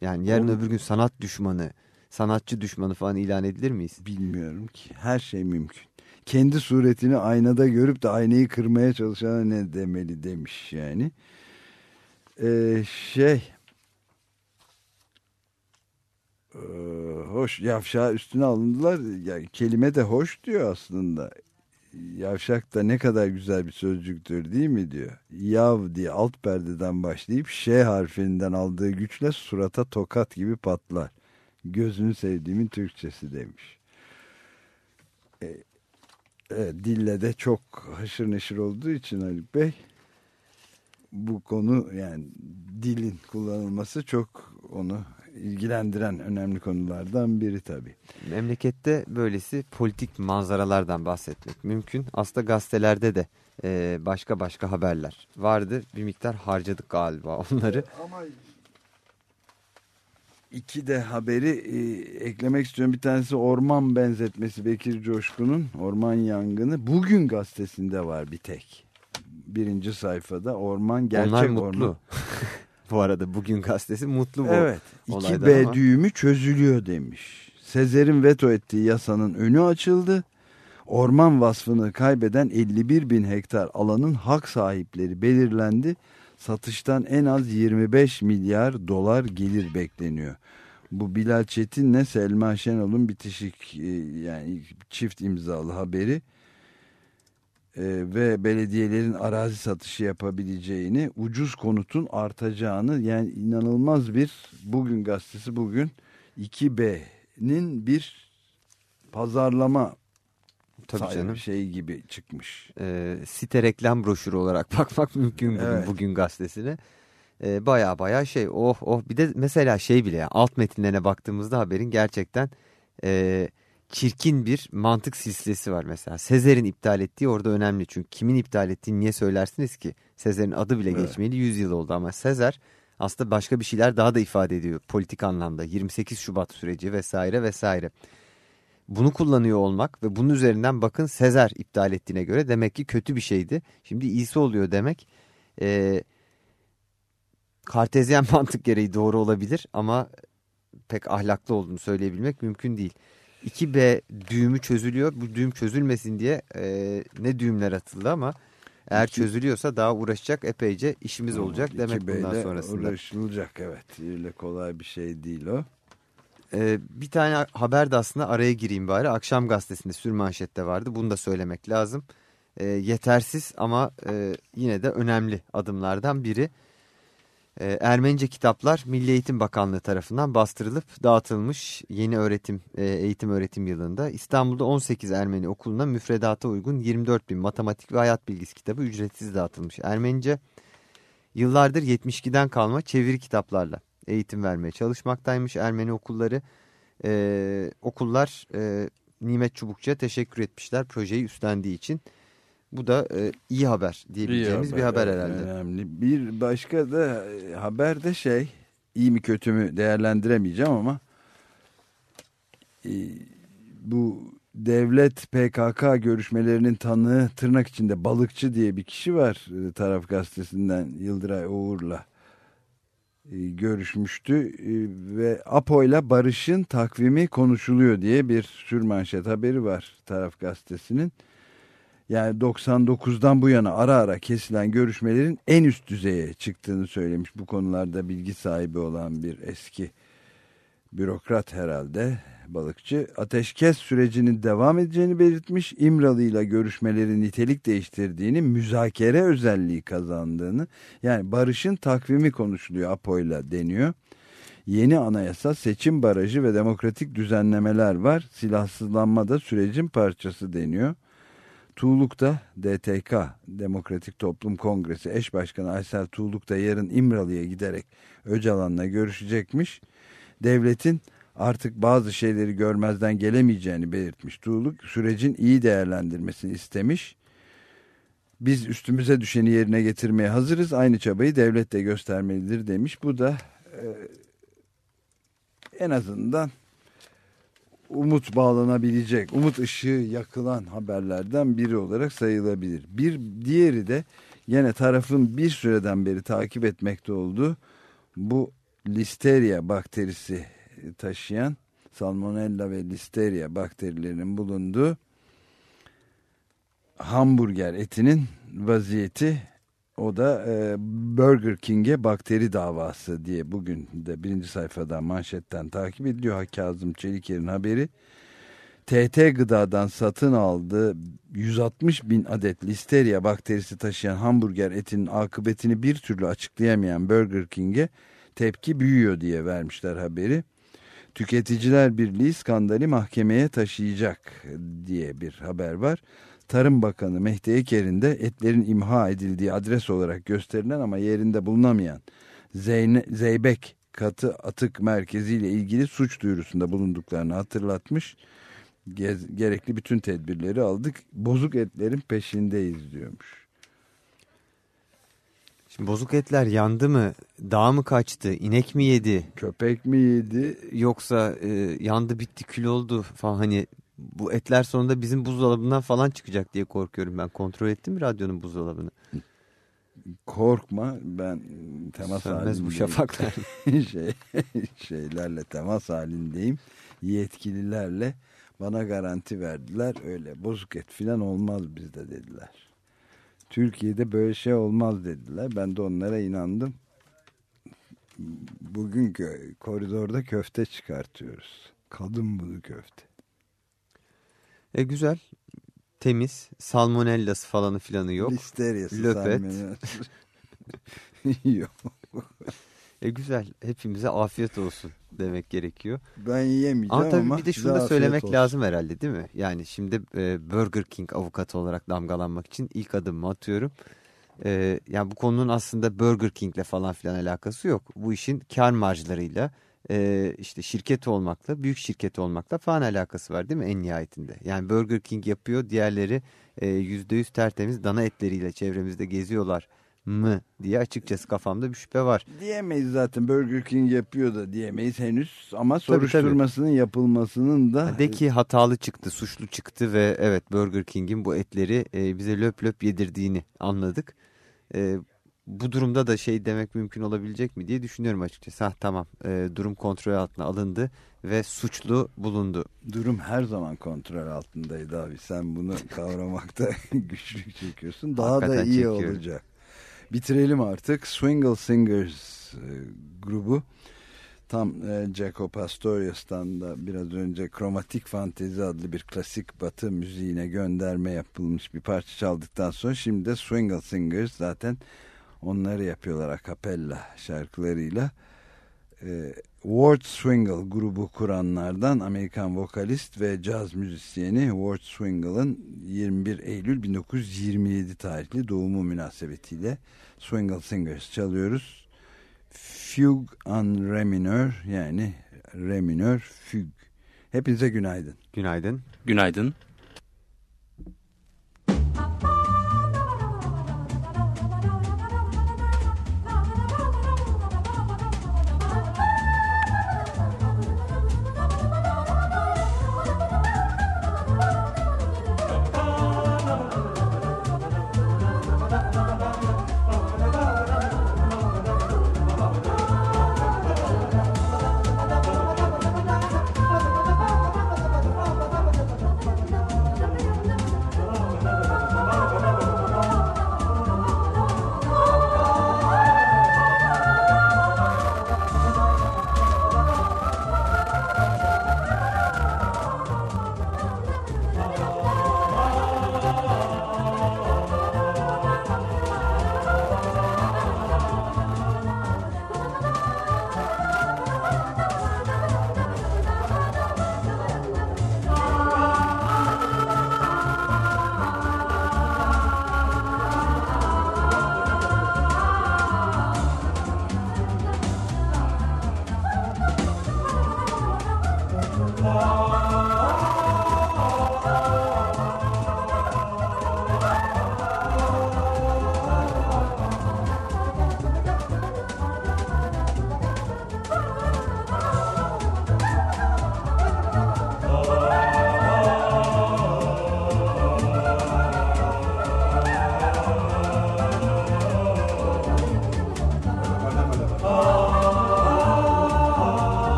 Yani yarın Olur. öbür gün sanat düşmanı, sanatçı düşmanı falan ilan edilir miyiz? Bilmiyorum ki her şey mümkün. Kendi suretini aynada görüp de aynayı kırmaya çalışana ne demeli demiş yani. Ee, şey Ee, hoş yavşağı üstüne alındılar. Ya, kelime de hoş diyor aslında. Yavşak da ne kadar güzel bir sözcüktür değil mi diyor. Yav diye alt perdeden başlayıp Ş harfinden aldığı güçle surata tokat gibi patlar. Gözünü sevdiğimin Türkçesi demiş. Ee, evet, dille de çok haşır neşir olduğu için Haluk Bey bu konu yani dilin kullanılması çok onu ilgilendiren önemli konulardan biri tabii. Memlekette böylesi politik manzaralardan bahsetmek mümkün. Aslında gazetelerde de e, başka başka haberler vardı. Bir miktar harcadık galiba onları. Ama iki de haberi e, eklemek istiyorum. Bir tanesi orman benzetmesi Bekir Coşkun'un orman yangını. Bugün gazetesinde var bir tek. Birinci sayfada orman gerçek Onlar mutlu. orman. bu arada bugün gazetesi mutlu bu Evet. olaydan 2B ama. düğümü çözülüyor demiş. Sezer'in veto ettiği yasanın önü açıldı. Orman vasfını kaybeden 51 bin hektar alanın hak sahipleri belirlendi. Satıştan en az 25 milyar dolar gelir bekleniyor. Bu Bilal Çetin'le Selma Şenol'un bitişik e, yani çift imzalı haberi E, ve belediyelerin arazi satışı yapabileceğini, ucuz konutun artacağını yani inanılmaz bir bugün gazetesi bugün 2B'nin bir pazarlama Tabii sahibi canım. şey gibi çıkmış. e, site reklam broşürü olarak bakmak mümkün bugün, Evet. bugün gazetesine. E, baya baya şey oh oh bir de mesela şey bile ya, alt metinlerine baktığımızda haberin gerçekten e, çirkin bir mantık silsilesi var mesela. Sezer'in iptal ettiği orada önemli çünkü kimin iptal ettiğini niye söylersiniz ki? Sezer'in adı bile Evet. geçmeyeli 100 yıl oldu ama Sezer aslında başka bir şeyler daha da ifade ediyor politik anlamda 28 Şubat süreci vesaire vesaire. Bunu kullanıyor olmak ve bunun üzerinden bakın Sezer iptal ettiğine göre demek ki kötü bir şeydi. Şimdi iyisi oluyor demek. Ee, kartezyen mantık gereği doğru olabilir ama pek ahlaklı olduğunu söyleyebilmek mümkün değil. 2B düğümü çözülüyor. Bu düğüm çözülmesin diye e, ne düğümler atıldı ama eğer İki- çözülüyorsa daha uğraşacak epeyce işimiz olacak demek 2B'de bundan sonrasında. uğraşılacak evet. Öyle kolay bir şey değil o. Ee, bir tane haber de aslında araya gireyim bari. Akşam gazetesinde sürmanşette vardı. Bunu da söylemek lazım. Ee, yetersiz ama e, yine de önemli adımlardan biri. Ee, Ermenice kitaplar Milli Eğitim Bakanlığı tarafından bastırılıp dağıtılmış yeni öğretim e, eğitim öğretim yılında. İstanbul'da 18 Ermeni okuluna müfredata uygun 24 bin matematik ve hayat bilgisi kitabı ücretsiz dağıtılmış. Ermenice yıllardır 72'den kalma çeviri kitaplarla eğitim vermeye çalışmaktaymış Ermeni okulları. Ee, okullar e, Nimet Çubukçu'ya teşekkür etmişler projeyi üstlendiği için. Bu da e, iyi haber diyebileceğimiz bir haber evet, herhalde. Önemli. Bir başka da e, haber de şey iyi mi kötü mü değerlendiremeyeceğim ama e, bu devlet PKK görüşmelerinin tanığı tırnak içinde balıkçı diye bir kişi var e, taraf gazetesinden Yıldıray Oğur'la e, görüşmüştü e, ve Apo'yla barışın takvimi konuşuluyor diye bir sürmanşet haberi var taraf gazetesinin. Yani 99'dan bu yana ara ara kesilen görüşmelerin en üst düzeye çıktığını söylemiş. Bu konularda bilgi sahibi olan bir eski bürokrat herhalde balıkçı. Ateşkes sürecinin devam edeceğini belirtmiş. İmralı ile görüşmeleri nitelik değiştirdiğini, müzakere özelliği kazandığını, yani barışın takvimi konuşuluyor Apo'yla deniyor. Yeni anayasa, seçim barajı ve demokratik düzenlemeler var. Silahsızlanma da sürecin parçası deniyor. Tuğluk'ta DTK Demokratik Toplum Kongresi eş başkanı Aysel Tuğluk da yarın İmralı'ya giderek Öcalan'la görüşecekmiş. Devletin artık bazı şeyleri görmezden gelemeyeceğini belirtmiş. Tuğluk sürecin iyi değerlendirmesini istemiş. Biz üstümüze düşeni yerine getirmeye hazırız. Aynı çabayı devlet de göstermelidir demiş. Bu da e, en azından umut bağlanabilecek, umut ışığı yakılan haberlerden biri olarak sayılabilir. Bir diğeri de yine tarafın bir süreden beri takip etmekte olduğu bu listeria bakterisi taşıyan salmonella ve listeria bakterilerinin bulunduğu hamburger etinin vaziyeti o da e, Burger King'e bakteri davası diye bugün de birinci sayfada manşetten takip ediliyor. Kazım Çeliker'in haberi. TT gıdadan satın aldığı 160 bin adet listeria bakterisi taşıyan hamburger etinin akıbetini bir türlü açıklayamayan Burger King'e tepki büyüyor diye vermişler haberi. Tüketiciler Birliği skandali mahkemeye taşıyacak diye bir haber var. Tarım Bakanı Mehdi Eker'in de etlerin imha edildiği adres olarak gösterilen ama yerinde bulunamayan Zeyne, Zeybek katı atık merkeziyle ilgili suç duyurusunda bulunduklarını hatırlatmış. Gez, gerekli bütün tedbirleri aldık. Bozuk etlerin peşindeyiz diyormuş. Şimdi bozuk etler yandı mı? Dağ mı kaçtı? inek mi yedi? Köpek mi yedi? Yoksa e, yandı bitti kül oldu falan hani bu etler sonunda bizim buzdolabından falan çıkacak diye korkuyorum ben. Kontrol ettim mi radyonun buzdolabını? Korkma ben temas Sönmez halindeyim. bu şafaklar. şey, şeylerle temas halindeyim. Yetkililerle bana garanti verdiler. Öyle bozuk et falan olmaz bizde dediler. Türkiye'de böyle şey olmaz dediler. Ben de onlara inandım. Bugün kö koridorda köfte çıkartıyoruz. Kadın bunu köfte. E güzel. Temiz. Salmonellası falanı filanı yok. Listeriası Löpet. yok. E güzel. Hepimize afiyet olsun demek gerekiyor. Ben yiyemeyeceğim Ama ama, tabii bir de şunu da söylemek olsun. lazım herhalde değil mi? Yani şimdi e, Burger King avukatı olarak damgalanmak için ilk adımımı atıyorum. E, yani bu konunun aslında Burger King'le falan filan alakası yok. Bu işin kar marjlarıyla e, işte şirket olmakla, büyük şirket olmakla falan alakası var değil mi en nihayetinde? Yani Burger King yapıyor, diğerleri e, %100 tertemiz dana etleriyle çevremizde geziyorlar mı diye açıkçası kafamda bir şüphe var. Diyemeyiz zaten Burger King yapıyor da diyemeyiz henüz ama Tabii, tabii. soruşturmasının yapılmasının da De ki hatalı çıktı, suçlu çıktı ve evet Burger King'in bu etleri e, bize löp löp yedirdiğini anladık. E, bu durumda da şey demek mümkün olabilecek mi diye düşünüyorum açıkçası. Ha tamam e, durum kontrol altına alındı ve suçlu bulundu. durum her zaman kontrol altındaydı abi. Sen bunu kavramakta güçlük çekiyorsun. Daha da Hakikaten iyi çekiyorum. olacak. Bitirelim artık. Swingle Singers e, grubu tam e, Jaco Pastorius'tan da biraz önce Kromatik Fantezi adlı bir klasik batı müziğine gönderme yapılmış bir parça çaldıktan sonra şimdi de Swingle Singers zaten onları yapıyorlar a cappella şarkılarıyla. E, Ward Swingle grubu kuranlardan Amerikan vokalist ve caz müzisyeni Ward Swingle'ın 21 Eylül 1927 tarihli doğumu münasebetiyle Swingle Singers çalıyoruz. Fugue on Re minör yani Re minör fugue. Hepinize günaydın. Günaydın. Günaydın.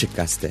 Açık Gazete